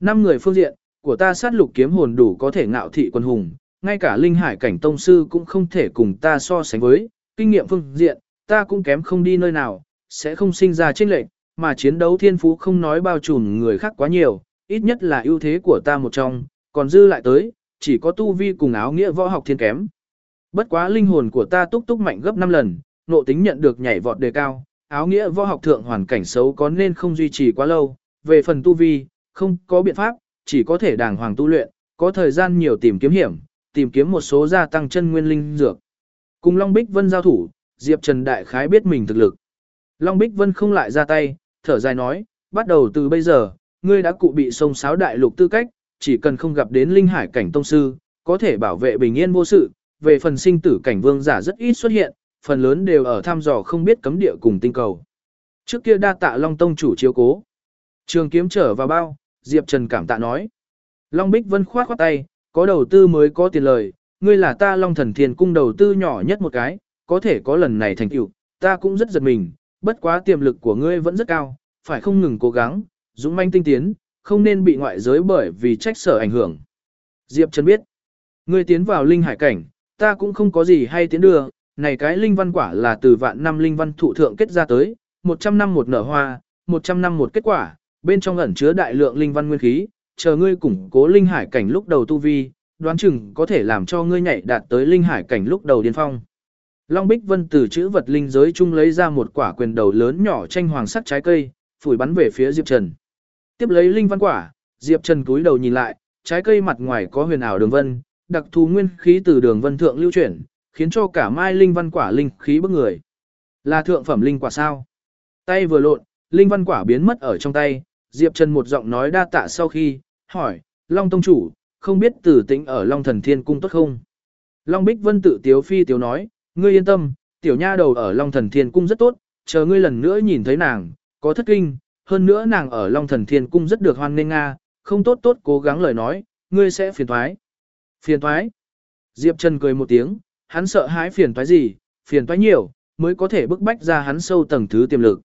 Speaker 1: Năm người phương diện, của ta sát lục kiếm hồn đủ có thể ngạo thị quân hùng, ngay cả linh hải cảnh tông sư cũng không thể cùng ta so sánh với, kinh nghiệm phương diện, ta cũng kém không đi nơi nào, sẽ không sinh ra chênh lệch, mà chiến đấu thiên phú không nói bao trùm người khác quá nhiều, ít nhất là ưu thế của ta một trong, còn dư lại tới, chỉ có tu vi cùng áo nghĩa võ học thiên kém. Bất quá linh hồn của ta túc túc mạnh gấp 5 lần, nộ tính nhận được nhảy vọt đề cao, áo nghĩa võ học thượng hoàn cảnh xấu có nên không duy trì quá lâu, về phần tu vi, không có biện pháp, chỉ có thể đàng hoàng tu luyện, có thời gian nhiều tìm kiếm hiểm, tìm kiếm một số gia tăng chân nguyên linh dược. Cùng Long Bích Vân giao thủ, Diệp Trần đại khái biết mình thực lực. Long Bích Vân không lại ra tay, thở dài nói, bắt đầu từ bây giờ, ngươi đã cụ bị sông sáo đại lục tư cách, chỉ cần không gặp đến linh hải cảnh tông sư, có thể bảo vệ bình yên vô sự, về phần sinh tử cảnh vương giả rất ít xuất hiện, phần lớn đều ở thăm dò không biết cấm địa cùng tinh cầu. Trước kia đa tạ Long Tông chủ chiếu cố. Trường kiếm trở vào bao, Diệp Trần cảm tạ nói. Long Bích Vân khoát khoát tay, có đầu tư mới có tiền lời, ngươi là ta Long Thần Thiên cung đầu tư nhỏ nhất một cái, có thể có lần này thành tựu, ta cũng rất giật mình, bất quá tiềm lực của ngươi vẫn rất cao, phải không ngừng cố gắng, dũng manh tinh tiến, không nên bị ngoại giới bởi vì trách sở ảnh hưởng. Diệp Trần biết, ngươi tiến vào linh hải cảnh, ta cũng không có gì hay tiến đưa, này cái linh văn quả là từ vạn năm linh văn thụ thượng kết ra tới, 100 năm một nở hoa, 100 năm một kết quả, bên trong ẩn chứa đại lượng linh văn nguyên khí, chờ ngươi củng cố linh hải cảnh lúc đầu tu vi, đoán chừng có thể làm cho ngươi nhảy đạt tới linh hải cảnh lúc đầu điên phong. Long Bích Vân từ chữ vật linh giới chung lấy ra một quả quyền đầu lớn nhỏ tranh hoàng sắc trái cây, phủi bắn về phía Diệp Trần. Tiếp lấy linh văn quả, Diệp Trần cúi đầu nhìn lại, trái cây mặt ngoài có huyền ảo đường vân, đặc thù nguyên khí từ đường vân thượng lưu chuyển, khiến cho cả mai linh văn quả linh khí bức người. Là thượng phẩm linh quả sao? Tay vừa lộn, linh văn quả biến mất ở trong tay, Diệp Trần một giọng nói đa tạ sau khi, hỏi, Long Tông Chủ, không biết tử tĩnh ở Long Thần Thiên Cung tốt không? Long Bích Vân tự tiếu phi tiếu nói, ngươi yên tâm, tiểu nha đầu ở Long Thần Thiên Cung rất tốt, chờ ngươi lần nữa nhìn thấy nàng, có thất kinh, hơn nữa nàng ở Long Thần Thiên Cung rất được hoan nghênh nga, không tốt tốt cố gắng lời nói, ngươi sẽ phiền thoái. Phiền thoái. Diệp Trần cười một tiếng, hắn sợ hãi phiền thoái gì, phiền toái nhiều, mới có thể bức bách ra hắn sâu tầng thứ tiềm lực.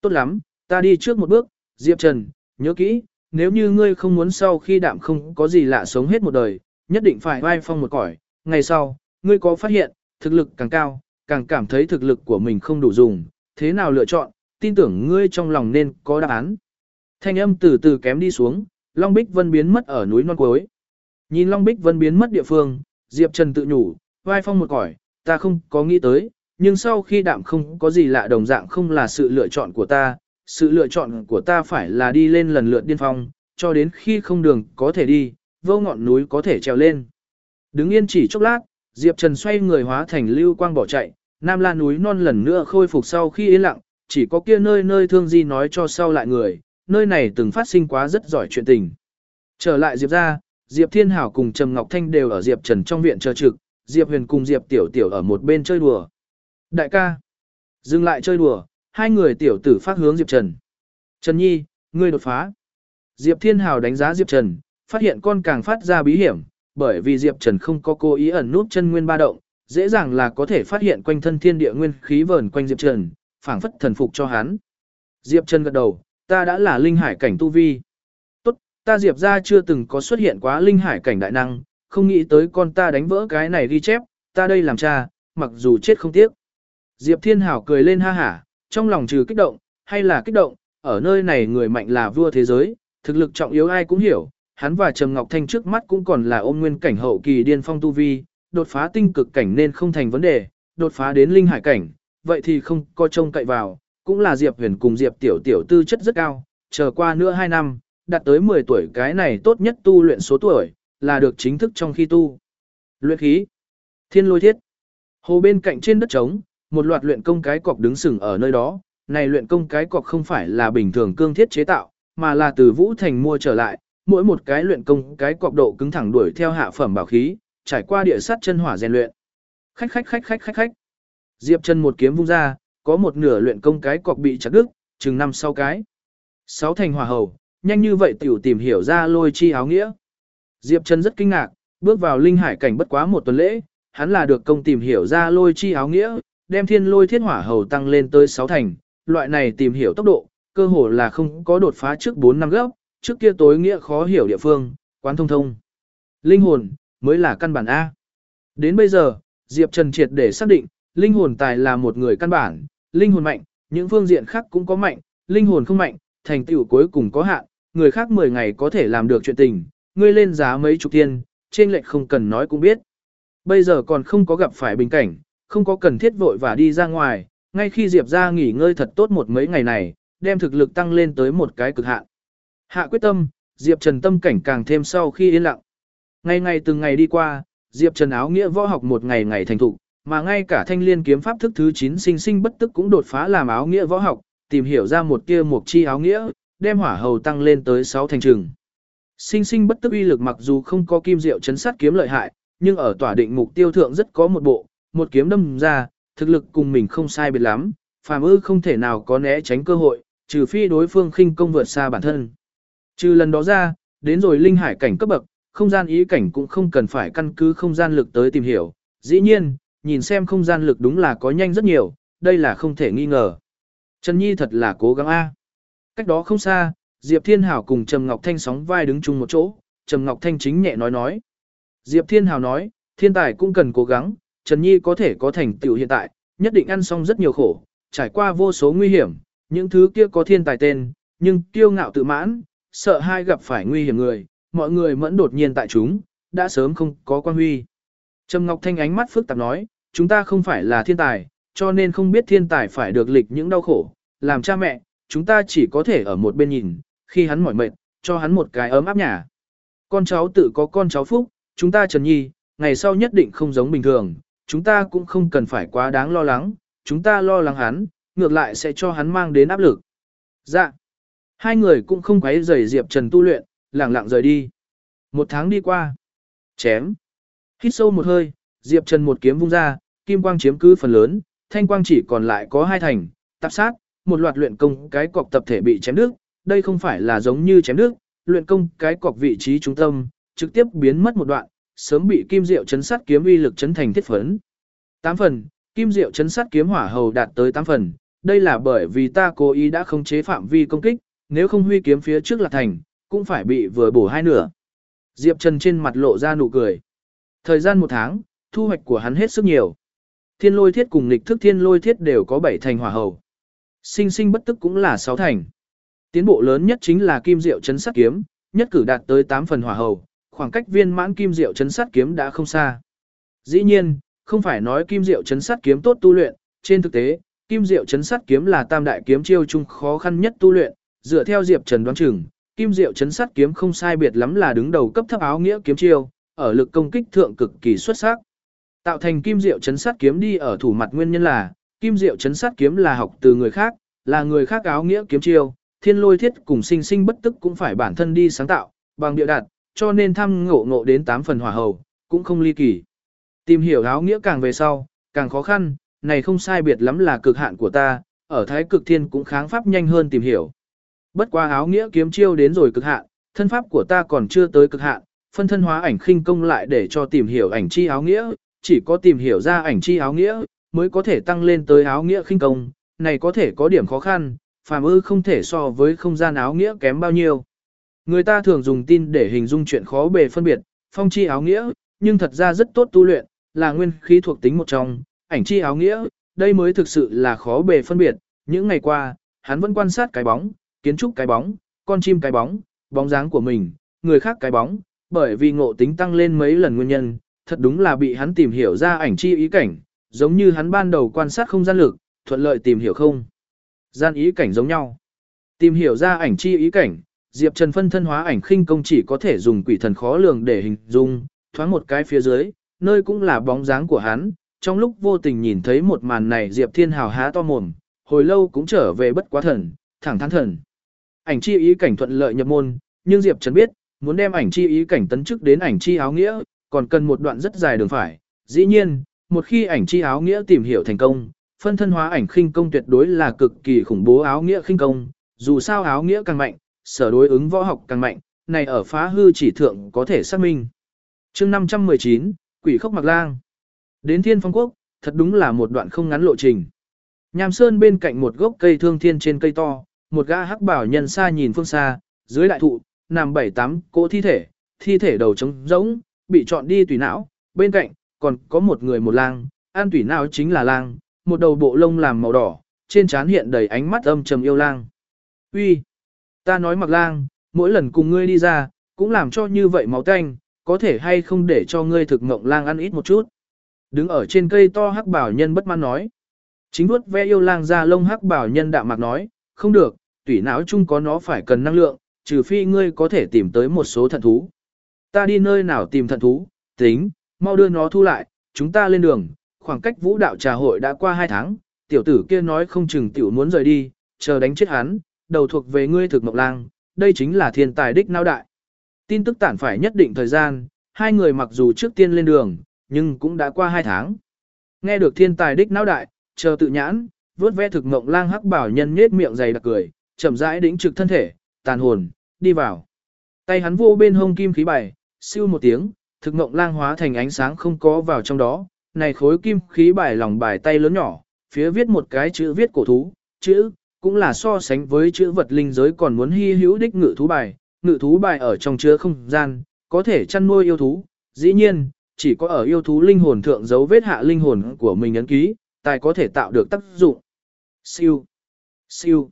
Speaker 1: Tốt lắm, ta đi trước một bước, Diệp Trần, nhớ kỹ, nếu như ngươi không muốn sau khi đạm không có gì lạ sống hết một đời, nhất định phải vai phong một cõi, ngày sau, ngươi có phát hiện, thực lực càng cao, càng cảm thấy thực lực của mình không đủ dùng, thế nào lựa chọn, tin tưởng ngươi trong lòng nên có đáp án. Thanh âm từ từ kém đi xuống, Long Bích Vân biến mất ở núi non cuối. Nhìn Long Bích Vân biến mất địa phương, Diệp Trần tự nhủ, vai phong một cõi, ta không có nghĩ tới, nhưng sau khi đạm không có gì lạ đồng dạng không là sự lựa chọn của ta, sự lựa chọn của ta phải là đi lên lần lượt điên phong, cho đến khi không đường có thể đi, vô ngọn núi có thể trèo lên. Đứng yên chỉ chốc lát, Diệp Trần xoay người hóa thành lưu quang bỏ chạy, Nam La núi non lần nữa khôi phục sau khi yên lặng, chỉ có kia nơi nơi thương di nói cho sau lại người, nơi này từng phát sinh quá rất giỏi chuyện tình. Trở lại Diệp ra, Diệp Thiên Hảo cùng Trầm Ngọc Thanh đều ở Diệp Trần trong viện chờ trực, Diệp Huyền cùng Diệp Tiểu Tiểu ở một bên chơi đùa. Đại ca, dừng lại chơi đùa, hai người tiểu tử phát hướng Diệp Trần. Trần Nhi, ngươi đột phá. Diệp Thiên hảo đánh giá Diệp Trần, phát hiện con càng phát ra bí hiểm, bởi vì Diệp Trần không có cố ý ẩn nút chân nguyên ba động, dễ dàng là có thể phát hiện quanh thân thiên địa nguyên khí vờn quanh Diệp Trần, phảng phất thần phục cho hắn. Diệp Trần gật đầu, ta đã là linh hải cảnh tu vi. Tốt, ta Diệp ra chưa từng có xuất hiện quá linh hải cảnh đại năng, không nghĩ tới con ta đánh vỡ cái này ghi chép, ta đây làm cha, mặc dù chết không tiếc. Diệp Thiên Hảo cười lên ha hả, trong lòng trừ kích động, hay là kích động, ở nơi này người mạnh là vua thế giới, thực lực trọng yếu ai cũng hiểu, hắn và Trầm Ngọc Thanh trước mắt cũng còn là ôm nguyên cảnh hậu kỳ điên phong tu vi, đột phá tinh cực cảnh nên không thành vấn đề, đột phá đến linh hải cảnh, vậy thì không có trông cậy vào, cũng là Diệp Huyền cùng Diệp Tiểu Tiểu tư chất rất cao, chờ qua nữa 2 năm, đạt tới 10 tuổi cái này tốt nhất tu luyện số tuổi, là được chính thức trong khi tu. Luyện khí, thiên lôi thiết, hồ bên cạnh trên đất trống, một loạt luyện công cái cọc đứng sừng ở nơi đó, này luyện công cái cọc không phải là bình thường cương thiết chế tạo, mà là từ Vũ Thành mua trở lại, mỗi một cái luyện công cái cọc độ cứng thẳng đuổi theo hạ phẩm bảo khí, trải qua địa sát chân hỏa rèn luyện. Khách khách khách khách khách khách. Diệp Trần một kiếm vung ra, có một nửa luyện công cái cọc bị chặt đứt, chừng năm sau cái. Sáu thành hỏa hầu, nhanh như vậy tiểu tìm hiểu ra lôi chi áo nghĩa. Diệp Trần rất kinh ngạc, bước vào linh hải cảnh bất quá một tuần lễ, hắn là được công tìm hiểu ra lôi chi áo nghĩa, đem thiên lôi thiết hỏa hầu tăng lên tới 6 thành, loại này tìm hiểu tốc độ, cơ hồ là không có đột phá trước 4 năm gấp, trước kia tối nghĩa khó hiểu địa phương, quán thông thông. Linh hồn, mới là căn bản A. Đến bây giờ, Diệp Trần triệt để xác định, linh hồn tài là một người căn bản, linh hồn mạnh, những phương diện khác cũng có mạnh, linh hồn không mạnh, thành tựu cuối cùng có hạn, người khác 10 ngày có thể làm được chuyện tình, ngươi lên giá mấy chục tiền, trên lệch không cần nói cũng biết. Bây giờ còn không có gặp phải bình cảnh, không có cần thiết vội và đi ra ngoài, ngay khi Diệp ra nghỉ ngơi thật tốt một mấy ngày này, đem thực lực tăng lên tới một cái cực hạn. Hạ quyết tâm, Diệp Trần tâm cảnh càng thêm sau khi yên lặng. Ngày ngày từng ngày đi qua, Diệp Trần áo nghĩa võ học một ngày ngày thành thục, mà ngay cả thanh liên kiếm pháp thức thứ 9 sinh sinh bất tức cũng đột phá làm áo nghĩa võ học, tìm hiểu ra một kia mục chi áo nghĩa, đem hỏa hầu tăng lên tới 6 thành trường. Sinh sinh bất tức uy lực mặc dù không có kim diệu chấn sát kiếm lợi hại, nhưng ở tỏa định mục tiêu thượng rất có một bộ, một kiếm đâm ra, thực lực cùng mình không sai biệt lắm, phàm ư không thể nào có né tránh cơ hội, trừ phi đối phương khinh công vượt xa bản thân. Trừ lần đó ra, đến rồi linh hải cảnh cấp bậc, không gian ý cảnh cũng không cần phải căn cứ không gian lực tới tìm hiểu. Dĩ nhiên, nhìn xem không gian lực đúng là có nhanh rất nhiều, đây là không thể nghi ngờ. Trần Nhi thật là cố gắng a. Cách đó không xa, Diệp Thiên Hảo cùng Trầm Ngọc Thanh sóng vai đứng chung một chỗ, Trầm Ngọc Thanh chính nhẹ nói nói. Diệp Thiên Hảo nói, thiên tài cũng cần cố gắng, Trần Nhi có thể có thành tựu hiện tại, nhất định ăn xong rất nhiều khổ, trải qua vô số nguy hiểm, những thứ kia có thiên tài tên, nhưng kiêu ngạo tự mãn, sợ hai gặp phải nguy hiểm người, mọi người mẫn đột nhiên tại chúng, đã sớm không có quan huy. Trầm Ngọc Thanh ánh mắt phức tạp nói, chúng ta không phải là thiên tài, cho nên không biết thiên tài phải được lịch những đau khổ, làm cha mẹ, chúng ta chỉ có thể ở một bên nhìn, khi hắn mỏi mệt, cho hắn một cái ấm áp nhà. Con cháu tự có con cháu phúc, chúng ta Trần Nhi, ngày sau nhất định không giống bình thường, chúng ta cũng không cần phải quá đáng lo lắng, chúng ta lo lắng hắn, ngược lại sẽ cho hắn mang đến áp lực. Dạ. Hai người cũng không quấy rầy Diệp Trần tu luyện, lặng lặng rời đi. Một tháng đi qua. Chém. Hít sâu một hơi, Diệp Trần một kiếm vung ra, kim quang chiếm cứ phần lớn, thanh quang chỉ còn lại có hai thành, tạp sát, một loạt luyện công cái cọc tập thể bị chém đứt, đây không phải là giống như chém đứt, luyện công cái cọc vị trí trung tâm, trực tiếp biến mất một đoạn, sớm bị kim diệu chấn sát kiếm uy lực chấn thành thiết phấn. Tám phần, kim diệu chấn sát kiếm hỏa hầu đạt tới tám phần, đây là bởi vì ta cố ý đã không chế phạm vi công kích, nếu không huy kiếm phía trước là thành, cũng phải bị vừa bổ hai nửa. Diệp Trần trên mặt lộ ra nụ cười. Thời gian một tháng, thu hoạch của hắn hết sức nhiều. Thiên lôi thiết cùng Nịch thức thiên lôi thiết đều có 7 thành hỏa hầu. Sinh sinh bất tức cũng là 6 thành. Tiến bộ lớn nhất chính là kim diệu chấn sát kiếm, nhất cử đạt tới 8 phần hỏa hầu, khoảng cách viên mãn kim diệu chấn sát kiếm đã không xa. Dĩ nhiên, không phải nói kim diệu chấn sát kiếm tốt tu luyện, trên thực tế, kim diệu chấn sát kiếm là tam đại kiếm chiêu chung khó khăn nhất tu luyện, dựa theo Diệp Trần đoán chừng, kim diệu chấn sát kiếm không sai biệt lắm là đứng đầu cấp thấp áo nghĩa kiếm chiêu, ở lực công kích thượng cực kỳ xuất sắc. Tạo thành kim diệu chấn sát kiếm đi ở thủ mặt nguyên nhân là, kim diệu chấn sát kiếm là học từ người khác, là người khác áo nghĩa kiếm chiêu, thiên lôi thiết cùng sinh sinh bất tức cũng phải bản thân đi sáng tạo, bằng địa đạt, cho nên thăm ngộ ngộ đến 8 phần hỏa hầu, cũng không ly kỳ. Tìm hiểu áo nghĩa càng về sau, càng khó khăn, này không sai biệt lắm là cực hạn của ta, ở thái cực thiên cũng kháng pháp nhanh hơn tìm hiểu. Bất qua áo nghĩa kiếm chiêu đến rồi cực hạn, thân pháp của ta còn chưa tới cực hạn, phân thân hóa ảnh khinh công lại để cho tìm hiểu ảnh chi áo nghĩa, chỉ có tìm hiểu ra ảnh chi áo nghĩa, mới có thể tăng lên tới áo nghĩa khinh công, này có thể có điểm khó khăn, phàm ư không thể so với không gian áo nghĩa kém bao nhiêu. Người ta thường dùng tin để hình dung chuyện khó bề phân biệt, phong chi áo nghĩa, nhưng thật ra rất tốt tu luyện, là nguyên khí thuộc tính một trong, ảnh chi áo nghĩa, đây mới thực sự là khó bề phân biệt. Những ngày qua, hắn vẫn quan sát cái bóng, kiến trúc cái bóng, con chim cái bóng, bóng dáng của mình, người khác cái bóng, bởi vì ngộ tính tăng lên mấy lần nguyên nhân, thật đúng là bị hắn tìm hiểu ra ảnh chi ý cảnh, giống như hắn ban đầu quan sát không gian lực, thuận lợi tìm hiểu không. Gian ý cảnh giống nhau. Tìm hiểu ra ảnh chi ý cảnh, Diệp Trần phân thân hóa ảnh khinh công chỉ có thể dùng quỷ thần khó lường để hình dung, thoáng một cái phía dưới, nơi cũng là bóng dáng của hắn. Trong lúc vô tình nhìn thấy một màn này Diệp Thiên Hào há to mồm, hồi lâu cũng trở về bất quá thần, thẳng thắn thần. Ảnh chi ý cảnh thuận lợi nhập môn, nhưng Diệp Trần biết, muốn đem ảnh chi ý cảnh tấn chức đến ảnh chi áo nghĩa, còn cần một đoạn rất dài đường phải. Dĩ nhiên, một khi ảnh chi áo nghĩa tìm hiểu thành công, phân thân hóa ảnh khinh công tuyệt đối là cực kỳ khủng bố áo nghĩa khinh công, dù sao áo nghĩa càng mạnh, sở đối ứng võ học càng mạnh, này ở phá hư chỉ thượng có thể xác minh. chương 519, Quỷ khốc mặc lang. Đến thiên phong quốc, thật đúng là một đoạn không ngắn lộ trình. Nhàm sơn bên cạnh một gốc cây thương thiên trên cây to, một gã hắc bảo nhân xa nhìn phương xa, dưới đại thụ, nằm bảy tám cỗ thi thể, thi thể đầu trống rỗng, bị chọn đi tùy não, bên cạnh, còn có một người một lang, an tùy não chính là lang, một đầu bộ lông làm màu đỏ, trên trán hiện đầy ánh mắt âm trầm yêu lang. Uy, Ta nói mặc lang, mỗi lần cùng ngươi đi ra, cũng làm cho như vậy máu tanh, có thể hay không để cho ngươi thực mộng lang ăn ít một chút. Đứng ở trên cây to hắc bảo nhân bất mãn nói. Chính vuốt ve yêu lang ra lông hắc bảo nhân đạm mạc nói, không được, tủy não chung có nó phải cần năng lượng, trừ phi ngươi có thể tìm tới một số thận thú. Ta đi nơi nào tìm thận thú, tính, mau đưa nó thu lại, chúng ta lên đường, khoảng cách vũ đạo trà hội đã qua hai tháng, tiểu tử kia nói không chừng tiểu muốn rời đi, chờ đánh chết hắn, đầu thuộc về ngươi thực mộng lang, đây chính là thiên tài đích não đại. Tin tức tản phải nhất định thời gian, hai người mặc dù trước tiên lên đường, nhưng cũng đã qua hai tháng. Nghe được thiên tài đích não đại, chờ tự nhãn, vớt ve thực mộng lang hắc bảo nhân nhết miệng dày đặc cười, chậm rãi đĩnh trực thân thể, tàn hồn, đi vào. Tay hắn vô bên hông kim khí bài, siêu một tiếng, thực mộng lang hóa thành ánh sáng không có vào trong đó, này khối kim khí bài lòng bài tay lớn nhỏ, phía viết một cái chữ viết cổ thú, chữ, cũng là so sánh với chữ vật linh giới còn muốn hy hữu đích ngự thú bài, ngự thú bài ở trong chứa không gian, có thể chăn nuôi yêu thú, dĩ nhiên, chỉ có ở yêu thú linh hồn thượng dấu vết hạ linh hồn của mình ấn ký, tài có thể tạo được tác dụng. Siêu, siêu.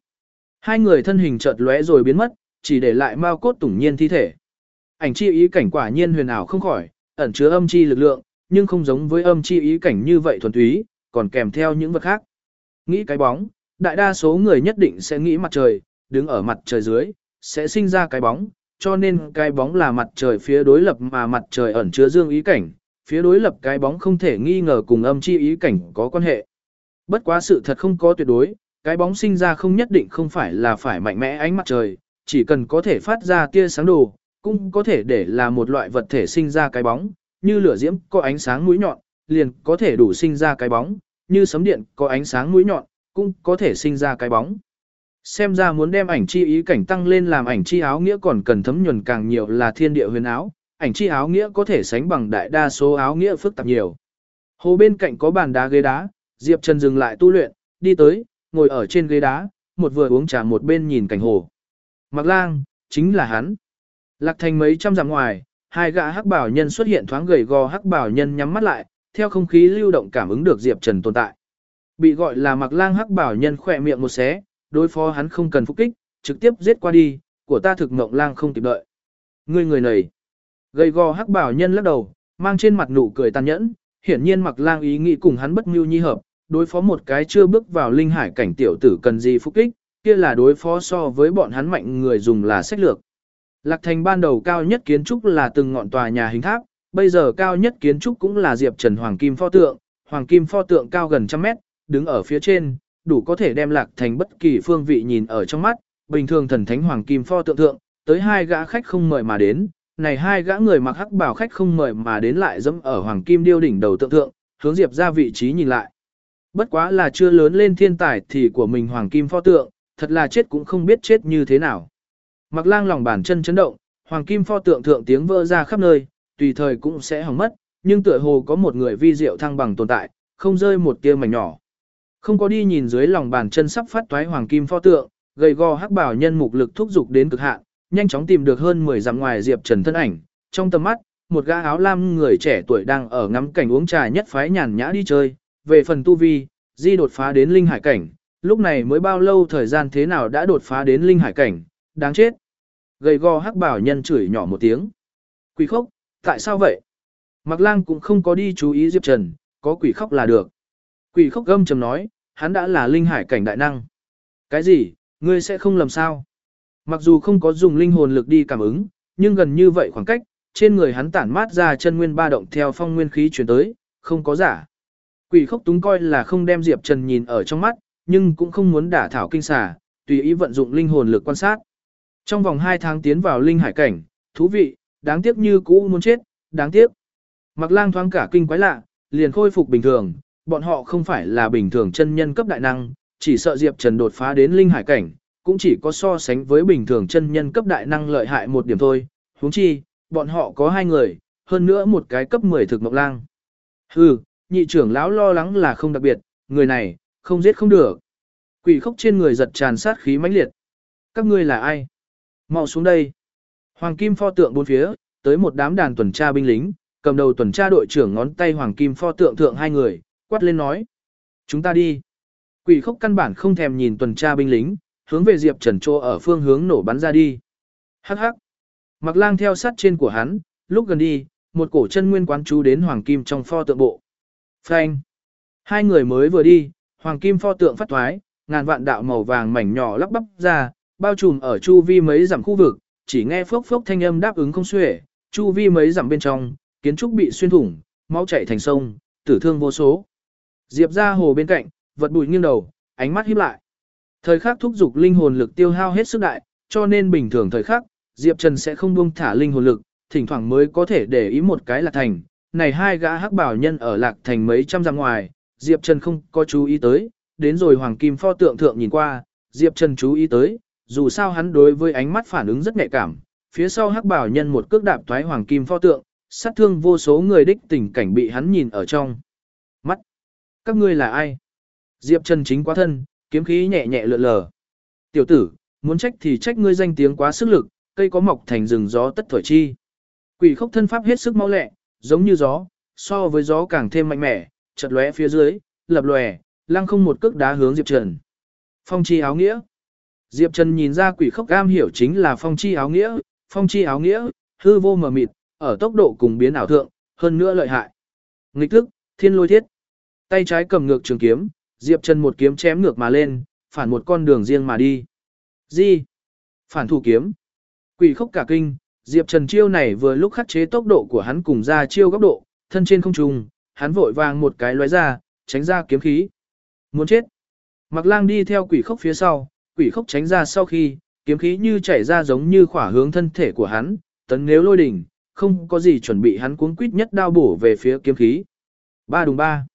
Speaker 1: Hai người thân hình chợt lóe rồi biến mất, chỉ để lại mao cốt tủng nhiên thi thể. Ảnh chi ý cảnh quả nhiên huyền ảo không khỏi, ẩn chứa âm chi lực lượng, nhưng không giống với âm chi ý cảnh như vậy thuần túy, còn kèm theo những vật khác. Nghĩ cái bóng, đại đa số người nhất định sẽ nghĩ mặt trời, đứng ở mặt trời dưới, sẽ sinh ra cái bóng, cho nên cái bóng là mặt trời phía đối lập mà mặt trời ẩn chứa dương ý cảnh, phía đối lập cái bóng không thể nghi ngờ cùng âm chi ý cảnh có quan hệ. Bất quá sự thật không có tuyệt đối, cái bóng sinh ra không nhất định không phải là phải mạnh mẽ ánh mặt trời, chỉ cần có thể phát ra tia sáng đồ, cũng có thể để là một loại vật thể sinh ra cái bóng, như lửa diễm có ánh sáng mũi nhọn, liền có thể đủ sinh ra cái bóng, như sấm điện có ánh sáng mũi nhọn, cũng có thể sinh ra cái bóng. Xem ra muốn đem ảnh chi ý cảnh tăng lên làm ảnh chi áo nghĩa còn cần thấm nhuần càng nhiều là thiên địa huyền áo, ảnh chi áo nghĩa có thể sánh bằng đại đa số áo nghĩa phức tạp nhiều. Hồ bên cạnh có bàn đá ghế đá, Diệp Trần dừng lại tu luyện, đi tới, ngồi ở trên ghế đá, một vừa uống trà một bên nhìn cảnh hồ. Mặc lang, chính là hắn. Lạc thành mấy trăm dặm ngoài, hai gã hắc bảo nhân xuất hiện thoáng gầy gò hắc bảo nhân nhắm mắt lại, theo không khí lưu động cảm ứng được Diệp Trần tồn tại. Bị gọi là mặc lang hắc bảo nhân khỏe miệng một xé, đối phó hắn không cần phục kích, trực tiếp giết qua đi, của ta thực mộng lang không kịp đợi. Ngươi người này, gầy gò hắc bảo nhân lắc đầu, mang trên mặt nụ cười tàn nhẫn, hiển nhiên mặc lang ý nghĩ cùng hắn bất mưu nhi hợp, đối phó một cái chưa bước vào linh hải cảnh tiểu tử cần gì phục kích, kia là đối phó so với bọn hắn mạnh người dùng là sách lược. Lạc thành ban đầu cao nhất kiến trúc là từng ngọn tòa nhà hình tháp, bây giờ cao nhất kiến trúc cũng là Diệp Trần Hoàng Kim pho tượng, Hoàng Kim pho tượng cao gần trăm mét, đứng ở phía trên, đủ có thể đem lạc thành bất kỳ phương vị nhìn ở trong mắt, bình thường thần thánh Hoàng Kim pho tượng thượng, tới hai gã khách không mời mà đến, này hai gã người mặc hắc bảo khách không mời mà đến lại dẫm ở Hoàng Kim điêu đỉnh đầu tượng thượng, hướng Diệp ra vị trí nhìn lại. Bất quá là chưa lớn lên thiên tài thì của mình Hoàng Kim pho tượng, thật là chết cũng không biết chết như thế nào. Mặc lang lòng bàn chân chấn động, hoàng kim pho tượng thượng tiếng vỡ ra khắp nơi, tùy thời cũng sẽ hỏng mất, nhưng tựa hồ có một người vi diệu thăng bằng tồn tại, không rơi một tia mảnh nhỏ. Không có đi nhìn dưới lòng bàn chân sắp phát toái hoàng kim pho tượng, gầy gò hắc bảo nhân mục lực thúc dục đến cực hạn, nhanh chóng tìm được hơn 10 dặm ngoài Diệp Trần thân ảnh, trong tầm mắt, một gã áo lam người trẻ tuổi đang ở ngắm cảnh uống trà nhất phái nhàn nhã đi chơi, về phần tu vi, di đột phá đến linh hải cảnh, lúc này mới bao lâu thời gian thế nào đã đột phá đến linh hải cảnh, đáng chết. Gầy gò hắc bảo nhân chửi nhỏ một tiếng. Quỷ khóc, tại sao vậy? Mạc lang cũng không có đi chú ý Diệp Trần, có quỷ khóc là được. Quỷ khóc gâm trầm nói, hắn đã là linh hải cảnh đại năng. Cái gì, ngươi sẽ không làm sao? Mặc dù không có dùng linh hồn lực đi cảm ứng, nhưng gần như vậy khoảng cách, trên người hắn tản mát ra chân nguyên ba động theo phong nguyên khí chuyển tới, không có giả. Quỷ khóc túng coi là không đem Diệp Trần nhìn ở trong mắt, nhưng cũng không muốn đả thảo kinh xà, tùy ý vận dụng linh hồn lực quan sát. Trong vòng 2 tháng tiến vào linh hải cảnh, thú vị, đáng tiếc như cũ muốn chết, đáng tiếc. Mặc lang thoáng cả kinh quái lạ, liền khôi phục bình thường, bọn họ không phải là bình thường chân nhân cấp đại năng, chỉ sợ Diệp Trần đột phá đến linh hải cảnh, cũng chỉ có so sánh với bình thường chân nhân cấp đại năng lợi hại một điểm thôi, huống chi, bọn họ có hai người, hơn nữa một cái cấp 10 thực mộc lang. Hừ, nhị trưởng lão lo lắng là không đặc biệt, người này, không giết không được. Quỷ khốc trên người giật tràn sát khí mãnh liệt. Các ngươi là ai? Mau xuống đây. Hoàng kim pho tượng bốn phía, tới một đám đàn tuần tra binh lính, cầm đầu tuần tra đội trưởng ngón tay hoàng kim pho tượng thượng hai người, quát lên nói. Chúng ta đi. Quỷ khốc căn bản không thèm nhìn tuần tra binh lính, hướng về Diệp Trần Trô ở phương hướng nổ bắn ra đi. Hắc hắc. Mặc lang theo sát trên của hắn, lúc gần đi, một cổ chân nguyên quán chú đến hoàng kim trong pho tượng bộ. Phanh. Hai người mới vừa đi, hoàng kim pho tượng phát thoái, ngàn vạn đạo màu vàng mảnh nhỏ lắp bắp ra, bao trùm ở chu vi mấy dặm khu vực, chỉ nghe phốc phốc thanh âm đáp ứng không xuể, chu vi mấy dặm bên trong, kiến trúc bị xuyên thủng, máu chảy thành sông, tử thương vô số. Diệp ra hồ bên cạnh, vật bụi nghiêng đầu, ánh mắt híp lại. Thời khắc thúc dục linh hồn lực tiêu hao hết sức đại, cho nên bình thường thời khắc, Diệp Trần sẽ không buông thả linh hồn lực, thỉnh thoảng mới có thể để ý một cái là thành. Này hai gã hắc bảo nhân ở lạc thành mấy trăm dặm ngoài, Diệp Trần không có chú ý tới, đến rồi hoàng kim pho tượng thượng nhìn qua, Diệp Trần chú ý tới, dù sao hắn đối với ánh mắt phản ứng rất nhạy cảm, phía sau hắc bảo nhân một cước đạp thoái hoàng kim pho tượng, sát thương vô số người đích tình cảnh bị hắn nhìn ở trong. Mắt! Các ngươi là ai? Diệp Trần chính quá thân, kiếm khí nhẹ nhẹ lượn lờ. Tiểu tử, muốn trách thì trách ngươi danh tiếng quá sức lực, cây có mọc thành rừng gió tất thổi chi. Quỷ khốc thân pháp hết sức mau lẹ, giống như gió, so với gió càng thêm mạnh mẽ, chật lóe phía dưới, lập lòe, lăng không một cước đá hướng Diệp Trần. Phong chi áo nghĩa. Diệp Trần nhìn ra quỷ khốc cam hiểu chính là phong chi áo nghĩa, phong chi áo nghĩa, hư vô mờ mịt, ở tốc độ cùng biến ảo thượng, hơn nữa lợi hại. Nghịch thức, thiên lôi thiết. Tay trái cầm ngược trường kiếm, Diệp Trần một kiếm chém ngược mà lên, phản một con đường riêng mà đi. Gì? Phản thủ kiếm. Quỷ khốc cả kinh, Diệp Trần chiêu này vừa lúc khắc chế tốc độ của hắn cùng ra chiêu góc độ, thân trên không trung, hắn vội vàng một cái lóe ra, tránh ra kiếm khí. Muốn chết. Mặc lang đi theo quỷ khốc phía sau, quỷ khốc tránh ra sau khi, kiếm khí như chảy ra giống như khỏa hướng thân thể của hắn, tấn nếu lôi đỉnh, không có gì chuẩn bị hắn cuốn quýt nhất đao bổ về phía kiếm khí. Ba đùng ba.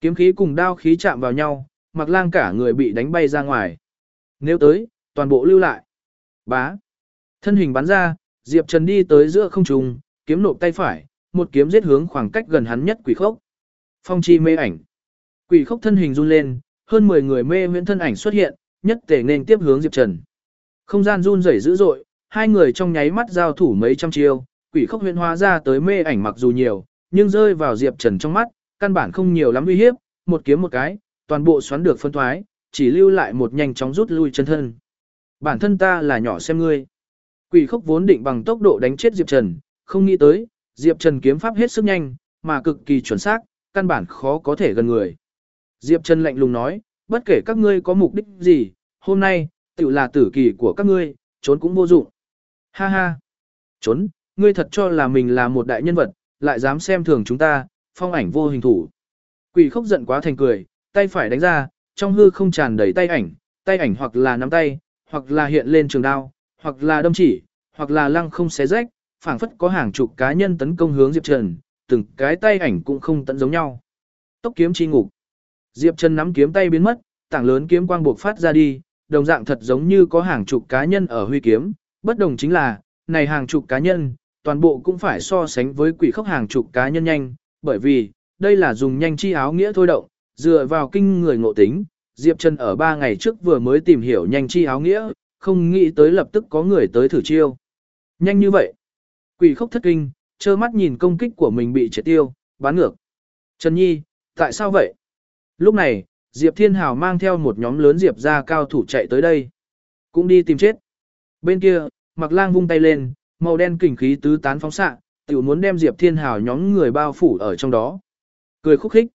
Speaker 1: Kiếm khí cùng đao khí chạm vào nhau, mặc lang cả người bị đánh bay ra ngoài. Nếu tới, toàn bộ lưu lại. Bá. Thân hình bắn ra, Diệp Trần đi tới giữa không trung, kiếm nộp tay phải, một kiếm giết hướng khoảng cách gần hắn nhất quỷ khốc. Phong chi mê ảnh. Quỷ khốc thân hình run lên, hơn 10 người mê huyễn thân ảnh xuất hiện, nhất tề nên tiếp hướng Diệp Trần. Không gian run rẩy dữ dội, hai người trong nháy mắt giao thủ mấy trăm chiêu, quỷ khốc huyễn hóa ra tới mê ảnh mặc dù nhiều, nhưng rơi vào Diệp Trần trong mắt, căn bản không nhiều lắm uy hiếp, một kiếm một cái, toàn bộ xoắn được phân thoái, chỉ lưu lại một nhanh chóng rút lui chân thân. Bản thân ta là nhỏ xem ngươi. Quỷ khốc vốn định bằng tốc độ đánh chết Diệp Trần, không nghĩ tới, Diệp Trần kiếm pháp hết sức nhanh, mà cực kỳ chuẩn xác, căn bản khó có thể gần người. Diệp Trần lạnh lùng nói, bất kể các ngươi có mục đích gì, hôm nay, tự là tử kỳ của các ngươi, trốn cũng vô dụng. Ha ha! Trốn, ngươi thật cho là mình là một đại nhân vật, lại dám xem thường chúng ta, phong ảnh vô hình thủ. Quỷ khốc giận quá thành cười, tay phải đánh ra, trong hư không tràn đầy tay ảnh, tay ảnh hoặc là nắm tay, hoặc là hiện lên trường đao, hoặc là đâm chỉ, hoặc là lăng không xé rách, phảng phất có hàng chục cá nhân tấn công hướng Diệp Trần, từng cái tay ảnh cũng không tận giống nhau. Tốc kiếm chi ngục. Diệp Trần nắm kiếm tay biến mất, tảng lớn kiếm quang buộc phát ra đi, đồng dạng thật giống như có hàng chục cá nhân ở huy kiếm, bất đồng chính là, này hàng chục cá nhân, toàn bộ cũng phải so sánh với quỷ khốc hàng chục cá nhân nhanh, bởi vì, đây là dùng nhanh chi áo nghĩa thôi động, dựa vào kinh người ngộ tính, Diệp Trần ở 3 ngày trước vừa mới tìm hiểu nhanh chi áo nghĩa, không nghĩ tới lập tức có người tới thử chiêu. Nhanh như vậy. Quỷ khốc thất kinh, trơ mắt nhìn công kích của mình bị triệt tiêu, bán ngược. Trần Nhi, tại sao vậy? Lúc này, Diệp Thiên Hào mang theo một nhóm lớn Diệp ra cao thủ chạy tới đây. Cũng đi tìm chết. Bên kia, Mạc Lang vung tay lên, màu đen kình khí tứ tán phóng xạ, tiểu muốn đem Diệp Thiên Hào nhóm người bao phủ ở trong đó. Cười khúc khích.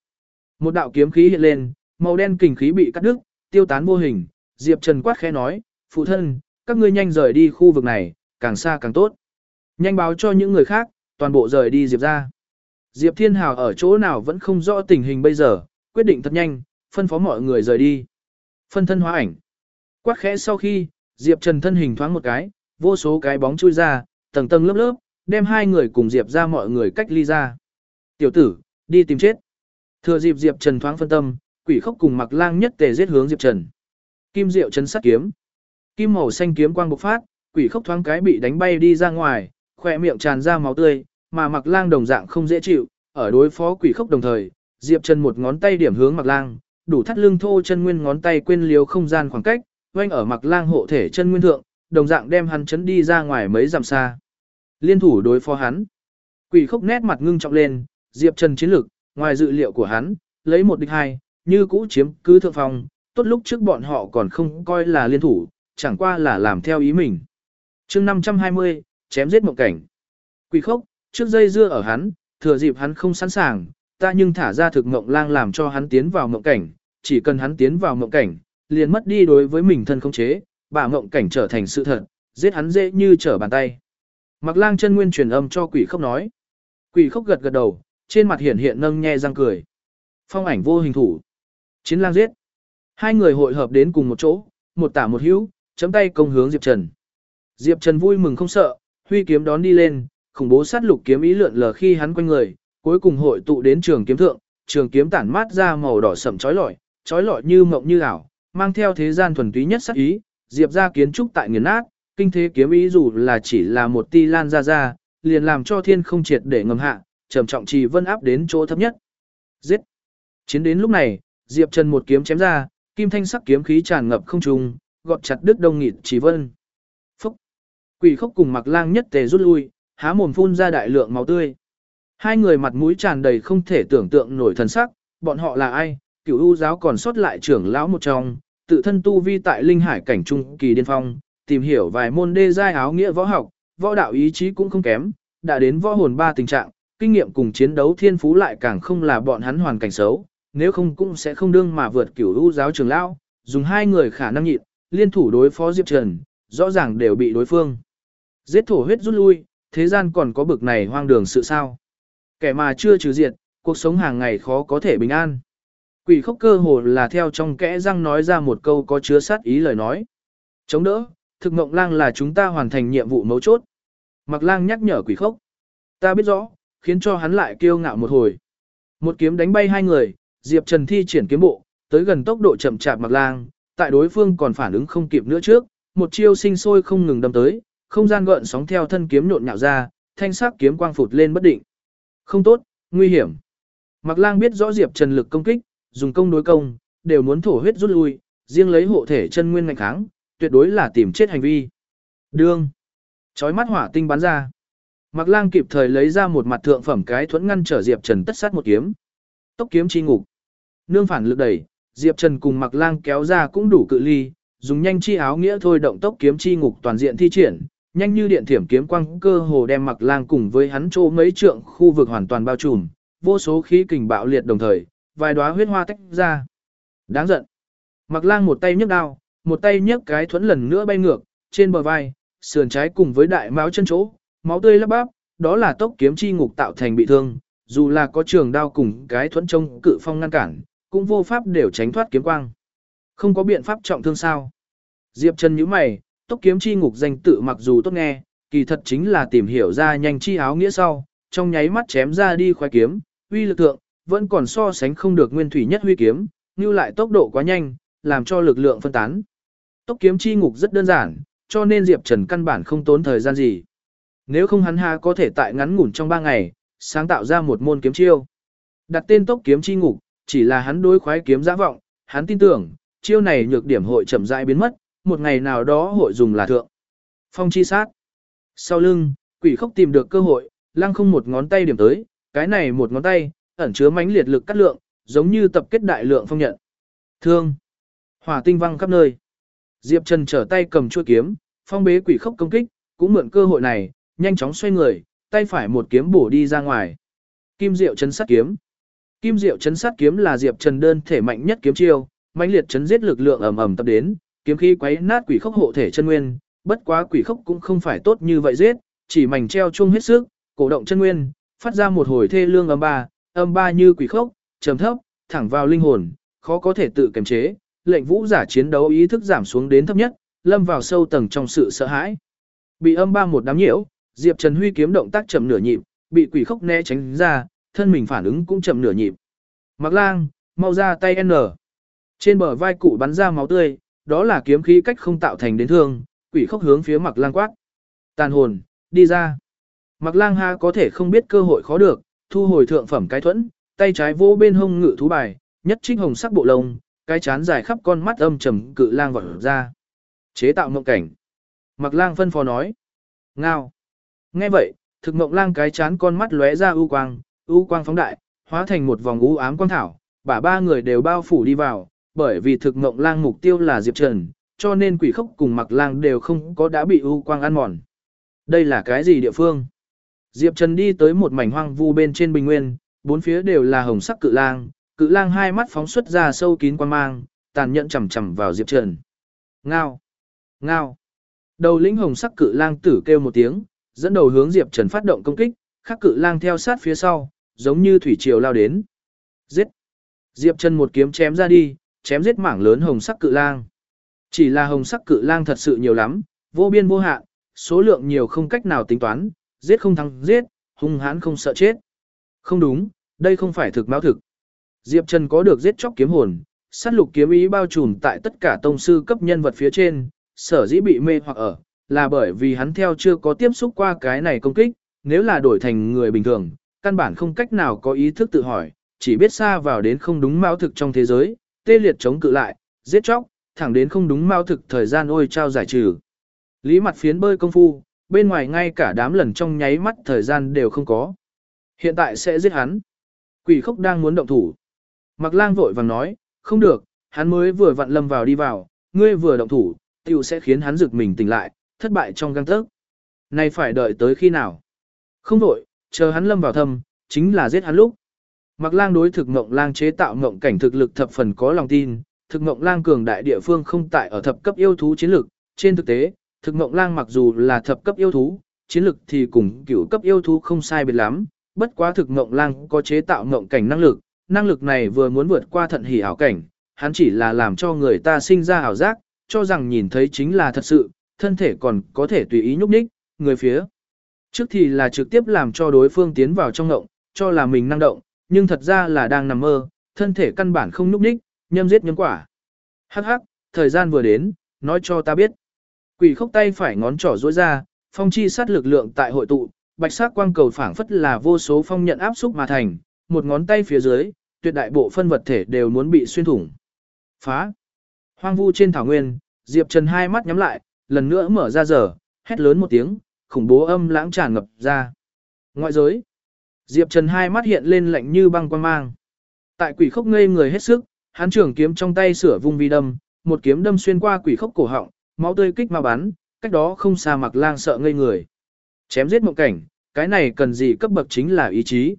Speaker 1: Một đạo kiếm khí hiện lên, màu đen kình khí bị cắt đứt, tiêu tán vô hình. Diệp Trần quát khẽ nói, phụ thân, các ngươi nhanh rời đi khu vực này, càng xa càng tốt. Nhanh báo cho những người khác, toàn bộ rời đi Diệp ra. Diệp Thiên Hào ở chỗ nào vẫn không rõ tình hình bây giờ, quyết định thật nhanh, phân phó mọi người rời đi. Phân thân hóa ảnh. Quát khẽ sau khi, Diệp Trần thân hình thoáng một cái, vô số cái bóng chui ra, tầng tầng lớp lớp, đem hai người cùng Diệp ra mọi người cách ly ra. Tiểu tử, đi tìm chết. Thừa dịp Diệp Trần thoáng phân tâm, quỷ khốc cùng mặc lang nhất tề giết hướng Diệp Trần. Kim diệu chấn sát kiếm. Kim màu xanh kiếm quang bộc phát, quỷ khốc thoáng cái bị đánh bay đi ra ngoài, khỏe miệng tràn ra máu tươi, mà mặc lang đồng dạng không dễ chịu, ở đối phó quỷ khốc đồng thời, Diệp Trần một ngón tay điểm hướng mặc lang, đủ thắt lưng thô chân nguyên ngón tay quên liếu không gian khoảng cách, quanh ở mặc lang hộ thể chân nguyên thượng, đồng dạng đem hắn chấn đi ra ngoài mấy dặm xa. Liên thủ đối phó hắn. Quỷ khốc nét mặt ngưng trọng lên, Diệp Trần chiến lực, ngoài dự liệu của hắn, lấy một địch hai, như cũ chiếm cứ thượng phòng, tốt lúc trước bọn họ còn không coi là liên thủ, chẳng qua là làm theo ý mình. chương 520, chém giết một cảnh. Quỷ khốc, trước dây dưa ở hắn, thừa dịp hắn không sẵn sàng, ta nhưng thả ra thực mộng lang làm cho hắn tiến vào mộng cảnh, chỉ cần hắn tiến vào mộng cảnh, liền mất đi đối với mình thân không chế, bà mộng cảnh trở thành sự thật, giết hắn dễ như trở bàn tay. Mặc lang chân nguyên truyền âm cho quỷ khốc nói. Quỷ khốc gật gật đầu, trên mặt hiển hiện nâng nhe răng cười. Phong ảnh vô hình thủ. Chiến lang giết. Hai người hội hợp đến cùng một chỗ, một tả một hữu, chấm tay công hướng Diệp Trần. Diệp Trần vui mừng không sợ, huy kiếm đón đi lên, khủng bố sát lục kiếm ý lượn lờ khi hắn quanh người, cuối cùng hội tụ đến trường kiếm thượng, trường kiếm tản mát ra màu đỏ sậm chói lọi, chói lọi như mộng như ảo, mang theo thế gian thuần túy nhất sắc ý, Diệp ra kiến trúc tại nghiền nát, kinh thế kiếm ý dù là chỉ là một ti lan ra ra, liền làm cho thiên không triệt để ngầm hạ, trầm trọng trì vân áp đến chỗ thấp nhất. Giết! Chiến đến lúc này, Diệp Trần một kiếm chém ra, kim thanh sắc kiếm khí tràn ngập không trung, gọt chặt đứt đông nghịt trì vân. Phúc! Quỷ khốc cùng mặc lang nhất tề rút lui, há mồm phun ra đại lượng máu tươi. Hai người mặt mũi tràn đầy không thể tưởng tượng nổi thần sắc, bọn họ là ai, cửu u giáo còn sót lại trưởng lão một trong, tự thân tu vi tại linh hải cảnh trung kỳ điên phong, tìm hiểu vài môn đê giai áo nghĩa võ học, võ đạo ý chí cũng không kém, đã đến võ hồn ba tình trạng, kinh nghiệm cùng chiến đấu thiên phú lại càng không là bọn hắn hoàn cảnh xấu, nếu không cũng sẽ không đương mà vượt cửu u giáo trưởng lão, dùng hai người khả năng nhịn, liên thủ đối phó Diệp Trần, rõ ràng đều bị đối phương. Giết thổ huyết rút lui, thế gian còn có bực này hoang đường sự sao. Kẻ mà chưa trừ diệt, cuộc sống hàng ngày khó có thể bình an. Quỷ khốc cơ hồ là theo trong kẽ răng nói ra một câu có chứa sát ý lời nói. Chống đỡ, thực mộng lang là chúng ta hoàn thành nhiệm vụ mấu chốt. Mặc lang nhắc nhở quỷ khốc. Ta biết rõ, khiến cho hắn lại kiêu ngạo một hồi. Một kiếm đánh bay hai người, Diệp Trần thi triển kiếm bộ, tới gần tốc độ chậm chạp mặc lang, tại đối phương còn phản ứng không kịp nữa trước, một chiêu sinh sôi không ngừng đâm tới, không gian gợn sóng theo thân kiếm nhộn nhạo ra, thanh sắc kiếm quang phụt lên bất định. Không tốt, nguy hiểm. Mạc Lang biết rõ Diệp Trần lực công kích, dùng công đối công, đều muốn thổ huyết rút lui, riêng lấy hộ thể chân nguyên ngạnh kháng, tuyệt đối là tìm chết hành vi. Đương. Chói mắt hỏa tinh bắn ra. Mạc Lang kịp thời lấy ra một mặt thượng phẩm cái thuẫn ngăn trở Diệp Trần tất sát một kiếm. Tốc kiếm chi ngục. Nương phản lực đẩy, Diệp Trần cùng Mạc Lang kéo ra cũng đủ cự ly, dùng nhanh chi áo nghĩa thôi động tốc kiếm chi ngục toàn diện thi triển, nhanh như điện thiểm kiếm quang cơ hồ đem mặc Lang cùng với hắn chỗ mấy trượng khu vực hoàn toàn bao trùm, vô số khí kình bạo liệt đồng thời, vài đóa huyết hoa tách ra. Đáng giận. mặc Lang một tay nhấc đao, một tay nhấc cái thuẫn lần nữa bay ngược, trên bờ vai, sườn trái cùng với đại máu chân chỗ, máu tươi lấp bắp, đó là tốc kiếm chi ngục tạo thành bị thương, dù là có trường đao cùng cái thuẫn trông cự phong ngăn cản, cũng vô pháp đều tránh thoát kiếm quang. Không có biện pháp trọng thương sao? Diệp Trần nhíu mày, tốc kiếm chi ngục danh tự mặc dù tốt nghe, kỳ thật chính là tìm hiểu ra nhanh chi áo nghĩa sau, trong nháy mắt chém ra đi khoái kiếm, uy lực thượng, vẫn còn so sánh không được nguyên thủy nhất huy kiếm, như lại tốc độ quá nhanh, làm cho lực lượng phân tán. Tốc kiếm chi ngục rất đơn giản, cho nên Diệp Trần căn bản không tốn thời gian gì. Nếu không hắn ha có thể tại ngắn ngủn trong 3 ngày, sáng tạo ra một môn kiếm chiêu. Đặt tên tốc kiếm chi ngục, chỉ là hắn đối khoái kiếm giã vọng, hắn tin tưởng, chiêu này nhược điểm hội chậm rãi biến mất, một ngày nào đó hội dùng là thượng. Phong chi sát. Sau lưng, quỷ khốc tìm được cơ hội, lăng không một ngón tay điểm tới, cái này một ngón tay, ẩn chứa mãnh liệt lực cắt lượng, giống như tập kết đại lượng phong nhận. Thương. Hỏa tinh văng khắp nơi. Diệp Trần trở tay cầm chuôi kiếm, phong bế quỷ khốc công kích, cũng mượn cơ hội này, nhanh chóng xoay người, tay phải một kiếm bổ đi ra ngoài. Kim Diệu chấn sát kiếm. Kim Diệu chấn sát kiếm là Diệp Trần đơn thể mạnh nhất kiếm chiêu, mãnh liệt chấn giết lực lượng ầm ầm tập đến, kiếm khí quấy nát quỷ khốc hộ thể chân nguyên, bất quá quỷ khốc cũng không phải tốt như vậy giết, chỉ mảnh treo chung hết sức, cổ động chân nguyên, phát ra một hồi thê lương âm ba, âm ba như quỷ khốc, trầm thấp, thẳng vào linh hồn, khó có thể tự kiềm chế, lệnh vũ giả chiến đấu ý thức giảm xuống đến thấp nhất, lâm vào sâu tầng trong sự sợ hãi. Bị âm ba một đám nhiễu, Diệp Trần Huy kiếm động tác chậm nửa nhịp, bị quỷ khốc né tránh ra, thân mình phản ứng cũng chậm nửa nhịp. Mặc lang, mau ra tay N. Trên bờ vai cụ bắn ra máu tươi, đó là kiếm khí cách không tạo thành đến thương, quỷ khốc hướng phía mặc lang quát. Tàn hồn, đi ra. Mặc lang ha có thể không biết cơ hội khó được, thu hồi thượng phẩm cái thuẫn, tay trái vỗ bên hông ngự thú bài, nhất trích hồng sắc bộ lông, cái chán dài khắp con mắt âm trầm cự lang vọt ra. Chế tạo mộng cảnh. Mặc lang phân phó nói. Ngao. Nghe vậy, thực mộng lang cái chán con mắt lóe ra ưu quang, ưu quang phóng đại, hóa thành một vòng u ám quang thảo, bả ba người đều bao phủ đi vào, bởi vì thực mộng lang mục tiêu là Diệp Trần, cho nên quỷ khốc cùng mặc lang đều không có đã bị ưu quang ăn mòn. Đây là cái gì địa phương? Diệp Trần đi tới một mảnh hoang vu bên trên bình nguyên, bốn phía đều là hồng sắc cự lang, cự lang hai mắt phóng xuất ra sâu kín quan mang, tàn nhẫn chầm chầm vào Diệp Trần. Ngao! Ngao! Đầu lĩnh hồng sắc cự lang tử kêu một tiếng, dẫn đầu hướng Diệp Trần phát động công kích, khắc cự lang theo sát phía sau, giống như thủy triều lao đến. Giết! Diệp Trần một kiếm chém ra đi, chém giết mảng lớn hồng sắc cự lang. Chỉ là hồng sắc cự lang thật sự nhiều lắm, vô biên vô hạn, số lượng nhiều không cách nào tính toán, giết không thắng giết, hung hãn không sợ chết. Không đúng, đây không phải thực máu thực. Diệp Trần có được giết chóc kiếm hồn, sát lục kiếm ý bao trùm tại tất cả tông sư cấp nhân vật phía trên, sở dĩ bị mê hoặc ở, là bởi vì hắn theo chưa có tiếp xúc qua cái này công kích, nếu là đổi thành người bình thường, căn bản không cách nào có ý thức tự hỏi, chỉ biết xa vào đến không đúng máu thực trong thế giới, tê liệt chống cự lại, giết chóc, thẳng đến không đúng mau thực thời gian ôi trao giải trừ. Lý mặt phiến bơi công phu, bên ngoài ngay cả đám lần trong nháy mắt thời gian đều không có. Hiện tại sẽ giết hắn. Quỷ khốc đang muốn động thủ. Mặc lang vội vàng nói, không được, hắn mới vừa vặn lâm vào đi vào, ngươi vừa động thủ, tiểu sẽ khiến hắn rực mình tỉnh lại, thất bại trong găng tớc. Này phải đợi tới khi nào? Không vội, chờ hắn lâm vào thâm, chính là giết hắn lúc. Mặc lang đối thực ngộng lang chế tạo ngộng cảnh thực lực thập phần có lòng tin, thực ngộng lang cường đại địa phương không tại ở thập cấp yêu thú chiến lực, trên thực tế, thực ngộng lang mặc dù là thập cấp yêu thú, chiến lực thì cùng cửu cấp yêu thú không sai biệt lắm, bất quá thực ngộng lang có chế tạo ngộng cảnh năng lực, năng lực này vừa muốn vượt qua thận hỉ ảo cảnh, hắn chỉ là làm cho người ta sinh ra ảo giác, cho rằng nhìn thấy chính là thật sự, thân thể còn có thể tùy ý nhúc nhích, người phía. Trước thì là trực tiếp làm cho đối phương tiến vào trong ngộng, cho là mình năng động, nhưng thật ra là đang nằm mơ, thân thể căn bản không nhúc nhích, nhâm giết nhâm quả. Hắc hắc, thời gian vừa đến, nói cho ta biết. Quỷ khốc tay phải ngón trỏ rối ra, phong chi sát lực lượng tại hội tụ, bạch sắc quang cầu phảng phất là vô số phong nhận áp xúc mà thành, một ngón tay phía dưới, tuyệt đại bộ phân vật thể đều muốn bị xuyên thủng. Phá! Hoang vu trên thảo nguyên, Diệp Trần hai mắt nhắm lại, lần nữa mở ra giờ, hét lớn một tiếng, khủng bố âm lãng tràn ngập ra. Ngoại giới. Diệp Trần hai mắt hiện lên lạnh như băng quan mang. Tại quỷ khốc ngây người hết sức, hắn trưởng kiếm trong tay sửa vung vi đâm, một kiếm đâm xuyên qua quỷ khốc cổ họng, máu tươi kích mà bắn, cách đó không xa mặc lang sợ ngây người. Chém giết mộng cảnh, cái này cần gì cấp bậc chính là ý chí.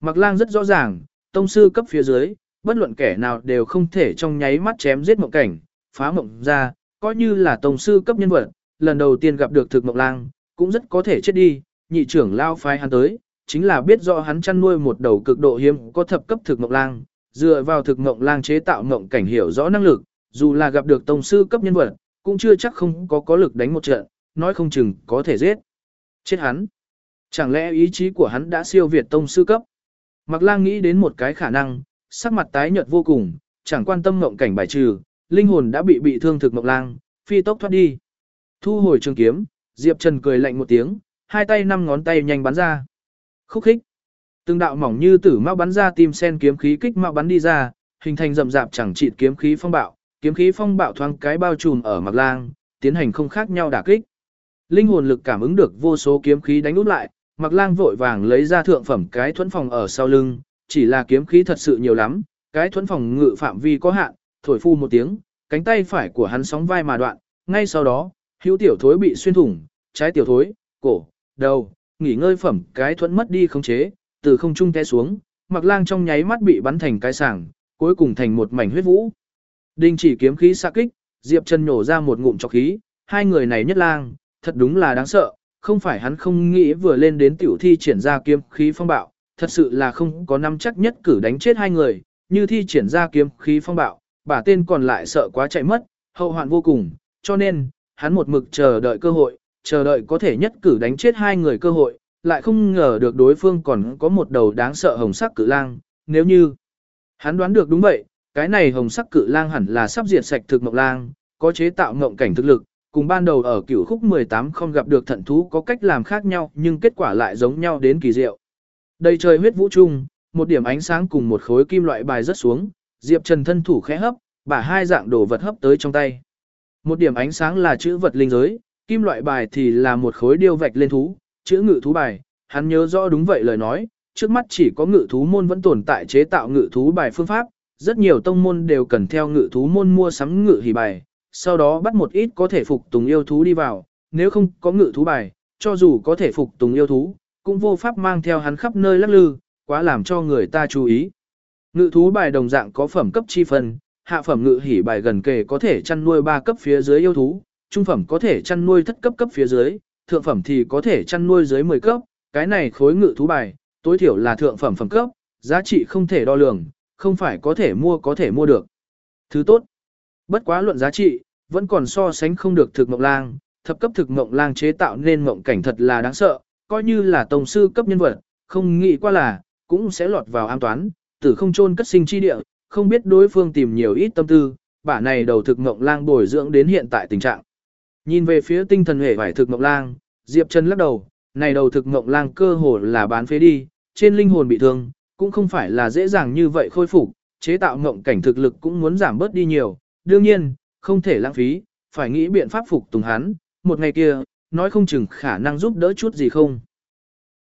Speaker 1: Mặc lang rất rõ ràng, tông sư cấp phía dưới, bất luận kẻ nào đều không thể trong nháy mắt chém giết mộng cảnh, phá mộng ra, coi như là tông sư cấp nhân vật, lần đầu tiên gặp được thực mộng lang, cũng rất có thể chết đi, nhị trưởng lao phái hắn tới, chính là biết rõ hắn chăn nuôi một đầu cực độ hiếm có thập cấp thực mộng lang, dựa vào thực mộng lang chế tạo mộng cảnh hiểu rõ năng lực, dù là gặp được tông sư cấp nhân vật, cũng chưa chắc không có có lực đánh một trận, nói không chừng có thể giết. Chết hắn. Chẳng lẽ ý chí của hắn đã siêu việt tông sư cấp? Mạc Lang nghĩ đến một cái khả năng, sắc mặt tái nhợt vô cùng, chẳng quan tâm mộng cảnh bài trừ, linh hồn đã bị bị thương thực mộng Lang, phi tốc thoát đi. Thu hồi trường kiếm, Diệp Trần cười lạnh một tiếng, hai tay năm ngón tay nhanh bắn ra. Khúc khích. Từng đạo mỏng như tử mao bắn ra tim sen kiếm khí kích mao bắn đi ra, hình thành rậm rạp chẳng trị kiếm khí phong bạo, kiếm khí phong bạo thoáng cái bao trùm ở Mạc Lang, tiến hành không khác nhau đả kích. Linh hồn lực cảm ứng được vô số kiếm khí đánh úp lại, Mạc Lang vội vàng lấy ra thượng phẩm cái thuẫn phòng ở sau lưng, chỉ là kiếm khí thật sự nhiều lắm, cái thuẫn phòng ngự phạm vi có hạn, thổi phu một tiếng, cánh tay phải của hắn sóng vai mà đoạn, ngay sau đó, hữu tiểu thối bị xuyên thủng, trái tiểu thối, cổ, đầu, nghỉ ngơi phẩm cái thuẫn mất đi khống chế, từ không trung té xuống, mặc Lang trong nháy mắt bị bắn thành cái sảng, cuối cùng thành một mảnh huyết vũ. đinh chỉ kiếm khí xạ kích, Diệp Trần nhổ ra một ngụm cho khí, hai người này nhất lang, thật đúng là đáng sợ, không phải hắn không nghĩ vừa lên đến tiểu thi triển ra kiếm khí phong bạo, thật sự là không có năm chắc nhất cử đánh chết hai người, như thi triển ra kiếm khí phong bạo, bà tên còn lại sợ quá chạy mất, hậu hoạn vô cùng, cho nên, hắn một mực chờ đợi cơ hội, chờ đợi có thể nhất cử đánh chết hai người cơ hội, lại không ngờ được đối phương còn có một đầu đáng sợ hồng sắc cự lang, nếu như hắn đoán được đúng vậy, cái này hồng sắc cự lang hẳn là sắp diệt sạch thực mộng lang, có chế tạo ngộng cảnh thực lực, cùng ban đầu ở cửu khúc 18 không gặp được thận thú có cách làm khác nhau nhưng kết quả lại giống nhau đến kỳ diệu. Đây trời huyết vũ trung, một điểm ánh sáng cùng một khối kim loại bài rớt xuống, Diệp Trần thân thủ khẽ hấp, bả hai dạng đồ vật hấp tới trong tay. Một điểm ánh sáng là chữ vật linh giới, kim loại bài thì là một khối điêu vạch lên thú, chữ ngự thú bài, hắn nhớ rõ đúng vậy lời nói, trước mắt chỉ có ngự thú môn vẫn tồn tại chế tạo ngự thú bài phương pháp, rất nhiều tông môn đều cần theo ngự thú môn mua sắm ngự hỉ bài, sau đó bắt một ít có thể phục tùng yêu thú đi vào, nếu không có ngự thú bài, cho dù có thể phục tùng yêu thú, cũng vô pháp mang theo hắn khắp nơi lắc lư, quá làm cho người ta chú ý. Ngự thú bài đồng dạng có phẩm cấp chi phần, hạ phẩm ngự hỉ bài gần kề có thể chăn nuôi ba cấp phía dưới yêu thú, trung phẩm có thể chăn nuôi thất cấp cấp phía dưới, thượng phẩm thì có thể chăn nuôi dưới 10 cấp, cái này khối ngự thú bài, tối thiểu là thượng phẩm phẩm cấp, giá trị không thể đo lường, không phải có thể mua có thể mua được. Thứ tốt, bất quá luận giá trị, vẫn còn so sánh không được thực mộng lang, thập cấp thực mộng lang chế tạo nên mộng cảnh thật là đáng sợ, coi như là tổng sư cấp nhân vật, không nghĩ qua là, cũng sẽ lọt vào an toán, tử không chôn cất sinh chi địa, không biết đối phương tìm nhiều ít tâm tư, bả này đầu thực mộng lang bồi dưỡng đến hiện tại tình trạng. Nhìn về phía tinh thần hệ vải thực mộng lang, Diệp Trần lắc đầu, này đầu thực mộng lang cơ hồ là bán phế đi, trên linh hồn bị thương, cũng không phải là dễ dàng như vậy khôi phục, chế tạo mộng cảnh thực lực cũng muốn giảm bớt đi nhiều, đương nhiên, không thể lãng phí, phải nghĩ biện pháp phục tùng hắn, một ngày kia, nói không chừng khả năng giúp đỡ chút gì không.